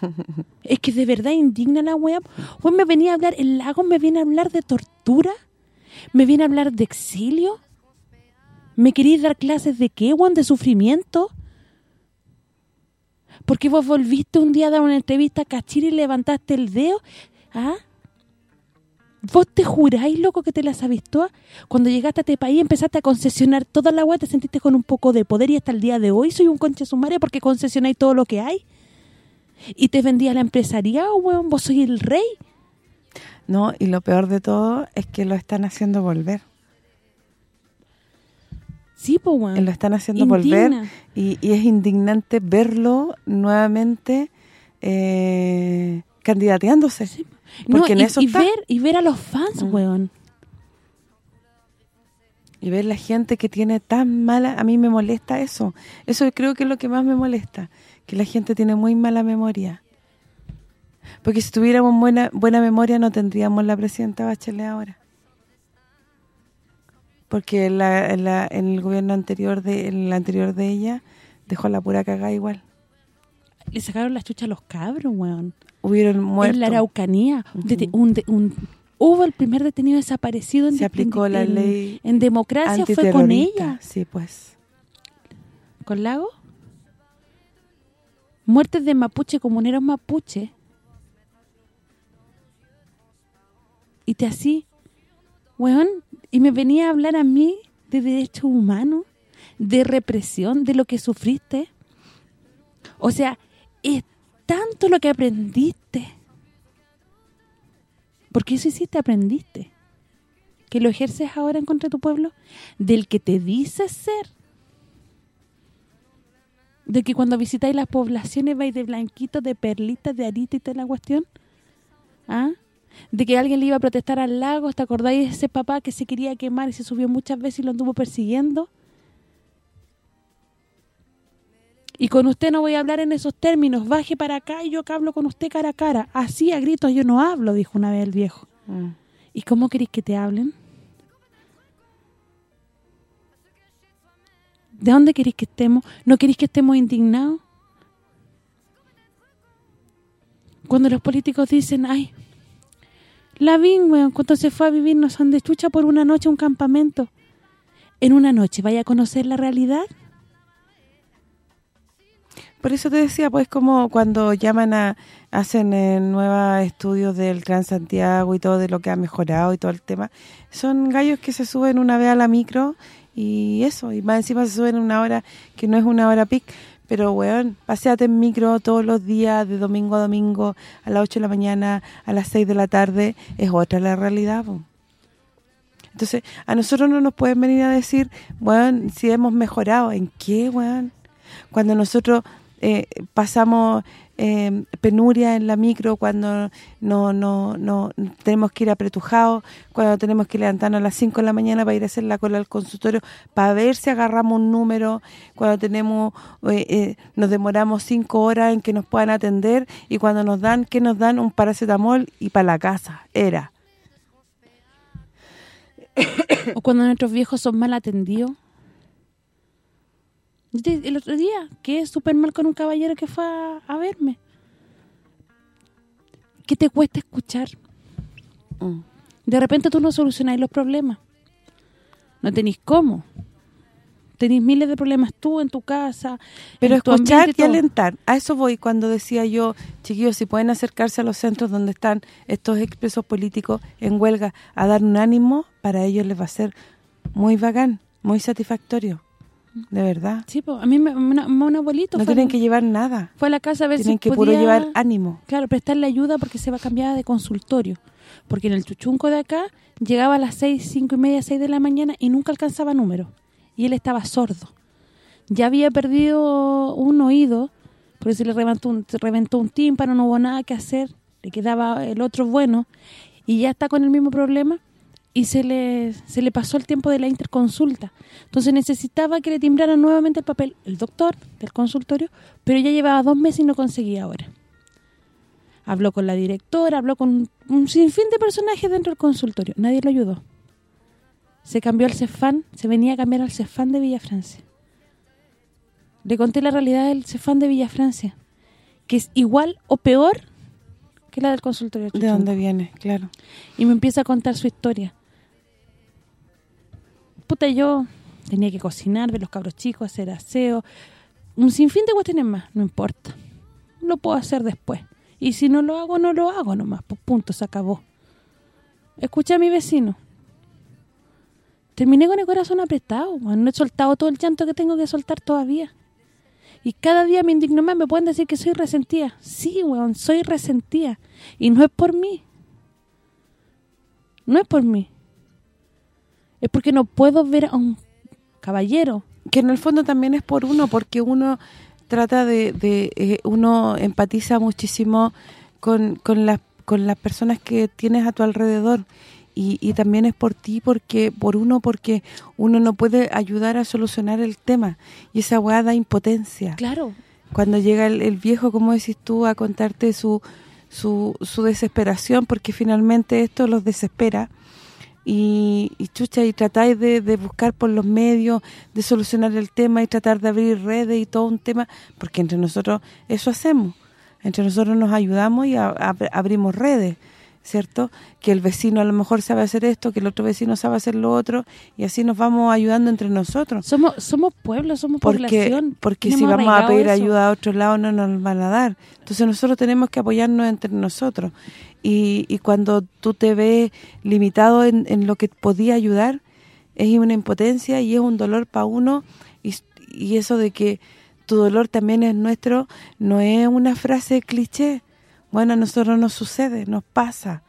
es que de verdad indigna la weá. Weón, me venía a hablar, el lago me viene a hablar de tortura, me viene a hablar de exilio. ¿Me queréis dar clases de qué, weón, de sufrimiento? Porque vos volviste un día a dar una entrevista a Cachiri y levantaste el dedo, ¿ah? ¿Vos te juráis, loco, que te la sabís todas? Cuando llegaste a este país empezaste a concesionar toda la agua, te sentiste con un poco de poder y hasta el día de hoy soy un conche sumario porque concesionáis todo lo que hay. Y te vendía la empresaria, weón, vos sois el rey. No, y lo peor de todo es que lo están haciendo volver. Sí, Lo están haciendo volver y, es indignante verlo nuevamente eh, candidateándose. Porque en eso y, ver, y ver a los fans, mm. weón. Y ver la gente que tiene tan mala... A mí me molesta eso. Eso creo que es lo que más me molesta. Que la gente tiene muy mala memoria. Porque si tuviéramos buena buena memoria no tendríamos la presidenta Bachelet ahora. Porque en, el gobierno anterior de en el anterior de ella dejó la pura cagada igual. Le sacaron la chucha a los cabros, weón. Hubieron muertos. En la Araucanía. un, hubo el primer detenido desaparecido en Se aplicó la ley en democracia fue con ella. Sí, pues. ¿Con Lago? Muertes de mapuche, comuneros mapuche. Y te así, weón, y me venía a hablar a mí de derechos humanos, de represión, de lo que sufriste. O sea, es tanto lo que aprendiste. Porque eso hiciste, aprendiste. Que lo ejerces ahora en contra de tu pueblo, del que te dices ser. De que cuando visitáis las poblaciones vais de blanquitos, de perlitas, de arita y toda la cuestión. ¿Ah? De que alguien le iba a protestar al lago, ¿te acordáis de ese papá que se quería quemar y se subió muchas veces y lo anduvo persiguiendo? Y con usted no voy a hablar en esos términos, baje para acá y yo hablo con usted cara a cara. Así a gritos yo no hablo, dijo una vez el viejo. Mm. ¿Y cómo queréis que te hablen? ¿De dónde queréis que estemos? ¿No queréis que estemos indignados? Cuando los políticos dicen, ay, la VIN, weón, cuando se fue a vivir nos han de chucha por una noche un campamento. En una noche, ¿vaya a conocer la realidad? Por eso te decía, pues como cuando llaman a, hacen eh, nuevos estudios del Transantiago y todo de lo que ha mejorado y todo el tema, son gallos que se suben una vez a la micro y eso, y más encima se suben una hora que no es una hora pic, pero weón, paseate en micro todos los días, de domingo a domingo, a las 8 de la mañana, a las 6 de la tarde, es otra la realidad, Entonces, a nosotros no nos pueden venir a decir, weón, si hemos mejorado, ¿en qué, weón? Cuando nosotros eh, pasamos eh, penuria en la micro cuando no, no, no tenemos que ir apretujados, cuando tenemos que levantarnos a las 5 de la mañana para ir a hacer la cola al consultorio, para ver si agarramos un número, cuando tenemos eh, nos demoramos 5 horas en que nos puedan atender y cuando nos dan, que nos dan? Un paracetamol y para la casa, era. o cuando nuestros viejos son mal atendidos el otro día que súper mal con un caballero que fue a, verme. ¿Qué te cuesta escuchar? Mm. De repente tú no solucionáis los problemas. No tenéis cómo. Tenéis miles de problemas tú en tu casa. Pero escuchar y, alentar. A eso voy cuando decía yo, chiquillos, si pueden acercarse a los centros donde están estos expresos políticos en huelga a dar un ánimo, para ellos les va a ser muy bacán, muy satisfactorio. De verdad. Sí, pues a mí me, un abuelito No tienen que llevar nada. Fue a la casa a ver tienen que puro llevar ánimo. Claro, prestarle ayuda porque se va a cambiar de consultorio. Porque en el chuchunco de acá llegaba a las seis, cinco y media, seis de la mañana y nunca alcanzaba número. Y él estaba sordo. Ya había perdido un oído, porque se le reventó un, se reventó un tímpano, no hubo nada que hacer. Le quedaba el otro bueno. Y ya está con el mismo problema y se le, se le pasó el tiempo de la interconsulta. Entonces necesitaba que le timbraran nuevamente el papel el doctor del consultorio, pero ya llevaba dos meses y no conseguía ahora. Habló con la directora, habló con un sinfín de personajes dentro del consultorio. Nadie lo ayudó. Se cambió al Cefán, se venía a cambiar al Cefán de Villa Francia. Le conté la realidad del Cefán de Villa Francia, que es igual o peor que la del consultorio. ¿De dónde viene? Claro. Y me empieza a contar su historia puta, yo tenía que cocinar, ver los cabros chicos, hacer aseo, un sinfín de cuestiones más, no importa. Lo puedo hacer después. Y si no lo hago, no lo hago nomás, pues punto, se acabó. Escuché a mi vecino. Terminé con el corazón apretado, no he soltado todo el llanto que tengo que soltar todavía. Y cada día me indigno más, me pueden decir que soy resentida. Sí, weón, soy resentida. Y no es por mí. No es por mí es porque no puedo ver a un caballero. Que en el fondo también es por uno, porque uno trata de... Eh, uno empatiza muchísimo con, con, las, con las personas que tienes a tu alrededor. Y, también es por ti, porque por uno, porque uno no puede ayudar a solucionar el tema. Y esa weá da impotencia. Claro. Cuando llega el, el viejo, como decís tú, a contarte su, su, su desesperación, porque finalmente esto los desespera y, chucha, y tratáis de, buscar por los medios, de solucionar el tema y tratar de abrir redes y todo un tema, porque entre nosotros eso hacemos. Entre nosotros nos ayudamos y abrimos redes, ¿cierto? Que el vecino a lo mejor sabe hacer esto, que el otro vecino sabe hacer lo otro, y así nos vamos ayudando entre nosotros. Somos somos pueblo, somos población. Porque si vamos a pedir ayuda a otro lado no nos van a dar. Entonces nosotros tenemos que apoyarnos entre nosotros y, cuando tú te ves limitado en, lo que podía ayudar, es una impotencia y es un dolor para uno y, eso de que tu dolor también es nuestro, no es una frase cliché. Bueno, a nosotros nos sucede, nos pasa.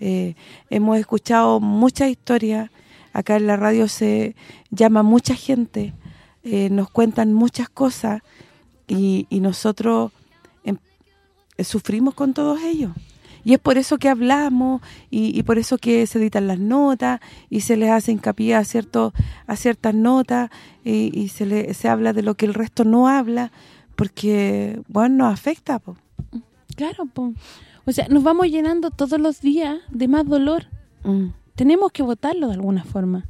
Eh, hemos escuchado muchas historias, acá en la radio se llama mucha gente, eh, nos cuentan muchas cosas y, nosotros em, sufrimos con todos ellos. Y es por eso que hablamos y, por eso que se editan las notas y se les hace hincapié a, cierto, a ciertas notas y, se le, se habla de lo que el resto no habla porque, bueno, nos afecta. Claro, po. o sea, nos vamos llenando todos los días de más dolor. Mm. Tenemos que votarlo de alguna forma.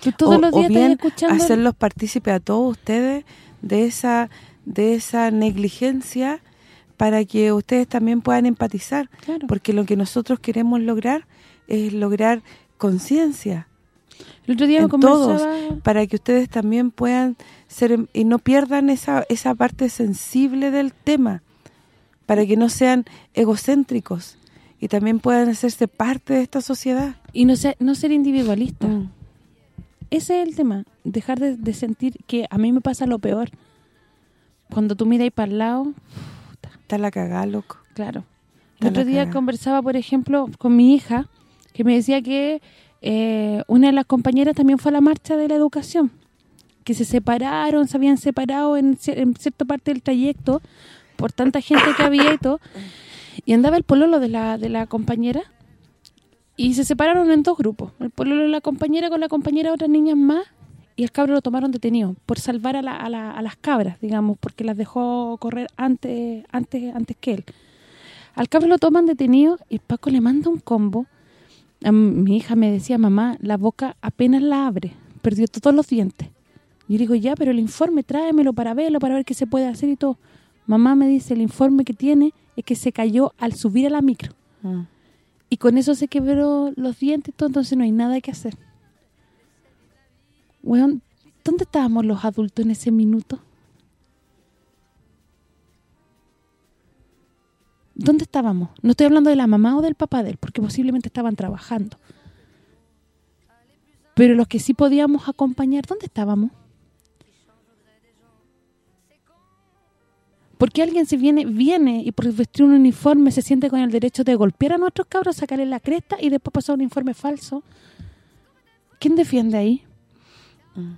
Que todos los días o bien escuchando... hacerlos partícipes a todos ustedes de esa de esa negligencia para que ustedes también puedan empatizar, porque lo que nosotros queremos lograr es lograr conciencia. El otro día en todos, para que ustedes también puedan ser y no pierdan esa esa parte sensible del tema, para que no sean egocéntricos y también puedan hacerse parte de esta sociedad. Y no ser, no ser individualistas. Mm. Ese es el tema, dejar de, de, sentir que a mí me pasa lo peor. Cuando tú miras para el lado, Está la cagada, loco. Claro. el otro día conversaba, por ejemplo, con mi hija, que me decía que eh, una de las compañeras también fue a la marcha de la educación, que se separaron, se habían separado en, cierta parte del trayecto por tanta gente que había y todo, y andaba el pololo de la, de la compañera, y se separaron en dos grupos, el pololo de la compañera con la compañera otras niñas más, y el cabro lo tomaron detenido por salvar a, las cabras, digamos, porque las dejó correr antes antes antes que él. Al cabro lo toman detenido y Paco le manda un combo. mi hija me decía, mamá, la boca apenas la abre, perdió todos los dientes. Yo digo, ya, pero el informe, tráemelo para verlo, para ver qué se puede hacer y todo. Mamá me dice, el informe que tiene es que se cayó al subir a la micro. Ah. Y con eso se quebró los dientes, todo, entonces no hay nada que hacer. Weón, ¿dónde estábamos los adultos en ese minuto? ¿Dónde estábamos? No estoy hablando de la mamá o del papá de él, porque posiblemente estaban trabajando. Pero los que sí podíamos acompañar, ¿dónde estábamos? Porque alguien se viene viene y por vestir un uniforme se siente con el derecho de golpear a nuestros cabros, sacarle la cresta y después pasar un informe falso. ¿Quién defiende ahí? Mm.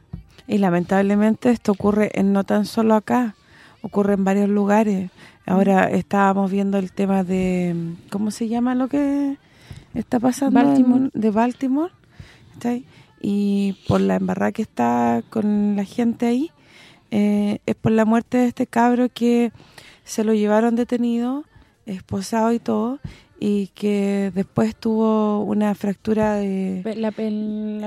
Y lamentablemente esto ocurre en no tan solo acá, ocurre en varios lugares. Ahora estábamos viendo el tema de, ¿cómo se llama lo que está pasando? Baltimore. de Baltimore. Y por la embarrada que está con la gente ahí, eh, es por la muerte de este cabro que se lo llevaron detenido, esposado y todo, y que después tuvo una fractura de la, en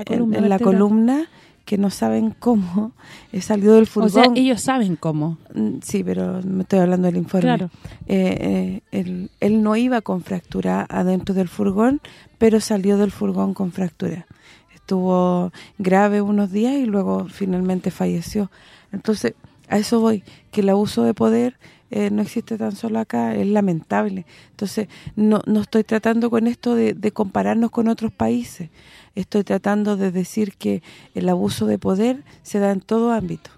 la columna que no saben cómo, he salido del furgón. O sea, ellos saben cómo. Mm, sí, pero me estoy hablando del informe. Claro. Eh, eh, él, no iba con fractura adentro del furgón, pero salió del furgón con fractura. Estuvo grave unos días y luego finalmente falleció. Entonces, a eso voy, que el abuso de poder eh, no existe tan solo acá, es lamentable. Entonces, no, no estoy tratando con esto de, de compararnos con otros países estoy tratando de decir que el abuso de poder se da en todo ámbito.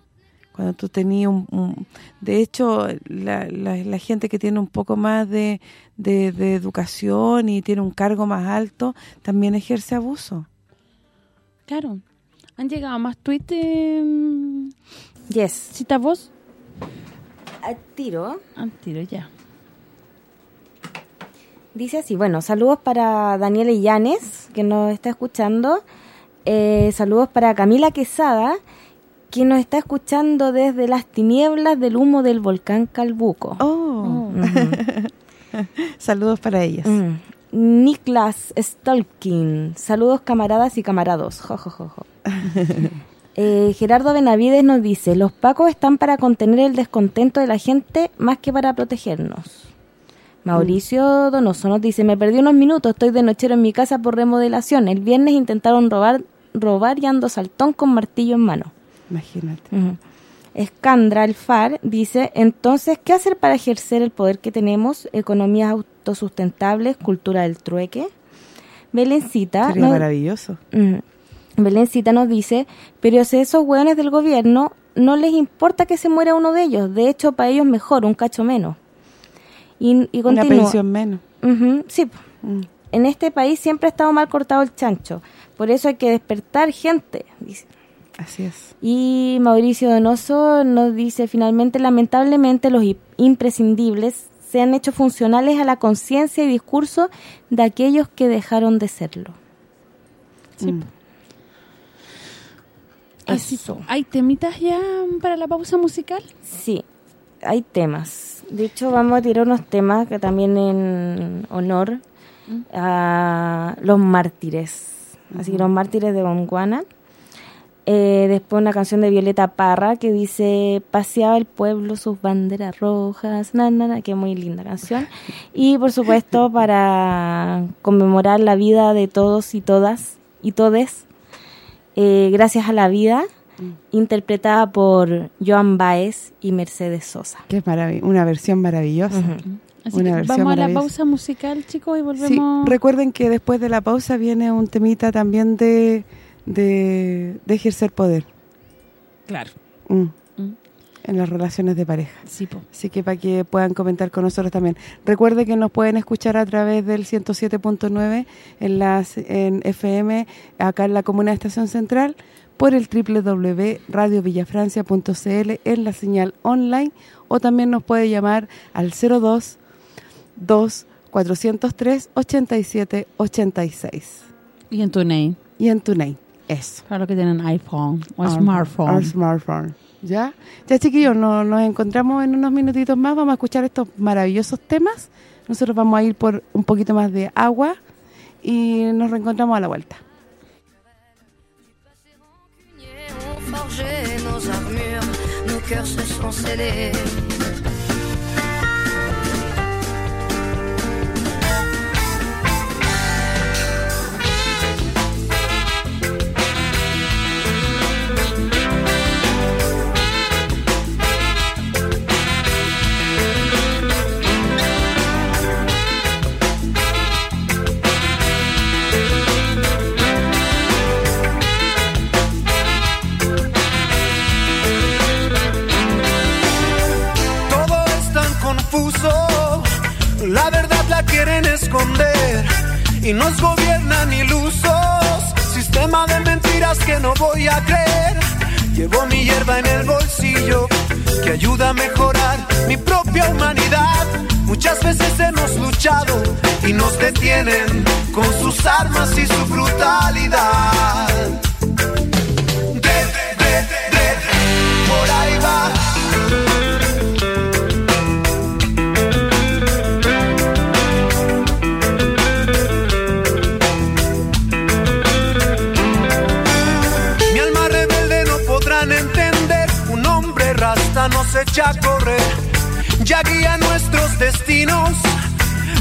Cuando tú tenías un, De hecho, la, la, gente que tiene un poco más de, de, educación y tiene un cargo más alto, también ejerce abuso. Claro. ¿Han llegado más tweets? Yes. ¿Cita vos? Al tiro. Al tiro, ya. Dice así, bueno, saludos para Daniela Illanes, que nos está escuchando. Eh, saludos para Camila Quesada, que nos está escuchando desde las tinieblas del humo del volcán Calbuco. Oh. saludos para ellas. Mm. Niklas Stolkin. Saludos camaradas y camarados. Jo, eh, Gerardo Benavides nos dice, los pacos están para contener el descontento de la gente más que para protegernos. Mauricio Donoso nos dice, me perdí unos minutos, estoy de nochero en mi casa por remodelación. El viernes intentaron robar, robar y ando saltón con martillo en mano. Imagínate. Escandra Alfar dice, entonces, ¿qué hacer para ejercer el poder que tenemos? Economías autosustentables, cultura del trueque. Belencita... Sería maravilloso. Belencita nos dice, pero si esos hueones del gobierno no les importa que se muera uno de ellos, de hecho para ellos mejor, un cacho menos. Y, y Una pensión menos. sí, mm. en este país siempre ha estado mal cortado el chancho, por eso hay que despertar gente, dice. Así es. Y Mauricio Donoso nos dice, finalmente, lamentablemente, los imprescindibles se han hecho funcionales a la conciencia y discurso de aquellos que dejaron de serlo. Sí. Mm. ¿Hay temitas ya para la pausa musical? Sí, hay temas. De hecho, vamos a tirar unos temas que también en honor mm. a los mártires. Así que los mártires de Bonguana. Eh, después una canción de Violeta Parra que dice Paseaba el pueblo sus banderas rojas, na, na, que muy linda canción. Y por supuesto para conmemorar la vida de todos y todas y todes, eh, Gracias a la vida, interpretada por Joan Baez y Mercedes Sosa. Que es una versión maravillosa. vamos a la pausa musical, chicos, y volvemos... recuerden que después de la pausa viene un temita también de de, ejercer poder. Claro. Mm. En las relaciones de pareja. Sí, Así que para que puedan comentar con nosotros también. Recuerde que nos pueden escuchar a través del 107.9 en las en FM, acá en la Comuna de Estación Central, por el www.radiovillafrancia.cl en la señal online o también nos puede llamar al 02 2 403 87 86. Y en TuneIn. Y en TuneIn. Eso. Los que tienen iPhone o smartphone. O smartphone. ¿Ya? Ya, chiquillos, nos encontramos en unos minutitos más. Vamos a escuchar estos maravillosos temas. Nosotros vamos a ir por un poquito más de agua y nos reencontramos a la vuelta. La esconder y nos gobiernan ilusos. Sistema de mentiras que no voy a creer. Llevo mi hierba en el bolsillo que ayuda a mejorar mi propia humanidad. Muchas veces hemos luchado y nos detienen con sus armas y su brutalidad. por ahí va. Nos echa a correr, ya guía nuestros destinos,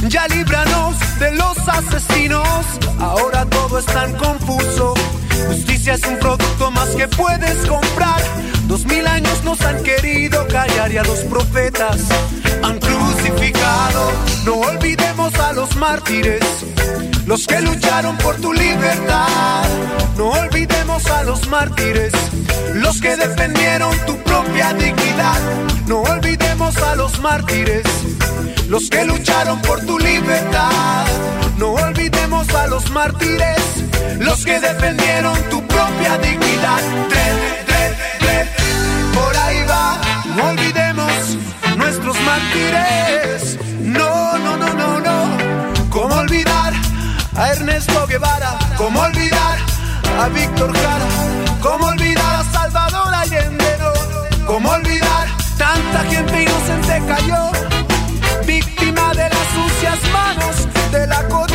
ya líbranos de los asesinos. Ahora todo es tan confuso. Justicia es un producto más que puedes comprar. Dos mil años nos han querido callar y a los profetas han No olvidemos a los mártires, los que lucharon por tu libertad. No olvidemos a los mártires los que defendieron tu propia dignidad. No olvidemos a los mártires, los que lucharon por tu libertad. No olvidemos a los mártires, los que defendieron tu propia dignidad. Nuestros mártires. No, no, no, no, no. ¿Cómo olvidar a Ernesto Guevara? ¿Cómo olvidar a Víctor Jara? ¿Cómo olvidar a Salvador Allende? ¿Cómo olvidar? Tanta gente inocente cayó, víctima de las sucias manos de la codicia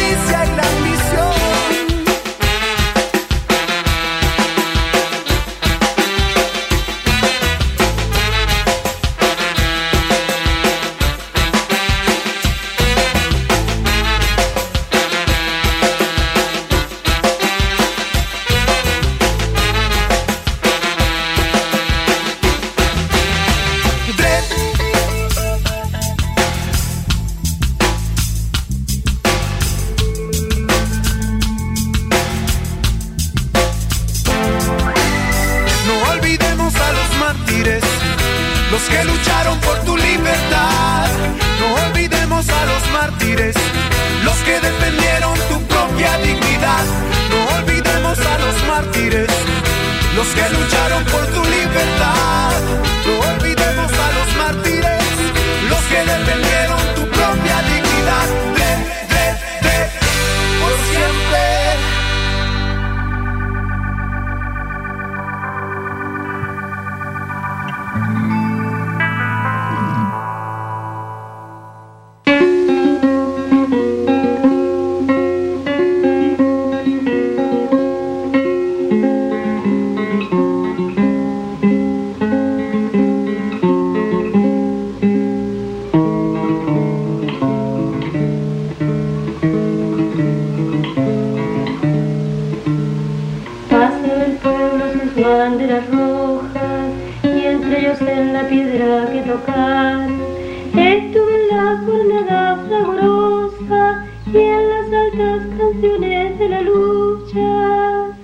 Estuve en la jornada fragorosa y en las altas canciones de la lucha.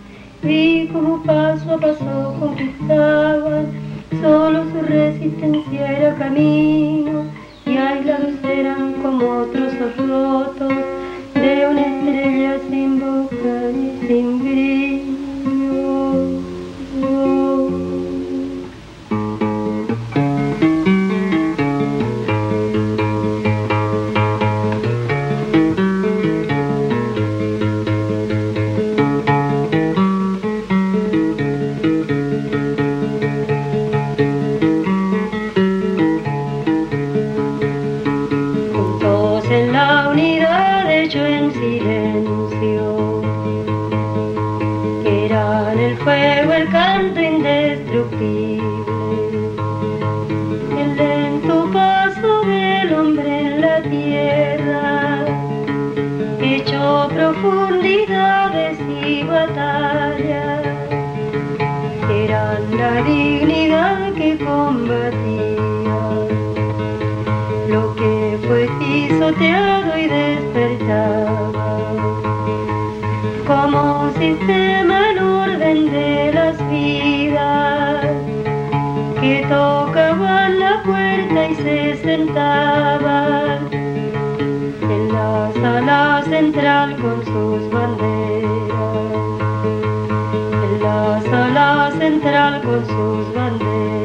Vi como paso a paso conquistaban, solo su resistencia era camino y aislados eran como otros arroz. el tema en orden de las vidas, que tocaban la puerta y se sentaban en la sala central con sus banderas, en la sala central con sus banderas.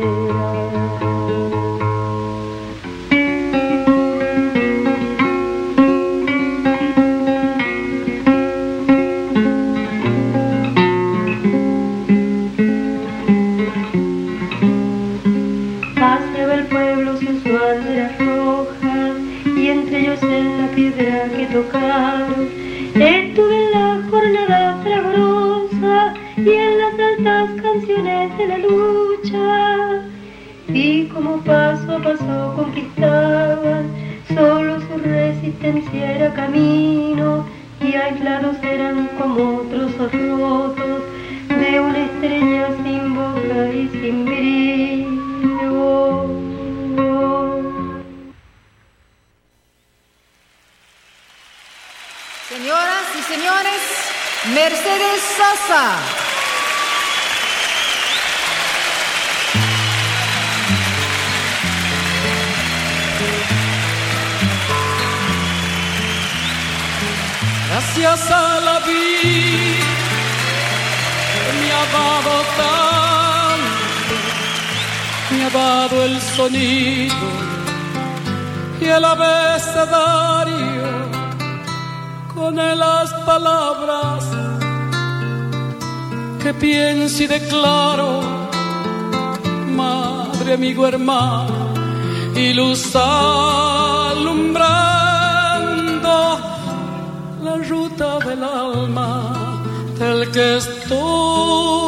existencia era camino y aislados eran como trozos rotos de una estrella sin boca y sin brillo. Señoras y señores, Mercedes Sosa. sonido y el abecedario con las palabras que pienso y declaro, madre, amigo, hermano, y luz alumbrando la ruta del alma del que estoy.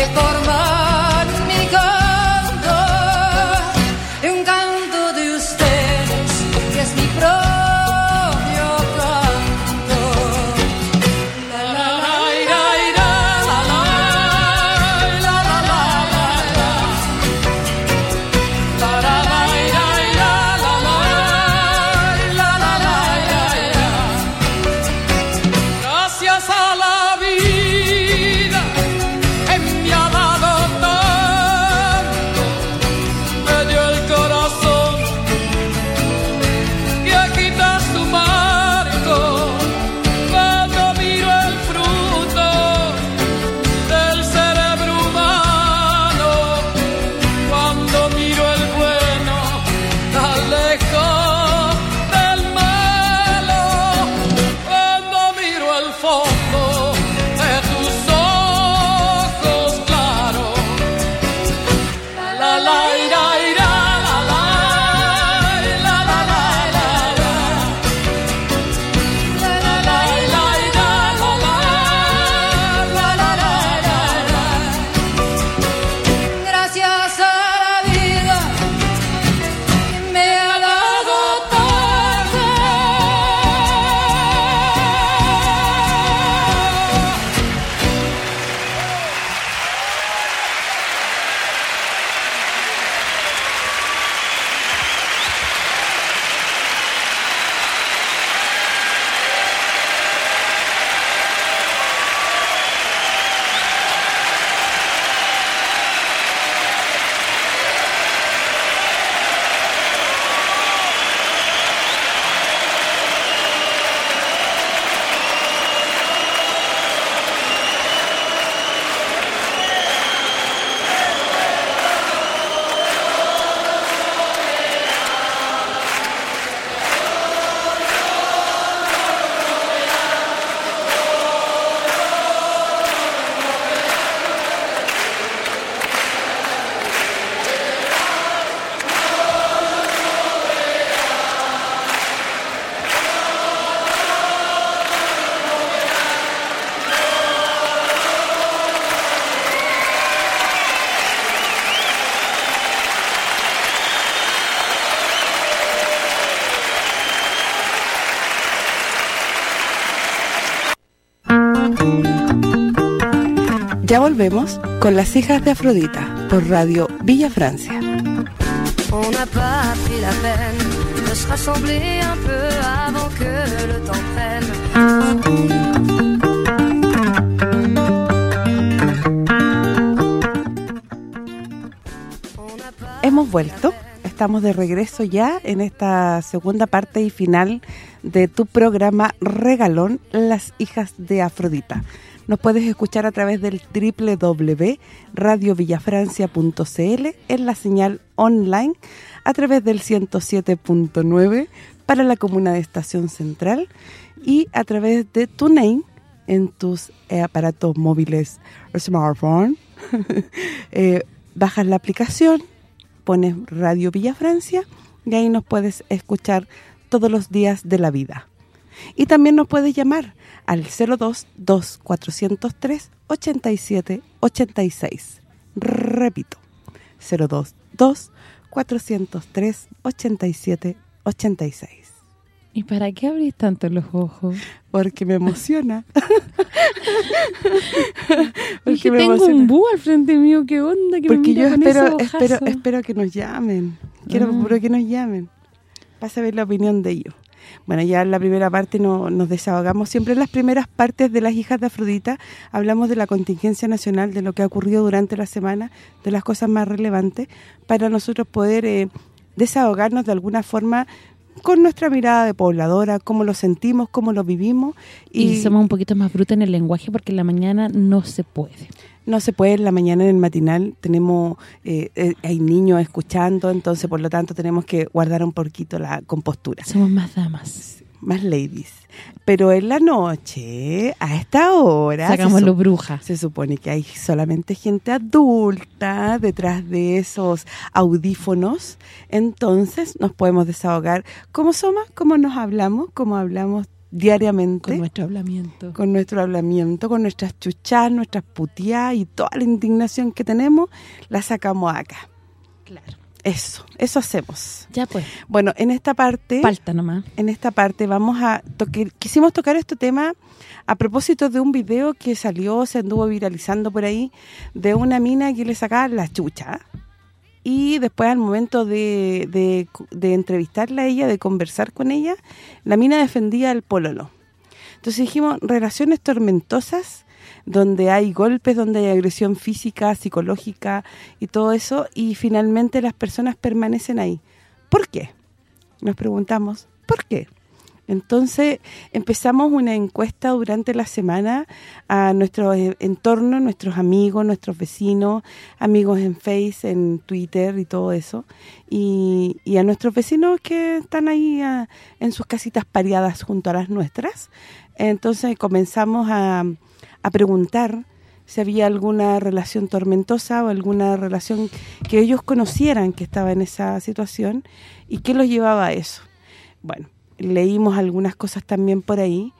Que Ya volvemos con Las hijas de Afrodita por Radio Villa Francia. On n'a pas pris la peine de se rassembler un peu avant que le temps prenne. Hemos vuelto, estamos de regreso ya en esta segunda parte y final de tu programa Regalón, Las hijas de Afrodita. Nos puedes escuchar a través del www.radiovillafrancia.cl en la señal online a través del 107.9 para la comuna de Estación Central y a través de TuneIn en tus eh, aparatos móviles smartphone. eh, bajas la aplicación, pones Radio Villa Francia y ahí nos puedes escuchar todos los días de la vida. Y también nos puedes llamar al 02 2403 87 86. Repito, 02 403 87 86. ¿Y para qué abrís tanto los ojos? Porque me emociona. Porque tengo un búho al frente mío, ¿qué onda? Que Porque yo espero, espero espero que nos llamen. Quiero ah. que nos llamen. Para saber la opinión de ellos. Bueno, ya en la primera parte no, nos desahogamos. Siempre en las primeras partes de las hijas de Afrodita hablamos de la contingencia nacional, de lo que ha ocurrido durante la semana, de las cosas más relevantes, para nosotros poder eh, desahogarnos de alguna forma con nuestra mirada de pobladora, cómo lo sentimos, cómo lo vivimos. Y, somos un poquito más brutos en el lenguaje porque en la mañana no se puede. No se puede en la mañana en el matinal, tenemos eh, eh, hay niños escuchando, entonces por lo tanto tenemos que guardar un poquito la compostura. Somos más damas más ladies. Pero en la noche, a esta hora... Sacamos los brujas. Se supone que hay solamente gente adulta detrás de esos audífonos. Entonces nos podemos desahogar. ¿Cómo somos? ¿Cómo nos hablamos? ¿Cómo hablamos diariamente. Con nuestro hablamiento. Con nuestro hablamiento, con nuestras chuchas, nuestras puteadas y toda la indignación que tenemos, la sacamos acá. Claro. Eso, eso hacemos. Ya pues. Bueno, en esta parte... Falta nomás. En esta parte vamos a... tocar quisimos tocar este tema a propósito de un video que salió, se anduvo viralizando por ahí, de una mina que le sacaba la chucha. Y después al momento de, de, de entrevistarla a ella, de conversar con ella, la mina defendía el pololo. Entonces dijimos, relaciones tormentosas donde hay golpes, donde hay agresión física, psicológica y todo eso, y finalmente las personas permanecen ahí. ¿Por qué? Nos preguntamos, ¿por qué? Entonces empezamos una encuesta durante la semana a nuestro e, entorno, nuestros amigos, nuestros vecinos, amigos en Face, en Twitter y todo eso, y, a nuestros vecinos que están ahí en sus casitas pareadas junto a las nuestras. Entonces comenzamos a, a preguntar si había alguna relación tormentosa o alguna relación que ellos conocieran que estaba en esa situación y qué los llevaba a eso. Bueno, leímos algunas cosas también por ahí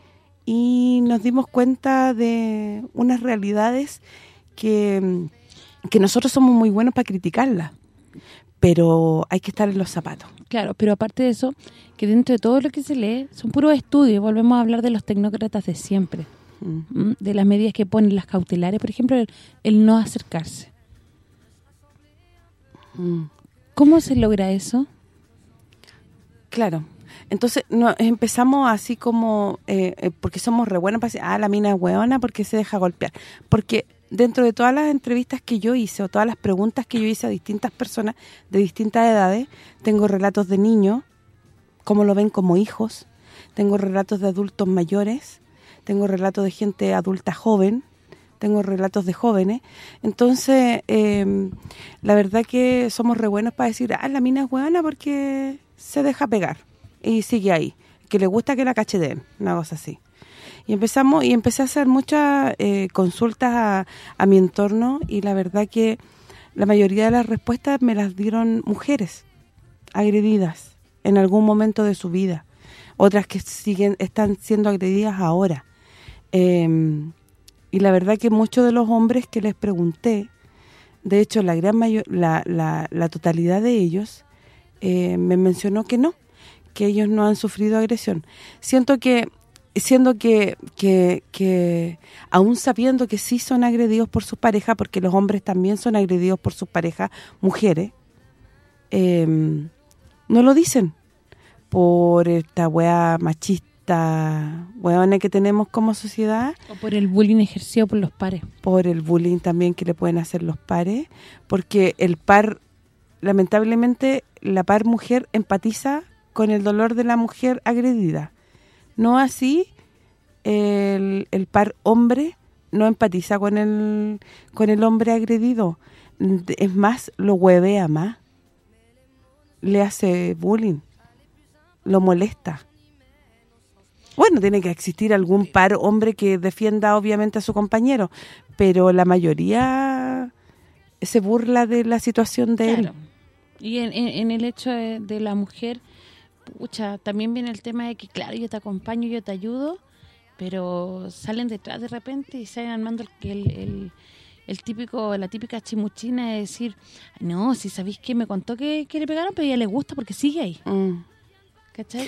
y nos dimos cuenta de unas realidades que, que nosotros somos muy buenos para criticarlas, pero hay que estar en los zapatos. Claro, pero aparte de eso, que dentro de todo lo que se lee, son puros estudios, volvemos a hablar de los tecnócratas de siempre de las medidas que ponen las cautelares, por ejemplo, el, no acercarse. Mm. ¿Cómo se logra eso? Claro. Entonces no, empezamos así como, eh, eh, porque somos re buenos para decir, ah, la mina es hueona porque se deja golpear. Porque dentro de todas las entrevistas que yo hice o todas las preguntas que yo hice a distintas personas de distintas edades, tengo relatos de niños, cómo lo ven como hijos, tengo relatos de adultos mayores, tengo relatos de gente adulta joven, tengo relatos de jóvenes. Entonces, em, la verdad que somos re buenos para decir, ah, la mina es buena porque se deja pegar y sigue ahí. Que le gusta que la cacheten, una cosa así. Y empezamos y empecé a hacer muchas eh, consultas a, a mi entorno y la verdad que la mayoría de las respuestas me las dieron mujeres agredidas en algún momento de su vida. Otras que siguen están siendo agredidas ahora. Em, y la verdad que muchos de los hombres que les pregunté, de hecho la gran mayor, la, la, totalidad de ellos, eh, me mencionó que no, que ellos no han sufrido agresión. Siento que siendo que, que, que aún sabiendo que sí son agredidos por sus parejas, porque los hombres también son agredidos por sus parejas, mujeres, em, no lo dicen por esta wea machista esta que tenemos como sociedad. O por el bullying ejercido por los pares. Por el bullying también que le pueden hacer los pares, porque el par, lamentablemente, la par mujer empatiza con el dolor de la mujer agredida. No así el, el par hombre no empatiza con el con el hombre agredido. Es más, lo huevea más. Le hace bullying lo molesta. Bueno, tiene que existir algún par hombre que defienda obviamente a su compañero, pero la mayoría se burla de la situación de él. Y en, el hecho de, la mujer, pucha, también viene el tema de que, claro, yo te acompaño, yo te ayudo, pero salen detrás de repente y salen armando el, el, el típico la típica chimuchina de decir, no, si sabéis que me contó que, que, le pegaron, pero a ella le gusta porque sigue ahí. Mm.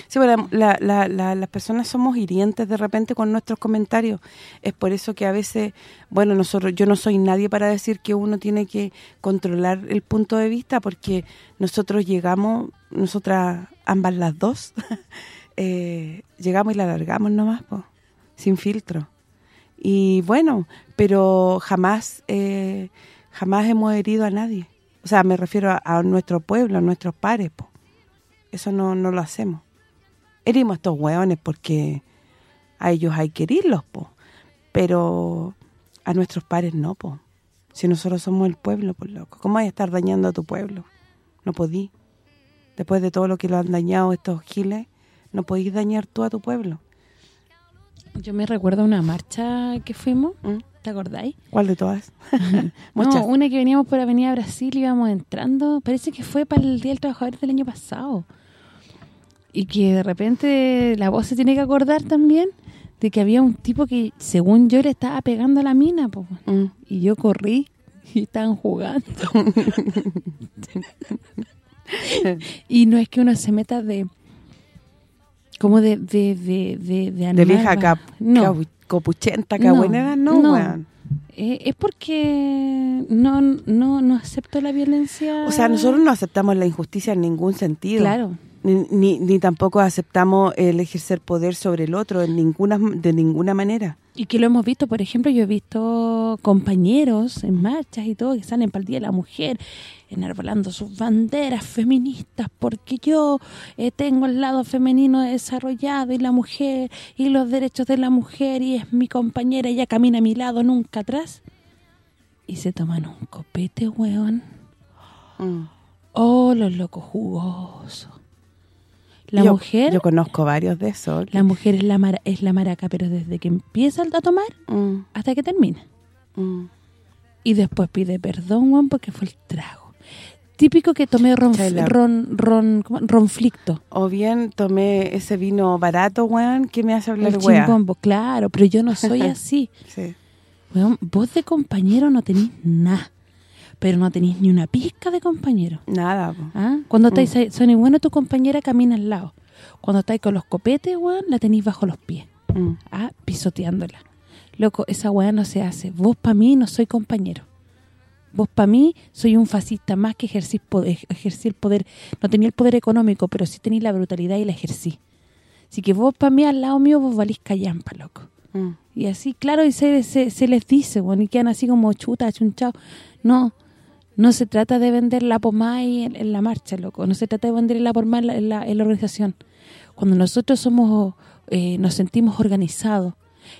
Sí, bueno, las personas somos hirientes de repente con nuestros comentarios. Es por eso que a veces, bueno, nosotros yo no soy nadie para decir que uno tiene que controlar el punto de vista porque nosotros llegamos, nosotras ambas las dos, eh, llegamos y la largamos nomás, sin filtro. Y bueno, pero jamás eh, jamás hemos herido a nadie. O sea, me refiero a, nuestro pueblo, a nuestros pares, po. Eso no, no lo hacemos. Herimos a estos hueones porque a ellos hay que herirlos, po. Pero a nuestros pares no, po. Si nosotros somos el pueblo, pues loco. ¿Cómo hay a estar dañando a tu pueblo? No podí. Después de todo lo que lo han dañado estos giles, no podís dañar tú a tu pueblo. Yo me recuerdo una marcha que fuimos, ¿Mm? ¿te acordáis? ¿Cuál de todas? no, una que veníamos por Avenida Brasil, íbamos entrando, parece que fue para el Día del Trabajador del año pasado. Y que de repente la voz se tiene que acordar también de que había un tipo que, según yo, le estaba pegando a la mina, ¿Mm? y yo corrí y estaban jugando. y no es que uno se meta de como de de de de, de, de vieja cap, no. copuchenta, no, no, no. Eh, es porque no, no, no acepto la violencia. O sea, nosotros no aceptamos la injusticia en ningún sentido. Claro. Ni, ni, tampoco aceptamos el ejercer poder sobre el otro en ninguna de ninguna manera. Y que lo hemos visto, por ejemplo, yo he visto compañeros en marchas y todo que salen para el Día de la Mujer enarbolando sus banderas feministas porque yo eh, tengo el lado femenino desarrollado y la mujer y los derechos de la mujer y es mi compañera, ella camina a mi lado, nunca atrás. Y se toman un copete, weón. Mm. Oh, los locos jugosos. La mujer... Yo conozco varios de esos. La mujer es la es la maraca, pero desde que empieza a tomar mm. hasta que termina. Mm. Y después pide perdón, weón, porque fue el trago típico que tomé ron, ron, ron, ronflicto. O bien tomé ese vino barato, weón, que me hace hablar El claro, pero yo no soy así. sí. Weón, vos de compañero no tenéis nada. Pero no tenéis ni una pizca de compañero. Nada. ¿Ah? Cuando mm. estáis, son bueno, tu compañera camina al lado. Cuando estáis con los copetes, weón, la tenéis bajo los pies. Mm. ¿Ah? Pisoteándola. Loco, esa weá no se hace. Vos para mí no soy compañero. Vos para mí soy un fascista más que ejercí, ejercí el poder. No tenía el poder económico, pero sí tenía la brutalidad y la ejercí. Así que vos para mí, al lado mío, vos valís callampa, loco. Mm. Y así, claro, y se, se, les dice, bueno, y quedan así como chuta, chunchao. No, no se trata de vender la pomada en, en, la marcha, loco. No se trata de vender la pomada en la, en la, organización. Cuando nosotros somos eh, nos sentimos organizados,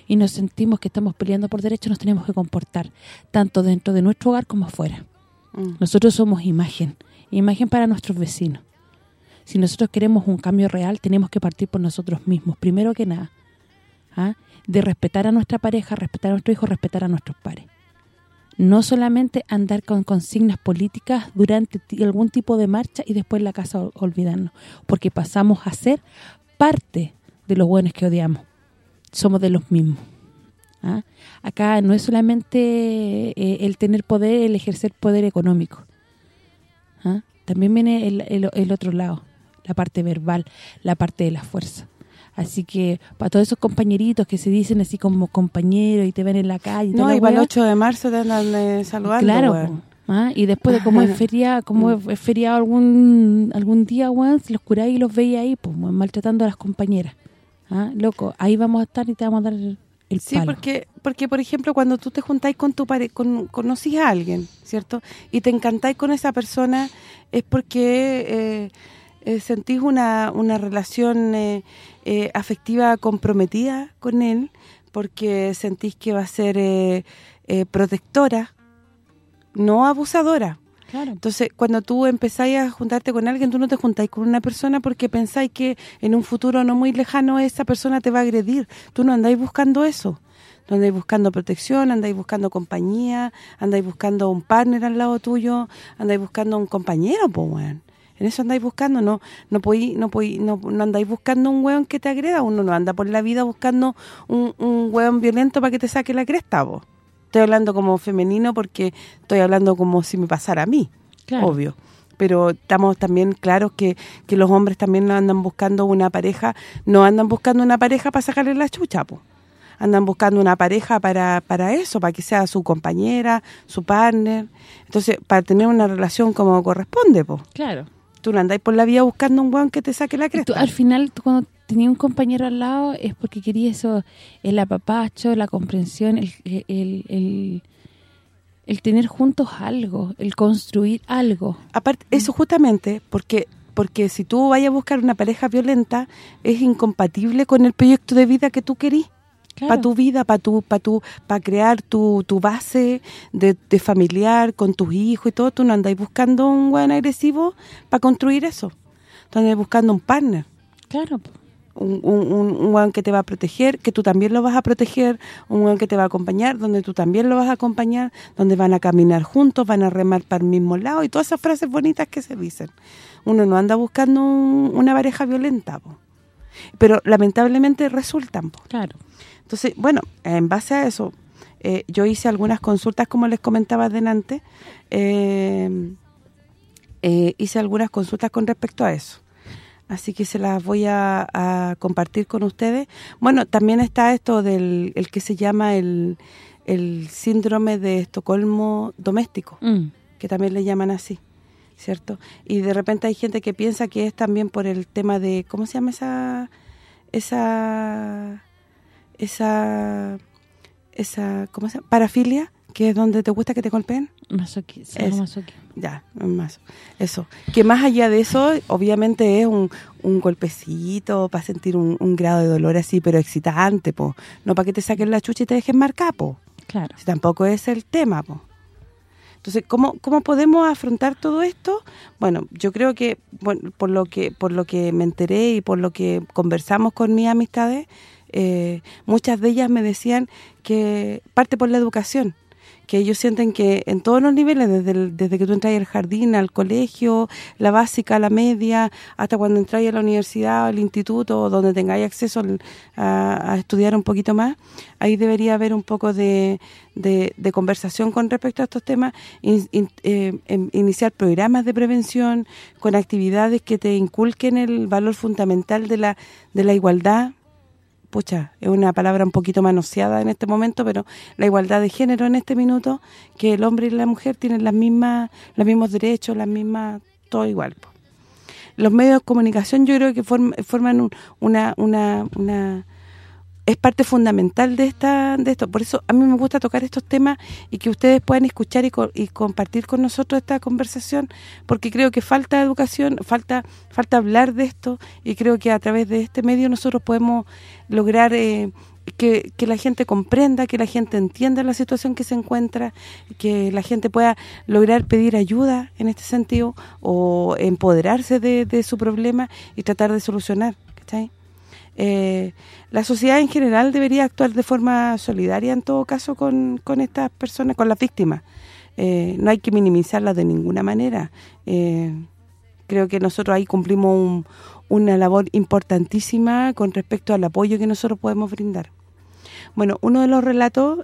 y nos sentimos que estamos peleando por derechos, nos tenemos que comportar, tanto dentro de nuestro hogar como afuera. Mm. Nosotros somos imagen, imagen para nuestros vecinos. Si nosotros queremos un cambio real, tenemos que partir por nosotros mismos, primero que nada. ¿ah? De respetar a nuestra pareja, respetar a nuestro hijo, respetar a nuestros pares. No solamente andar con consignas políticas durante algún tipo de marcha y después la casa olvidarnos, porque pasamos a ser parte de los buenos que odiamos somos de los mismos. ¿ah? Acá no es solamente eh, el tener poder, el ejercer poder económico. ¿ah? También viene el, otro lado, la parte verbal, la parte de la fuerza. Así que para todos esos compañeritos que se dicen así como compañeros y te ven en la calle... No, igual el 8 de marzo te andan eh, saludando, Claro, ¿ah? y después de como es feriado, como es feriado algún algún día, si los curáis y los veis ahí, pues maltratando a las compañeras. ¿Ah? Loco, ahí vamos a estar y te vamos a dar el, Sí, porque, porque por ejemplo, cuando tú te juntáis con tu pareja, con, conocís a alguien, ¿cierto? Y te encantáis con esa persona, es porque eh, eh, sentís una, una relación eh, afectiva comprometida con él, porque sentís que va a ser protectora, no abusadora. Entonces, cuando tú empezáis a juntarte con alguien, tú no te juntáis con una persona porque pensáis que en un futuro no muy lejano esa persona te va a agredir. Tú no andáis buscando eso. No andáis buscando protección, andáis buscando compañía, andáis buscando un partner al lado tuyo, andáis buscando un compañero, pues, weón. En eso andáis buscando, no no podéis, no, no, andáis buscando un hueón que te agreda, uno no anda por la vida buscando un, un hueón violento para que te saque la cresta, vos. Estoy hablando como femenino porque estoy hablando como si me pasara a mí, obvio. Pero estamos también claros que, que los hombres también no andan buscando una pareja, no andan buscando una pareja para sacarle la chucha, pues andan buscando una pareja para, para eso, para que sea su compañera, su partner. Entonces, para tener una relación como corresponde, pues. Claro. Tú no andáis por la vida buscando un guan que te saque la cresta. al final, cuando tenías un compañero al lado, es porque querías eso, el apapacho, la comprensión, el, el, el, tener juntos algo, el construir algo. Aparte, eso justamente, porque porque si tú vayas a buscar una pareja violenta, es incompatible con el proyecto de vida que tú querís para tu vida, para tu para tu para crear tu, tu base de, familiar con tus hijos y todo, tú no andáis buscando un buen agresivo para construir eso. Tú andáis buscando un partner. Claro. Un, un, un que te va a proteger, que tú también lo vas a proteger, un buen que te va a acompañar, donde tú también lo vas a acompañar, donde van a caminar juntos, van a remar para el mismo lado y todas esas frases bonitas que se dicen. Uno no anda buscando una pareja violenta, pero lamentablemente resultan. Claro. Entonces, bueno, en base a eso, eh, yo hice algunas consultas, como les comentaba adelante, eh, eh, hice algunas consultas con respecto a eso. Así que se las voy a, compartir con ustedes. Bueno, también está esto del el que se llama el, síndrome de Estocolmo doméstico, mm. que también le llaman así, ¿cierto? Y de repente hay gente que piensa que es también por el tema de, ¿cómo se llama esa esa esa esa ¿cómo se llama? parafilia, que es donde te gusta que te golpeen. Masoquismo. Ya, más. Eso. Que más allá de eso, obviamente es un, un golpecito para sentir un, grado de dolor así, pero excitante, po. No para que te saquen la chucha y te dejen marcar, po. Claro. Si tampoco es el tema, po. Entonces, ¿cómo, ¿cómo podemos afrontar todo esto? Bueno, yo creo que bueno, por lo que por lo que me enteré y por lo que conversamos con mis amistades, eh, muchas de ellas me decían que parte por la educación, que ellos sienten que en todos los niveles, desde, desde que tú entras al jardín, al colegio, la básica, la media, hasta cuando entras a la universidad, al instituto, donde tengáis acceso a, estudiar un poquito más, ahí debería haber un poco de, conversación con respecto a estos temas, eh, em, iniciar programas de prevención con actividades que te inculquen el valor fundamental de la, de la igualdad, pucha, es una palabra un poquito manoseada en este momento, pero la igualdad de género en este minuto, que el hombre y la mujer tienen las mismas los mismos derechos, las mismas, todo igual. Los medios de comunicación yo creo que forman una, una, una es parte fundamental de esta de esto. Por eso a mí me gusta tocar estos temas y que ustedes puedan escuchar y, compartir con nosotros esta conversación, porque creo que falta educación, falta falta hablar de esto y creo que a través de este medio nosotros podemos lograr eh, que, que, la gente comprenda, que la gente entienda la situación que se encuentra, que la gente pueda lograr pedir ayuda en este sentido o empoderarse de, de su problema y tratar de solucionar, ¿cachai? Eh, la sociedad en general debería actuar de forma solidaria en todo caso con, con estas personas, con las víctimas. Eh, no hay que minimizarlas de ninguna manera. Eh, creo que nosotros ahí cumplimos una labor importantísima con respecto al apoyo que nosotros podemos brindar. Bueno, uno de los relatos,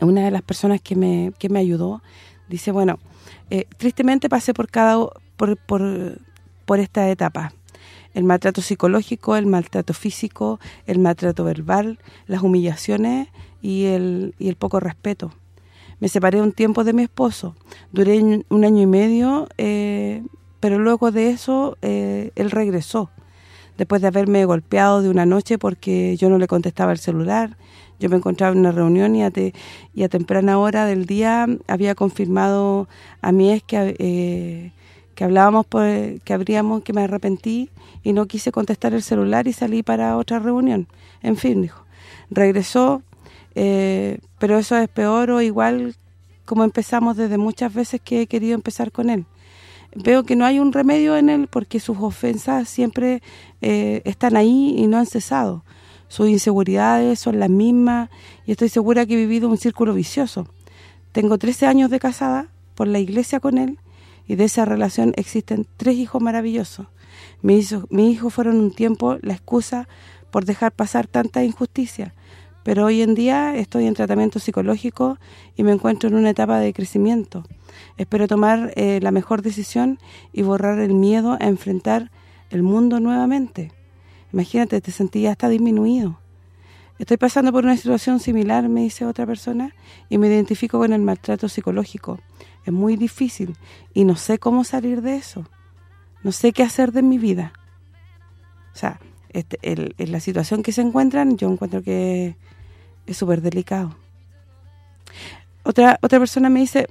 una de las personas que me, que me ayudó, dice, bueno, tristemente pasé por cada por, por, por esta etapa el maltrato psicológico, el maltrato físico, el maltrato verbal, las humillaciones y el, y el poco respeto. Me separé un tiempo de mi esposo, duré un año y medio, eh, pero luego de eso eh, él regresó, después de haberme golpeado de una noche porque yo no le contestaba el celular, yo me encontraba en una reunión y a, y a temprana hora del día había confirmado a mi ex que, eh, que hablábamos, por, que habríamos, que me arrepentí y no quise contestar el celular y salí para otra reunión. En fin, dijo. Regresó, eh, pero eso es peor o igual como empezamos desde muchas veces que he querido empezar con él. Veo que no hay un remedio en él porque sus ofensas siempre eh, están ahí y no han cesado. Sus inseguridades son las mismas y estoy segura que he vivido un círculo vicioso. Tengo 13 años de casada por la iglesia con él y de esa relación existen tres hijos maravillosos. Mis hijos, fueron un tiempo la excusa por dejar pasar tanta injusticia, pero hoy en día estoy en tratamiento psicológico y me encuentro en una etapa de crecimiento. Espero tomar eh, la mejor decisión y borrar el miedo a enfrentar el mundo nuevamente. Imagínate, te sentías hasta disminuido. Estoy pasando por una situación similar, me dice otra persona, y me identifico con el maltrato psicológico. Es muy difícil y no sé cómo salir de eso. No sé qué hacer de mi vida. O sea, este, en la situación que se encuentran, yo encuentro que es súper delicado. Otra otra persona me dice,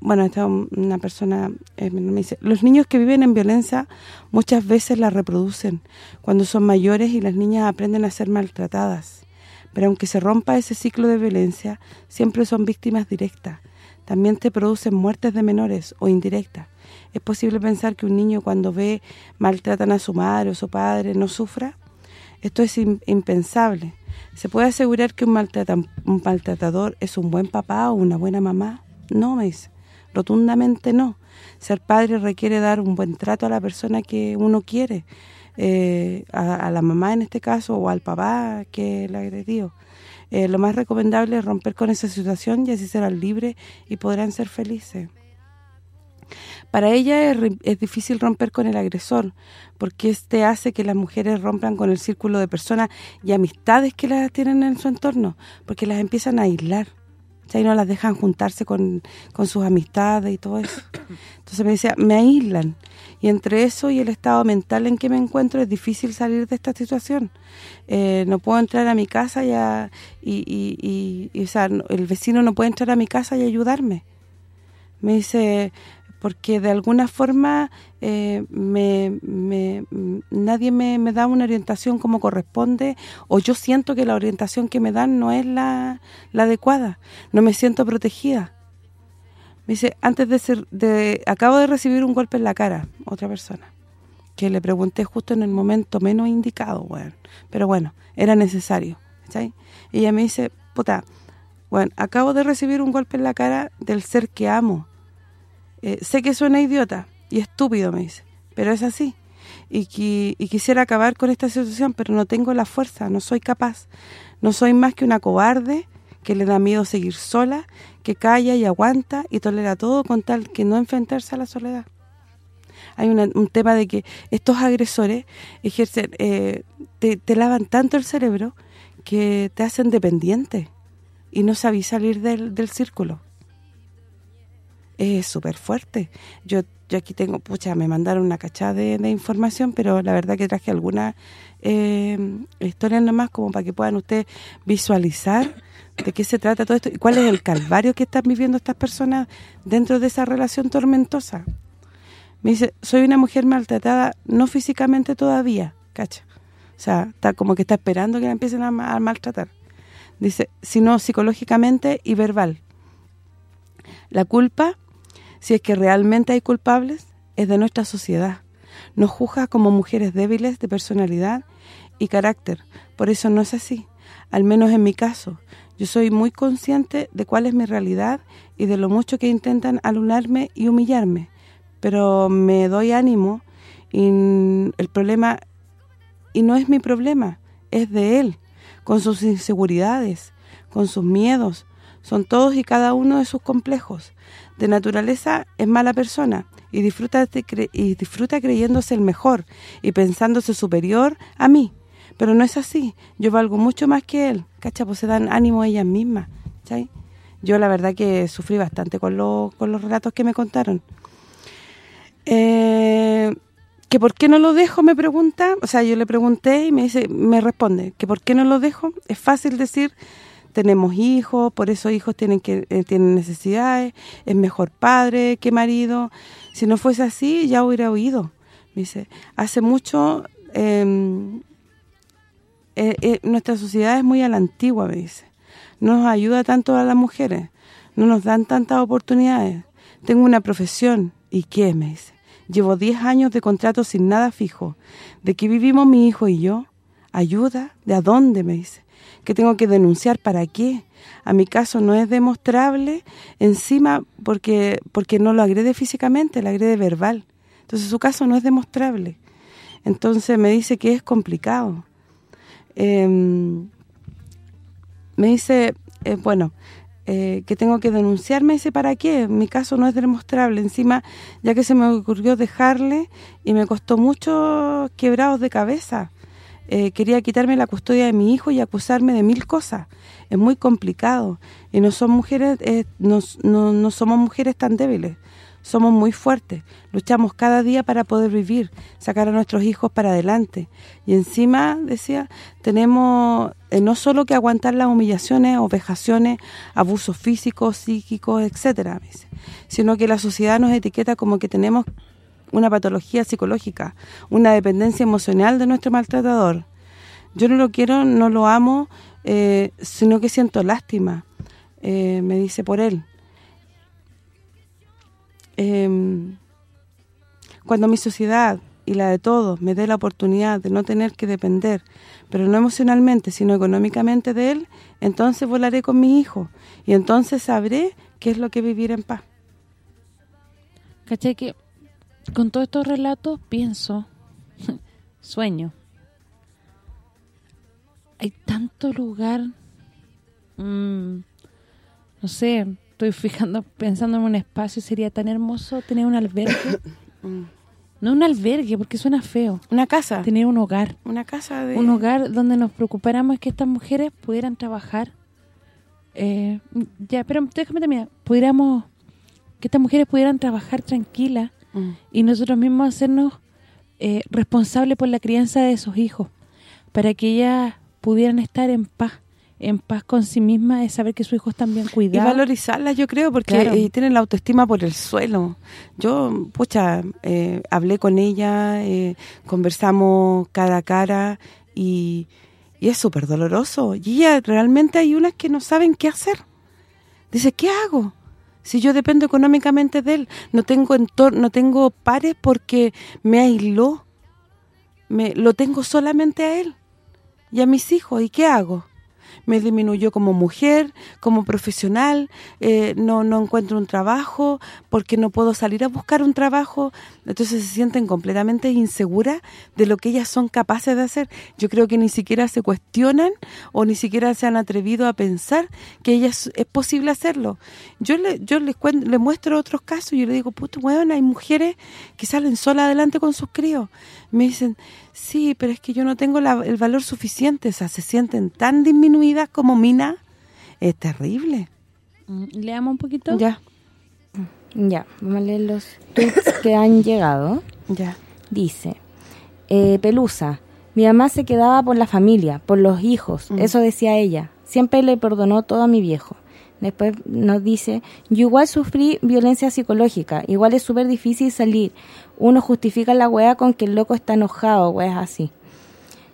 bueno, esta una persona eh, me dice, los niños que viven en violencia muchas veces la reproducen cuando son mayores y las niñas aprenden a ser maltratadas. Pero aunque se rompa ese ciclo de violencia, siempre son víctimas directas. También te producen muertes de menores o indirectas. ¿Es posible pensar que un niño cuando ve maltratan a su madre o su padre no sufra? Esto es impensable. ¿Se puede asegurar que un, un maltratador es un buen papá o una buena mamá? No, me dice. Rotundamente no. Ser padre requiere dar un buen trato a la persona que uno quiere, eh, a, la mamá en este caso, o al papá que le agredió. Eh, lo más recomendable es romper con esa situación y así serán libres y podrán ser felices. Para ella es, difícil romper con el agresor, porque este hace que las mujeres rompan con el círculo de personas y amistades que las tienen en su entorno, porque las empiezan a aislar. y no las dejan juntarse con, sus amistades y todo eso. Entonces me decía, me aíslan. Y entre eso y el estado mental en que me encuentro es difícil salir de esta situación. Eh, no puedo entrar a mi casa y, y, y, o sea, el vecino no puede entrar a mi casa y ayudarme. Me dice, porque de alguna forma eh, me, nadie me, da una orientación como corresponde o yo siento que la orientación que me dan no es la, adecuada, no me siento protegida. Me dice, antes de ser de acabo de recibir un golpe en la cara, otra persona, que le pregunté justo en el momento menos indicado, bueno, pero bueno, era necesario, ¿sí? Y ella me dice, puta, bueno, acabo de recibir un golpe en la cara del ser que amo, eh, sé que suena idiota y estúpido, me dice, pero es así. Y, quisiera acabar con esta situación, pero no tengo la fuerza, no soy capaz. No soy más que una cobarde que le da miedo seguir sola, que calla y aguanta y tolera todo con tal que no enfrentarse a la soledad. Hay un tema de que estos agresores ejercen eh, te, lavan tanto el cerebro que te hacen dependiente y no sabes salir del, del círculo es súper fuerte. Yo yo aquí tengo, pucha, me mandaron una cachada de, información, pero la verdad que traje algunas eh, historias nomás como para que puedan ustedes visualizar de qué se trata todo esto y cuál es el calvario que están viviendo estas personas dentro de esa relación tormentosa. Me dice, soy una mujer maltratada, no físicamente todavía, cacha. O sea, está como que está esperando que la empiecen a maltratar. Dice, sino psicológicamente y verbal. La culpa si es que realmente hay culpables, es de nuestra sociedad. Nos juzga como mujeres débiles de personalidad y carácter. Por eso no es así, al menos en mi caso. Yo soy muy consciente de cuál es mi realidad y de lo mucho que intentan anularme y humillarme. Pero me doy ánimo y el problema, y no es mi problema, es de él, con sus inseguridades, con sus miedos, son todos y cada uno de sus complejos de naturaleza es mala persona y disfruta y disfruta creyéndose el mejor y pensándose superior a mí. Pero no es así. Yo valgo mucho más que él. ¿Cacha? Pues se dan ánimo a ellas mismas. Yo la verdad que sufrí bastante con, con los relatos que me contaron. Eh, que por qué no lo dejo, me pregunta. O sea, yo le pregunté y me dice me responde que por qué no lo dejo. Es fácil decir tenemos hijos, por eso hijos tienen que eh, tienen necesidades, es mejor padre que marido. Si no fuese así, ya hubiera oído. Me dice, hace mucho, em, eh, eh, nuestra sociedad es muy a la antigua, me dice. No nos ayuda tanto a las mujeres. No nos dan tantas oportunidades. Tengo una profesión. ¿Y qué? Me dice. Llevo 10 años de contrato sin nada fijo. ¿De qué vivimos mi hijo y yo? ¿Ayuda? ¿De a dónde? Me dice. ¿Que tengo que denunciar para qué? A mi caso no es demostrable encima porque porque no lo agrede físicamente, lo agrede verbal. Entonces su caso no es demostrable. Entonces me dice que es complicado. Em, me dice, eh, bueno, eh, que tengo que denunciarme, dice, ¿para qué? Mi caso no es demostrable. Encima, ya que se me ocurrió dejarle y me costó muchos quebrados de cabeza. Eh, quería quitarme la custodia de mi hijo y acusarme de mil cosas. Es muy complicado. Y no son mujeres no, no somos mujeres tan débiles somos muy fuertes, luchamos cada día para poder vivir, sacar a nuestros hijos para adelante. Y encima, decía, tenemos eh, no solo que aguantar las humillaciones o vejaciones, abusos físicos, psíquicos, etcétera, sino que la sociedad nos etiqueta como que tenemos una patología psicológica, una dependencia emocional de nuestro maltratador. Yo no lo quiero, no lo amo, eh, sino que siento lástima, eh, me dice por él eh, cuando mi sociedad y la de todos me dé la oportunidad de no tener que depender, pero no emocionalmente, sino económicamente de él, entonces volaré con mi hijo y entonces sabré qué es lo que vivir en paz. ¿Cachai? Que con todos estos relatos pienso, sueño, hay tanto lugar, mm, no sé, estoy fijando, pensando en un espacio, sería tan hermoso tener un albergue. no un albergue, porque suena feo. Una casa. Tener un hogar. Una casa de... Un hogar donde nos preocupáramos que estas mujeres pudieran trabajar. Eh, ya, pero déjame también, pudiéramos... Que estas mujeres pudieran trabajar tranquilas mm. y nosotros mismos hacernos eh, responsables por la crianza de sus hijos. Para que ellas pudieran estar en paz en paz con sí misma es saber que sus hijos están bien cuidados. Y valorizarlas, yo creo, porque eh, tienen la autoestima por el suelo. Yo, pucha, eh, hablé con ella, eh, conversamos cara a cara y, es súper doloroso. Y ella, realmente hay unas que no saben qué hacer. Dice, ¿qué hago? Si yo dependo económicamente de él, no tengo entorno, no tengo pares porque me aisló. Me, lo tengo solamente a él y a mis hijos. ¿Y qué hago? Me disminuyó como mujer, como profesional, eh, no, no encuentro un trabajo, porque no puedo salir a buscar un trabajo, entonces se sienten completamente inseguras de lo que ellas son capaces de hacer. Yo creo que ni siquiera se cuestionan o ni siquiera se han atrevido a pensar que ellas es posible hacerlo. Yo le, yo les, le muestro otros casos y yo le digo, puto, bueno, hay mujeres que salen solas adelante con sus críos. Me dicen, sí, pero es que yo no tengo el valor suficiente, o sea, se sienten tan disminuidas como Mina, es terrible. Mm, ¿Leamos un poquito? Ya. Ya, vamos a leer los tweets que han llegado. Ya. Dice, eh, Pelusa, mi mamá se quedaba por la familia, por los hijos, mm. eso decía ella. Siempre le perdonó todo a mi viejo. Después nos dice, yo igual sufrí violencia psicológica, igual es súper difícil salir. Uno justifica la weá con que el loco está enojado, weá así.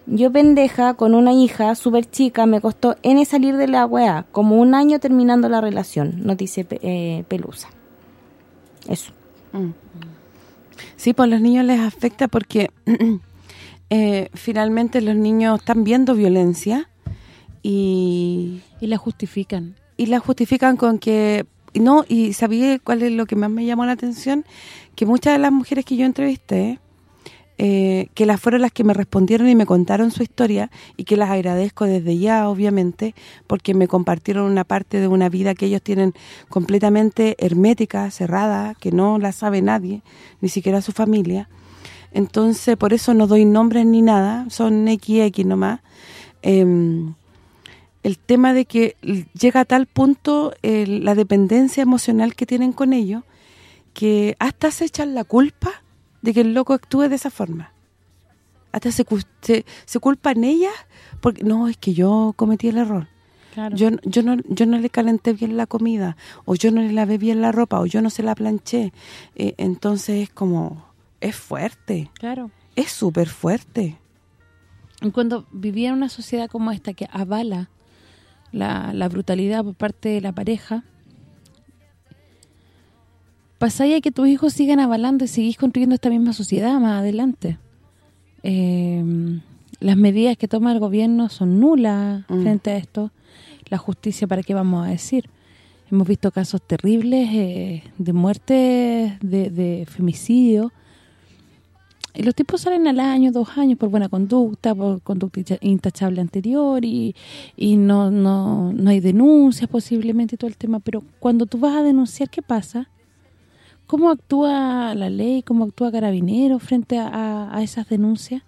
Yo pendeja, con una hija súper chica, me costó N salir de la weá, como un año terminando la relación, nos dice eh, Pelusa. Eso. Mm. Sí, pues a los niños les afecta porque eh, finalmente los niños están viendo violencia y... Y la justifican. Y la justifican con que... No, y sabía cuál es lo que más me llamó la atención, que muchas de las mujeres que yo entrevisté, eh, que las fueron las que me respondieron y me contaron su historia y que las agradezco desde ya, obviamente, porque me compartieron una parte de una vida que ellos tienen completamente hermética, cerrada, que no la sabe nadie, ni siquiera su familia. Entonces, por eso no doy nombres ni nada, son XX nomás. Eh, el tema de que llega a tal punto la dependencia emocional que tienen con ellos, que hasta se echan la culpa de que el loco actúe de esa forma. Hasta se, se, culpan ellas porque no, es que yo cometí el error. Yo yo no yo no le calenté bien la comida o yo no le lavé bien la ropa o yo no se la planché. Eh, entonces es como es fuerte. Claro. Es súper fuerte. Y cuando vivía en una sociedad como esta que avala la, la brutalidad por parte de la pareja, pasáis que tus hijos sigan avalando y seguís construyendo esta misma sociedad más adelante. Eh, las medidas que toma el gobierno son nulas mm. frente a esto. La justicia, ¿para qué vamos a decir? Hemos visto casos terribles eh, de muerte, de, femicidio. Y los tipos salen al año, dos años, por buena conducta, por conducta intachable anterior y, y no, no, no hay denuncias posiblemente y todo el tema. Pero cuando tú vas a denunciar, ¿qué pasa? ¿Cómo actúa la ley? ¿Cómo actúa Carabinero frente a, esas denuncias?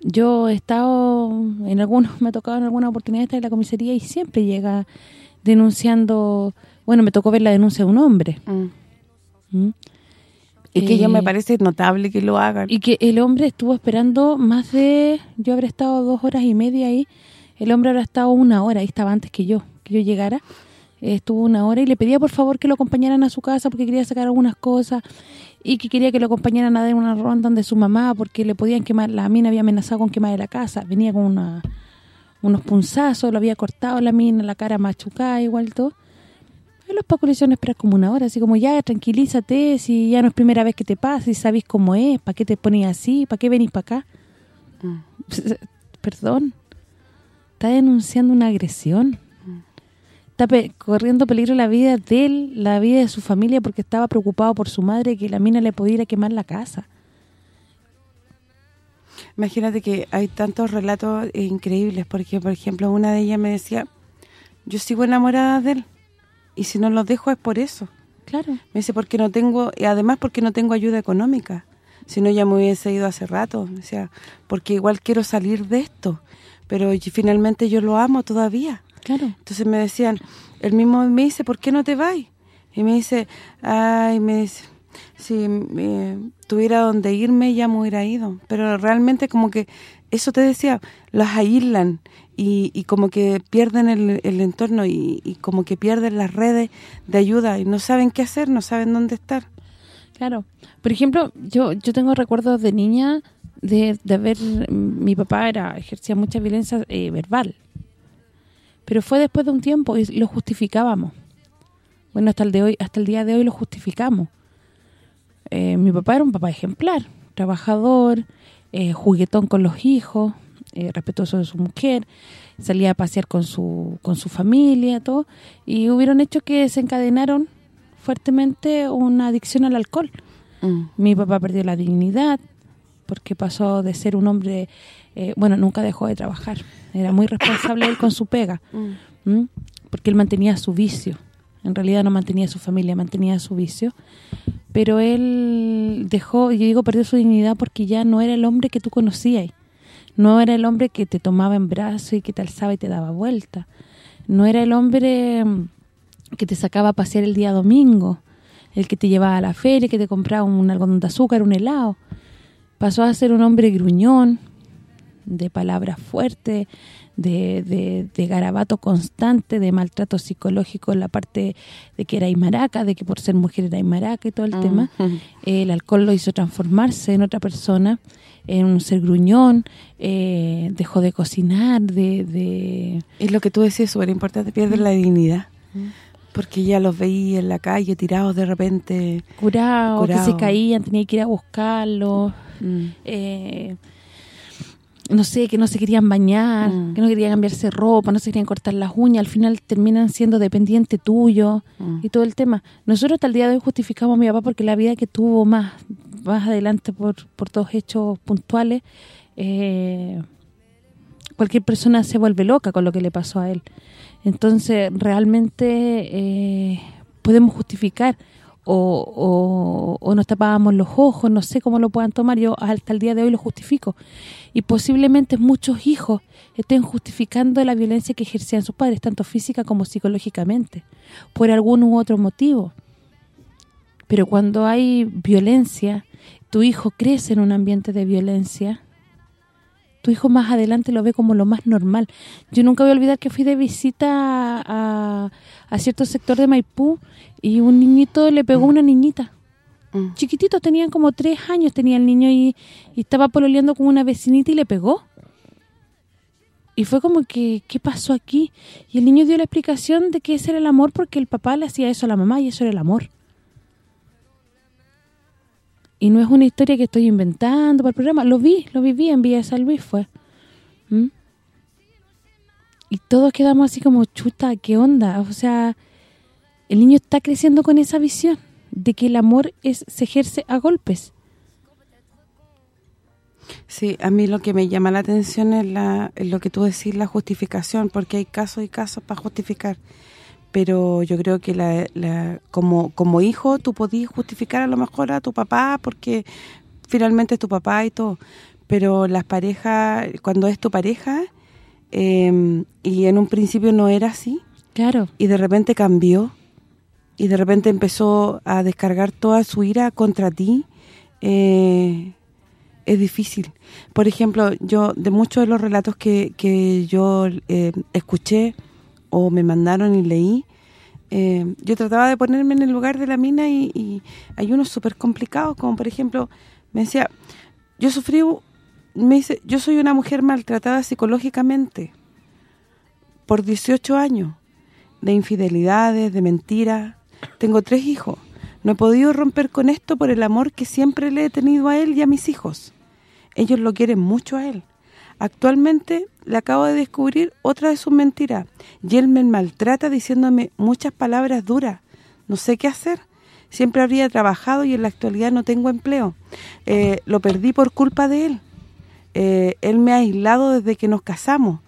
Yo he estado, en algunos, me ha tocado en alguna oportunidad estar en la comisaría y siempre llega denunciando, bueno, me tocó ver la denuncia de un hombre. Mm. ¿Mm? Y que yo me eh, parece notable que lo hagan. Y que el hombre estuvo esperando más de, yo habré estado dos horas y media ahí, el hombre habrá estado una hora, ahí estaba antes que yo, que yo llegara, estuvo una hora y le pedía por favor que lo acompañaran a su casa porque quería sacar algunas cosas y que quería que lo acompañaran a dar una ronda donde su mamá porque le podían quemar, la mina había amenazado con quemar la casa, venía con una, unos punzazos, lo había cortado la mina, la cara machucada igual todo. Y los pacos le hicieron esperar como una hora, así como ya, tranquilízate, si ya no es primera vez que te pasa, si sabes cómo es, ¿para qué te pones así? ¿Para qué venís para acá? Mm. Perdón, está denunciando una agresión está corriendo peligro la vida de él, la vida de su familia, porque estaba preocupado por su madre que la mina le pudiera quemar la casa. Imagínate que hay tantos relatos increíbles, porque, por ejemplo, una de ellas me decía, yo sigo enamorada de él, y si no lo dejo es por eso. Claro. Me dice, porque no tengo, y además porque no tengo ayuda económica. Si no, ya me hubiese ido hace rato. O sea, porque igual quiero salir de esto. Pero finalmente yo lo amo todavía. Entonces me decían, el mismo me dice, ¿por qué no te vas? Y me dice, ay, me dice, si tuviera donde irme ya me hubiera ido. Pero realmente como que, eso te decía, las aíslan y, como que pierden el, entorno y, como que pierden las redes de ayuda y no saben qué hacer, no saben dónde estar. Claro. Por ejemplo, yo yo tengo recuerdos de niña de, de ver, mi papá era ejercía mucha violencia eh, verbal pero fue después de un tiempo y lo justificábamos. Bueno, hasta el de hoy hasta el día de hoy lo justificamos. Eh, mi papá era un papá ejemplar, trabajador, eh, juguetón con los hijos, eh, respetuoso de su mujer, salía a pasear con su con su familia, todo, y hubieron hechos que desencadenaron fuertemente una adicción al alcohol. Mm. Mi papá perdió la dignidad porque pasó de ser un hombre eh, bueno, nunca dejó de trabajar. Era muy responsable él con su pega. Mm. Porque él mantenía su vicio. En realidad no mantenía su familia, mantenía su vicio. Pero él dejó, yo digo, perdió su dignidad porque ya no era el hombre que tú conocías. No era el hombre que te tomaba en brazos y que te alzaba y te daba vuelta. No era el hombre mm, que te sacaba a pasear el día domingo, el que te llevaba a la feria, que te compraba un algodón de azúcar, un helado. Pasó a ser un hombre gruñón, de palabras fuertes, de, de, garabato constante, de maltrato psicológico en la parte de que era aymaraca, de que por ser mujer era aymaraca y todo el ah, tema. el alcohol lo hizo transformarse en otra persona, en un ser gruñón, eh, dejó de cocinar, de, de... Es lo que tú decías, súper importante, pierde la dignidad. Porque ya los veía en la calle tirados de repente. Curados, que se caían, tenía que ir a buscarlos. Mm. Eh, no sé, que no se querían bañar, mm. que no querían cambiarse ropa, no se querían cortar las uñas, al final terminan siendo dependiente tuyo mm. y todo el tema. Nosotros hasta el día de hoy justificamos a mi papá porque la vida que tuvo más más adelante por, por todos hechos puntuales, eh, cualquier persona se vuelve loca con lo que le pasó a él. Entonces, realmente eh, podemos justificar o, o, nos tapábamos los ojos, no sé cómo lo puedan tomar, yo hasta el día de hoy lo justifico. Y posiblemente muchos hijos estén justificando la violencia que ejercían sus padres, tanto física como psicológicamente, por algún u otro motivo. Pero cuando hay violencia, tu hijo crece en un ambiente de violencia, tu hijo más adelante lo ve como lo más normal. Yo nunca voy a olvidar que fui de visita a, a cierto sector de Maipú y un niñito le pegó a una niñita. Mm. Chiquitito, tenían como tres años tenía el niño y, estaba pololeando con una vecinita y le pegó. Y fue como que, ¿qué pasó aquí? Y el niño dio la explicación de que ese era el amor porque el papá le hacía eso a la mamá y eso era el amor. Y no es una historia que estoy inventando para el programa. Lo vi, lo viví en Villa San Luis fue. ¿Mm? Y todos quedamos así como, chuta, ¿qué onda? O sea, el niño está creciendo con esa visión de que el amor es se ejerce a golpes. Sí, a mí lo que me llama la atención es, la, lo que tú decís, la justificación, porque hay casos y casos para justificar. Pero yo creo que la, como, como hijo tú podías justificar a lo mejor a tu papá porque finalmente es tu papá y todo. Pero las parejas, cuando es tu pareja, em, y en un principio no era así, claro y de repente cambió, y de repente empezó a descargar toda su ira contra ti, eh, es difícil. Por ejemplo, yo de muchos de los relatos que, que yo eh, escuché o me mandaron y leí, eh, yo trataba de ponerme en el lugar de la mina y, hay unos súper complicados, como por ejemplo, me decía, yo sufrí, me dice, yo soy una mujer maltratada psicológicamente por 18 años, de infidelidades, de mentiras, tengo tres hijos, no he podido romper con esto por el amor que siempre le he tenido a él y a mis hijos. Ellos lo quieren mucho a él. Actualmente le acabo de descubrir otra de sus mentiras. Y él me maltrata diciéndome muchas palabras duras. No sé qué hacer. Siempre habría trabajado y en la actualidad no tengo empleo. Eh, lo perdí por culpa de él. Eh, él me ha aislado desde que nos casamos.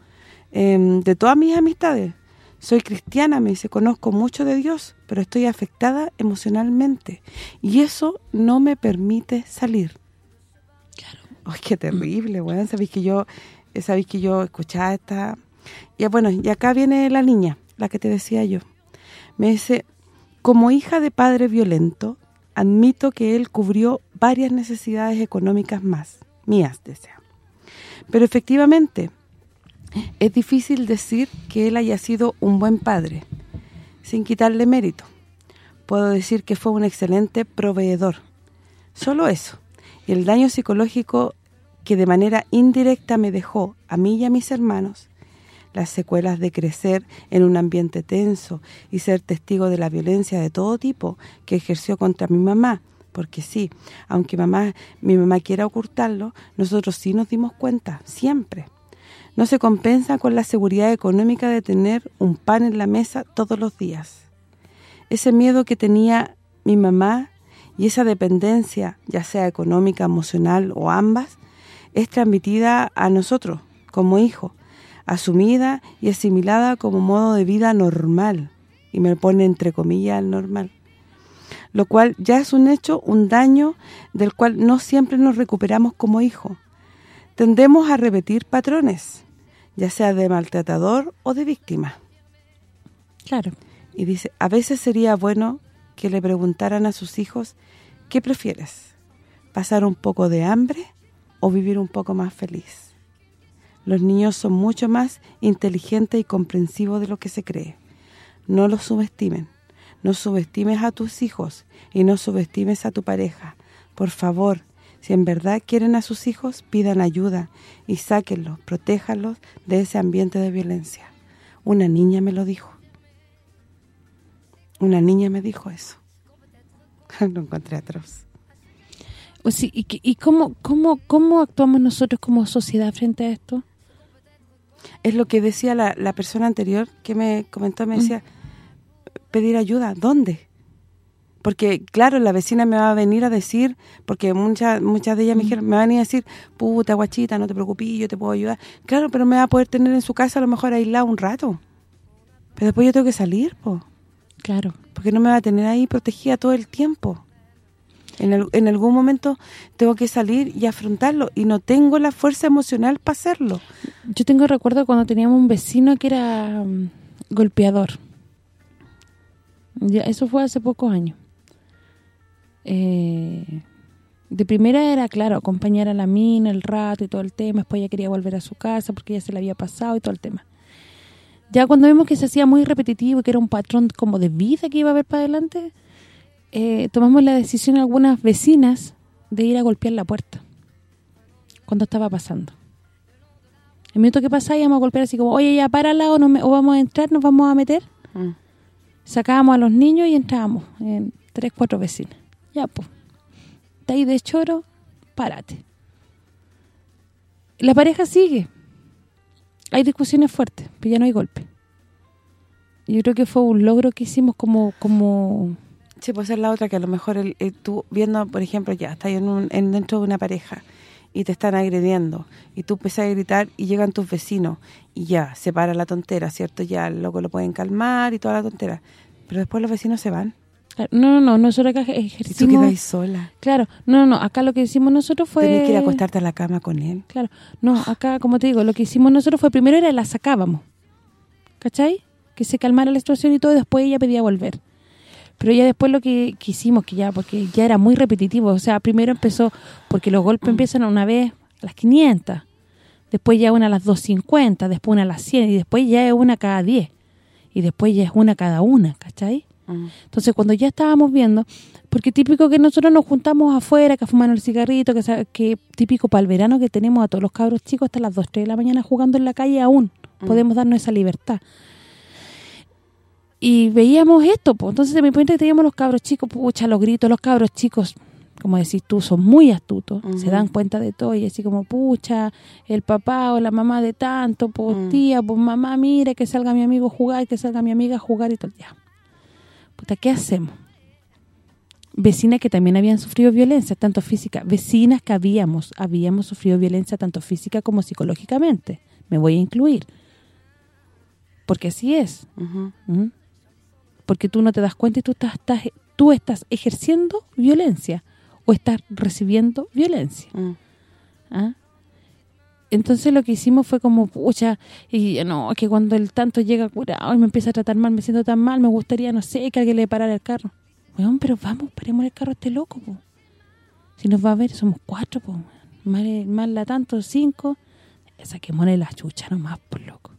Em, de todas mis amistades. Soy cristiana, me dice, conozco mucho de Dios, pero estoy afectada emocionalmente. Y eso no me permite salir. Ay, qué terrible, bueno, sabéis que yo sabéis que yo escuchaba esta y bueno, y acá viene la niña, la que te decía yo. Me dice, "Como hija de padre violento, admito que él cubrió varias necesidades económicas más, mías, desea. Pero efectivamente, es difícil decir que él haya sido un buen padre, sin quitarle mérito. Puedo decir que fue un excelente proveedor. Solo eso el daño psicológico que de manera indirecta me dejó a mí y a mis hermanos, las secuelas de crecer en un ambiente tenso y ser testigo de la violencia de todo tipo que ejerció contra mi mamá, porque sí, aunque mamá mi mamá quiera ocultarlo, nosotros sí nos dimos cuenta, siempre. No se compensa con la seguridad económica de tener un pan en la mesa todos los días. Ese miedo que tenía mi mamá y esa dependencia, ya sea económica, emocional o ambas, es transmitida a nosotros como hijos, asumida y asimilada como modo de vida normal, y me pone entre comillas normal, lo cual ya es un hecho, un daño del cual no siempre nos recuperamos como hijos. Tendemos a repetir patrones, ya sea de maltratador o de víctima. Claro. Y dice, a veces sería bueno que le preguntaran a sus hijos, ¿qué prefieres? ¿Pasar un poco de hambre o vivir un poco más feliz? Los niños son mucho más inteligentes y comprensivos de lo que se cree. No los subestimen. No subestimes a tus hijos y no subestimes a tu pareja. Por favor, si en verdad quieren a sus hijos, pidan ayuda y sáquenlos, protéjanlos de ese ambiente de violencia. Una niña me lo dijo. Una niña me dijo eso. Lo encontré atroz. O sí, ¿Y, y cómo, cómo, cómo actuamos nosotros como sociedad frente a esto? Es lo que decía la, la persona anterior que me comentó, me mm. decía, pedir ayuda, ¿dónde? Porque, claro, la vecina me va a venir a decir, porque muchas muchas de ellas me mm. dijeron, me van a, ir a decir, puta, guachita, no te preocupes, yo te puedo ayudar. Claro, pero me va a poder tener en su casa a lo mejor aislado un rato. Pero después yo tengo que salir, pues Claro. Porque no me va a tener ahí protegida todo el tiempo. En, en algún momento tengo que salir y afrontarlo y no tengo la fuerza emocional para hacerlo. Yo tengo recuerdo cuando teníamos un vecino que era mm, golpeador. Ya, eso fue hace pocos años. Eh, de primera era, claro, acompañar a la mina el rato y todo el tema. Después ella quería volver a su casa porque ya se le había pasado y todo el tema. Ya cuando vimos que se hacía muy repetitivo y que era un patrón como de vida que iba a haber para adelante, eh, tomamos la decisión algunas vecinas de ir a golpear la puerta cuando estaba pasando. El minuto que pasa íbamos a golpear así como, oye, ya párala o, no o vamos a entrar, nos vamos a meter. Mm. Sacábamos a los niños y entrábamos en tres, cuatro vecinas. Ya, pues. Está ahí de choro, párate. La pareja sigue. Hay discusiones fuertes, pero ya no hay golpe. Yo creo que fue un logro que hicimos como... como Sí, puede ser la otra que a lo mejor el, tú viendo, por ejemplo, ya estás en, en dentro de una pareja y te están agrediendo y tú empiezas a gritar y llegan tus vecinos y ya, se para la tontera, ¿cierto? Ya el loco lo pueden calmar y toda la tontera. Pero después los vecinos se van. No, no, no, nosotros acá ejercimos... Y tú quedas sola. Claro, no, no, acá lo que hicimos nosotros fue... Tenés que ir a acostarte a la cama con él. Claro, no, acá, como te digo, lo que hicimos nosotros fue primero era la sacábamos, ¿cachai? Que se calmara la situación y todo, después ella pedía volver. Pero ya después lo que, hicimos, que ya porque ya era muy repetitivo, o sea, primero empezó, porque los golpes empiezan una vez a las 500, después ya una a las 250, después una a las 100, y después ya es una cada 10, y después ya es una cada una, ¿cachai? Mm. Entonces, cuando ya estábamos viendo, porque típico que nosotros nos juntamos afuera, que fumamos el cigarrito, que, que típico para el verano que tenemos a todos los cabros chicos hasta las 2, 3 de la mañana jugando en la calle aún, mm. podemos darnos esa libertad y veíamos esto, pues entonces de mi punto que teníamos los cabros chicos, pucha, los gritos, los cabros chicos, como decís tú, son muy astutos, se dan cuenta de todo y así como, pucha, el papá o la mamá de tanto, pues tía, pues mamá, mire que salga mi amigo a jugar, que salga mi amiga a jugar y todo, ya. Puta, ¿qué hacemos? Vecinas que también habían sufrido violencia, tanto física, vecinas que habíamos, habíamos sufrido violencia tanto física como psicológicamente, me voy a incluir, porque así es porque tú no te das cuenta y tú estás, tú estás ejerciendo violencia o estás recibiendo violencia. Mm. ¿Ah? Entonces lo que hicimos fue como, pucha, y no, que cuando el tanto llega curado y me empieza a tratar mal, me siento tan mal, me gustaría, no sé, que alguien le parara el carro. Bueno, pero vamos, paremos el carro a este loco, po. Si nos va a ver, somos cuatro, po. Mal, mal la tanto, cinco. Saquémosle la chucha nomás, por loco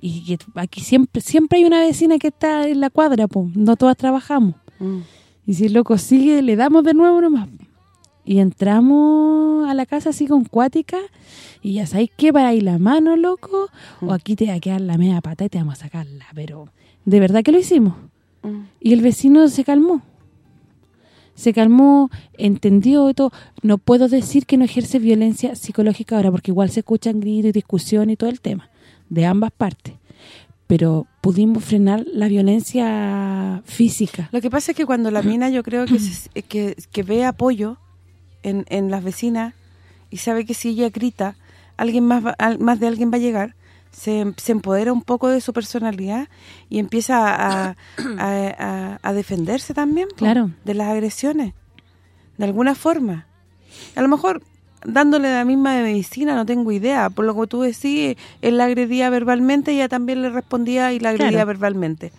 y aquí siempre siempre hay una vecina que está en la cuadra, pues no todas trabajamos. Mm. Y si el loco sigue, le damos de nuevo nomás. Y entramos a la casa así con cuática y ya sabéis que para ahí la mano, loco, o aquí te va a quedar la media pata y te vamos a sacarla, pero de verdad que lo hicimos. Mm. Y el vecino se calmó. Se calmó, entendió todo. No puedo decir que no ejerce violencia psicológica ahora, porque igual se escuchan gritos y discusión y todo el tema de ambas partes pero pudimos frenar la violencia física. Lo que pasa es que cuando la mina yo creo que, que, que, ve apoyo en, en las vecinas y sabe que si ella grita, alguien más más de alguien va a llegar, se, se, empodera un poco de su personalidad y empieza a, a, a defenderse también claro. de las agresiones, de alguna forma. A lo mejor dándole la misma de medicina, no tengo idea. Por lo que tú decís, él la agredía verbalmente y ella también le respondía y la agredía verbalmente.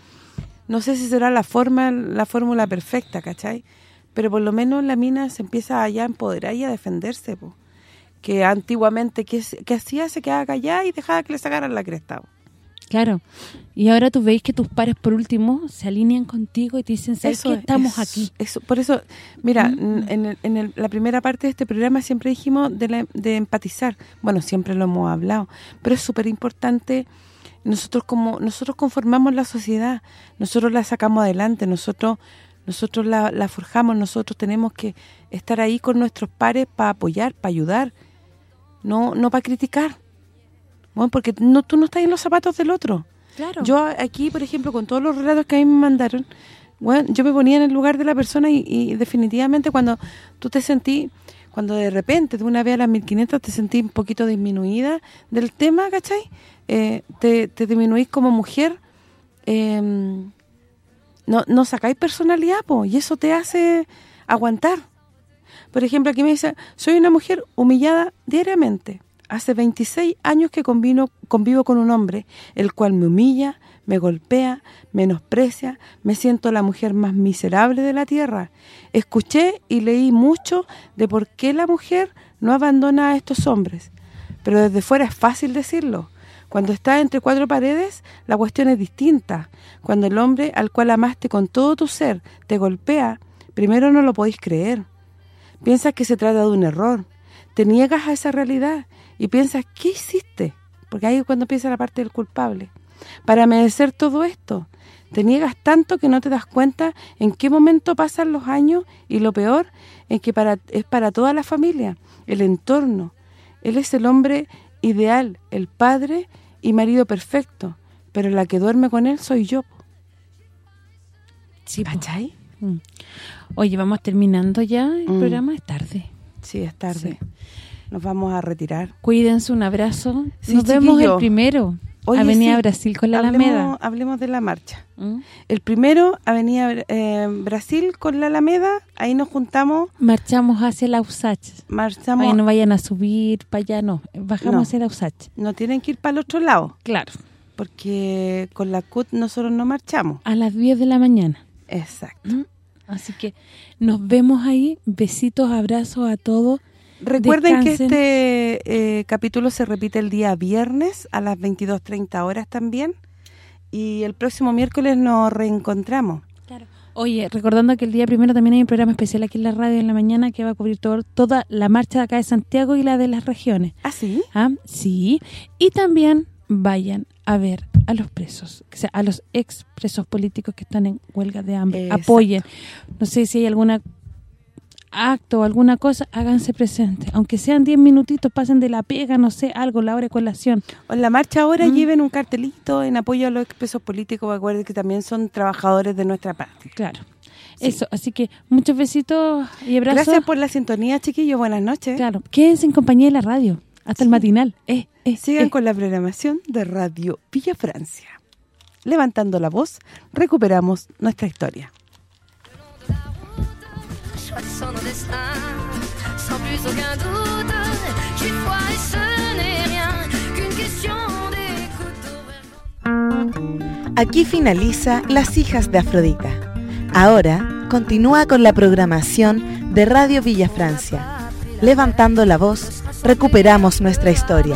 No sé si será la forma la fórmula perfecta, ¿cachai? Pero por lo menos la mina se empieza a empoderar y a defenderse, que antiguamente, que, que hacía? Se quedaba callada y dejaba que le sacaran la cresta. Claro, y ahora tú veis que tus pares por último se alinean contigo y te dicen, ¿sabes que estamos aquí? Eso, por eso, mira, mm. en, la primera parte de este programa siempre dijimos de, empatizar. Bueno, siempre lo hemos hablado, pero es súper importante, nosotros como nosotros conformamos la sociedad, nosotros la sacamos adelante, nosotros nosotros la, la forjamos, nosotros tenemos que estar ahí con nuestros pares para apoyar, para ayudar, no no para criticar bueno, porque no tú no estás en los zapatos del otro. Claro. Yo aquí, por ejemplo, con todos los relatos que a mí me mandaron, bueno, yo me ponía en el lugar de la persona y, definitivamente cuando tú te sentí, cuando de repente de una vez a las 1500 te sentí un poquito disminuida del tema, ¿cachai? Eh, te, te disminuís como mujer, em, no, no sacáis personalidad, po, y eso te hace aguantar. Por ejemplo, aquí me dice, soy una mujer humillada diariamente Hace 26 años que convivo con un hombre, el cual me humilla, me golpea, menosprecia, me siento la mujer más miserable de la tierra. Escuché y leí mucho de por qué la mujer no abandona a estos hombres, pero desde fuera es fácil decirlo. Cuando estás entre cuatro paredes, la cuestión es distinta. Cuando el hombre al cual amaste con todo tu ser te golpea, primero no lo podéis creer. Piensas que se trata de un error. Te niegas a esa realidad y piensas, ¿qué hiciste? Porque ahí es cuando empieza la parte del culpable. Para merecer todo esto, te niegas tanto que no te das cuenta en qué momento pasan los años y lo peor es que para es para toda la familia, el entorno. Él es el hombre ideal, el padre y marido perfecto, pero la que duerme con él soy yo. Sí, ¿Cachai? Mm. Oye, vamos terminando ya el mm. programa, es tarde. Sí, es tarde. Nos vamos a retirar. Cuídense, un abrazo. Nos vemos el primero. Avenida Brasil con la Alameda. Hablemos de la marcha. ¿Mm? El primero, Avenida eh, Brasil con la Alameda, ahí nos juntamos. Marchamos hacia la USACH. Marchamos. Ahí no vayan a subir para allá, no. Bajamos hacia la USACH. No tienen que ir para el otro lado. Claro. Porque con la CUT nosotros no marchamos. A las 10 de la mañana. Exacto. ¿Mm? Así que nos vemos ahí. Besitos, abrazos a todos. Recuerden que este eh, capítulo se repite el día viernes a las 22.30 horas también y el próximo miércoles nos reencontramos. Claro. Oye, recordando que el día primero también hay un programa especial aquí en la radio en la mañana que va a cubrir todo, toda la marcha de acá de Santiago y la de las regiones. ¿Ah, sí? ¿Ah? Sí. Y también vayan a ver a los presos, o sea, a los ex presos políticos que están en huelga de hambre. Apoyen. No sé si hay alguna acto o alguna cosa, háganse presente. Aunque sean 10 minutitos, pasen de la pega, no sé, algo, la hora de colación. O en la marcha ahora mm. lleven un cartelito en apoyo a los expresos políticos, acuérdense que también son trabajadores de nuestra parte. Claro. Eso, así que muchos besitos y abrazos. Gracias por la sintonía, chiquillos. Buenas noches. Claro, quédense en compañía de la radio, hasta el matinal. Eh, eh, Sigan eh. con la programación de Radio Villa Francia. Levantando la voz, recuperamos nuestra historia. Aquí finaliza Las hijas de Afrodita. Ahora continúa con la programación de Radio Villa Francia. Levantando la voz, recuperamos nuestra historia.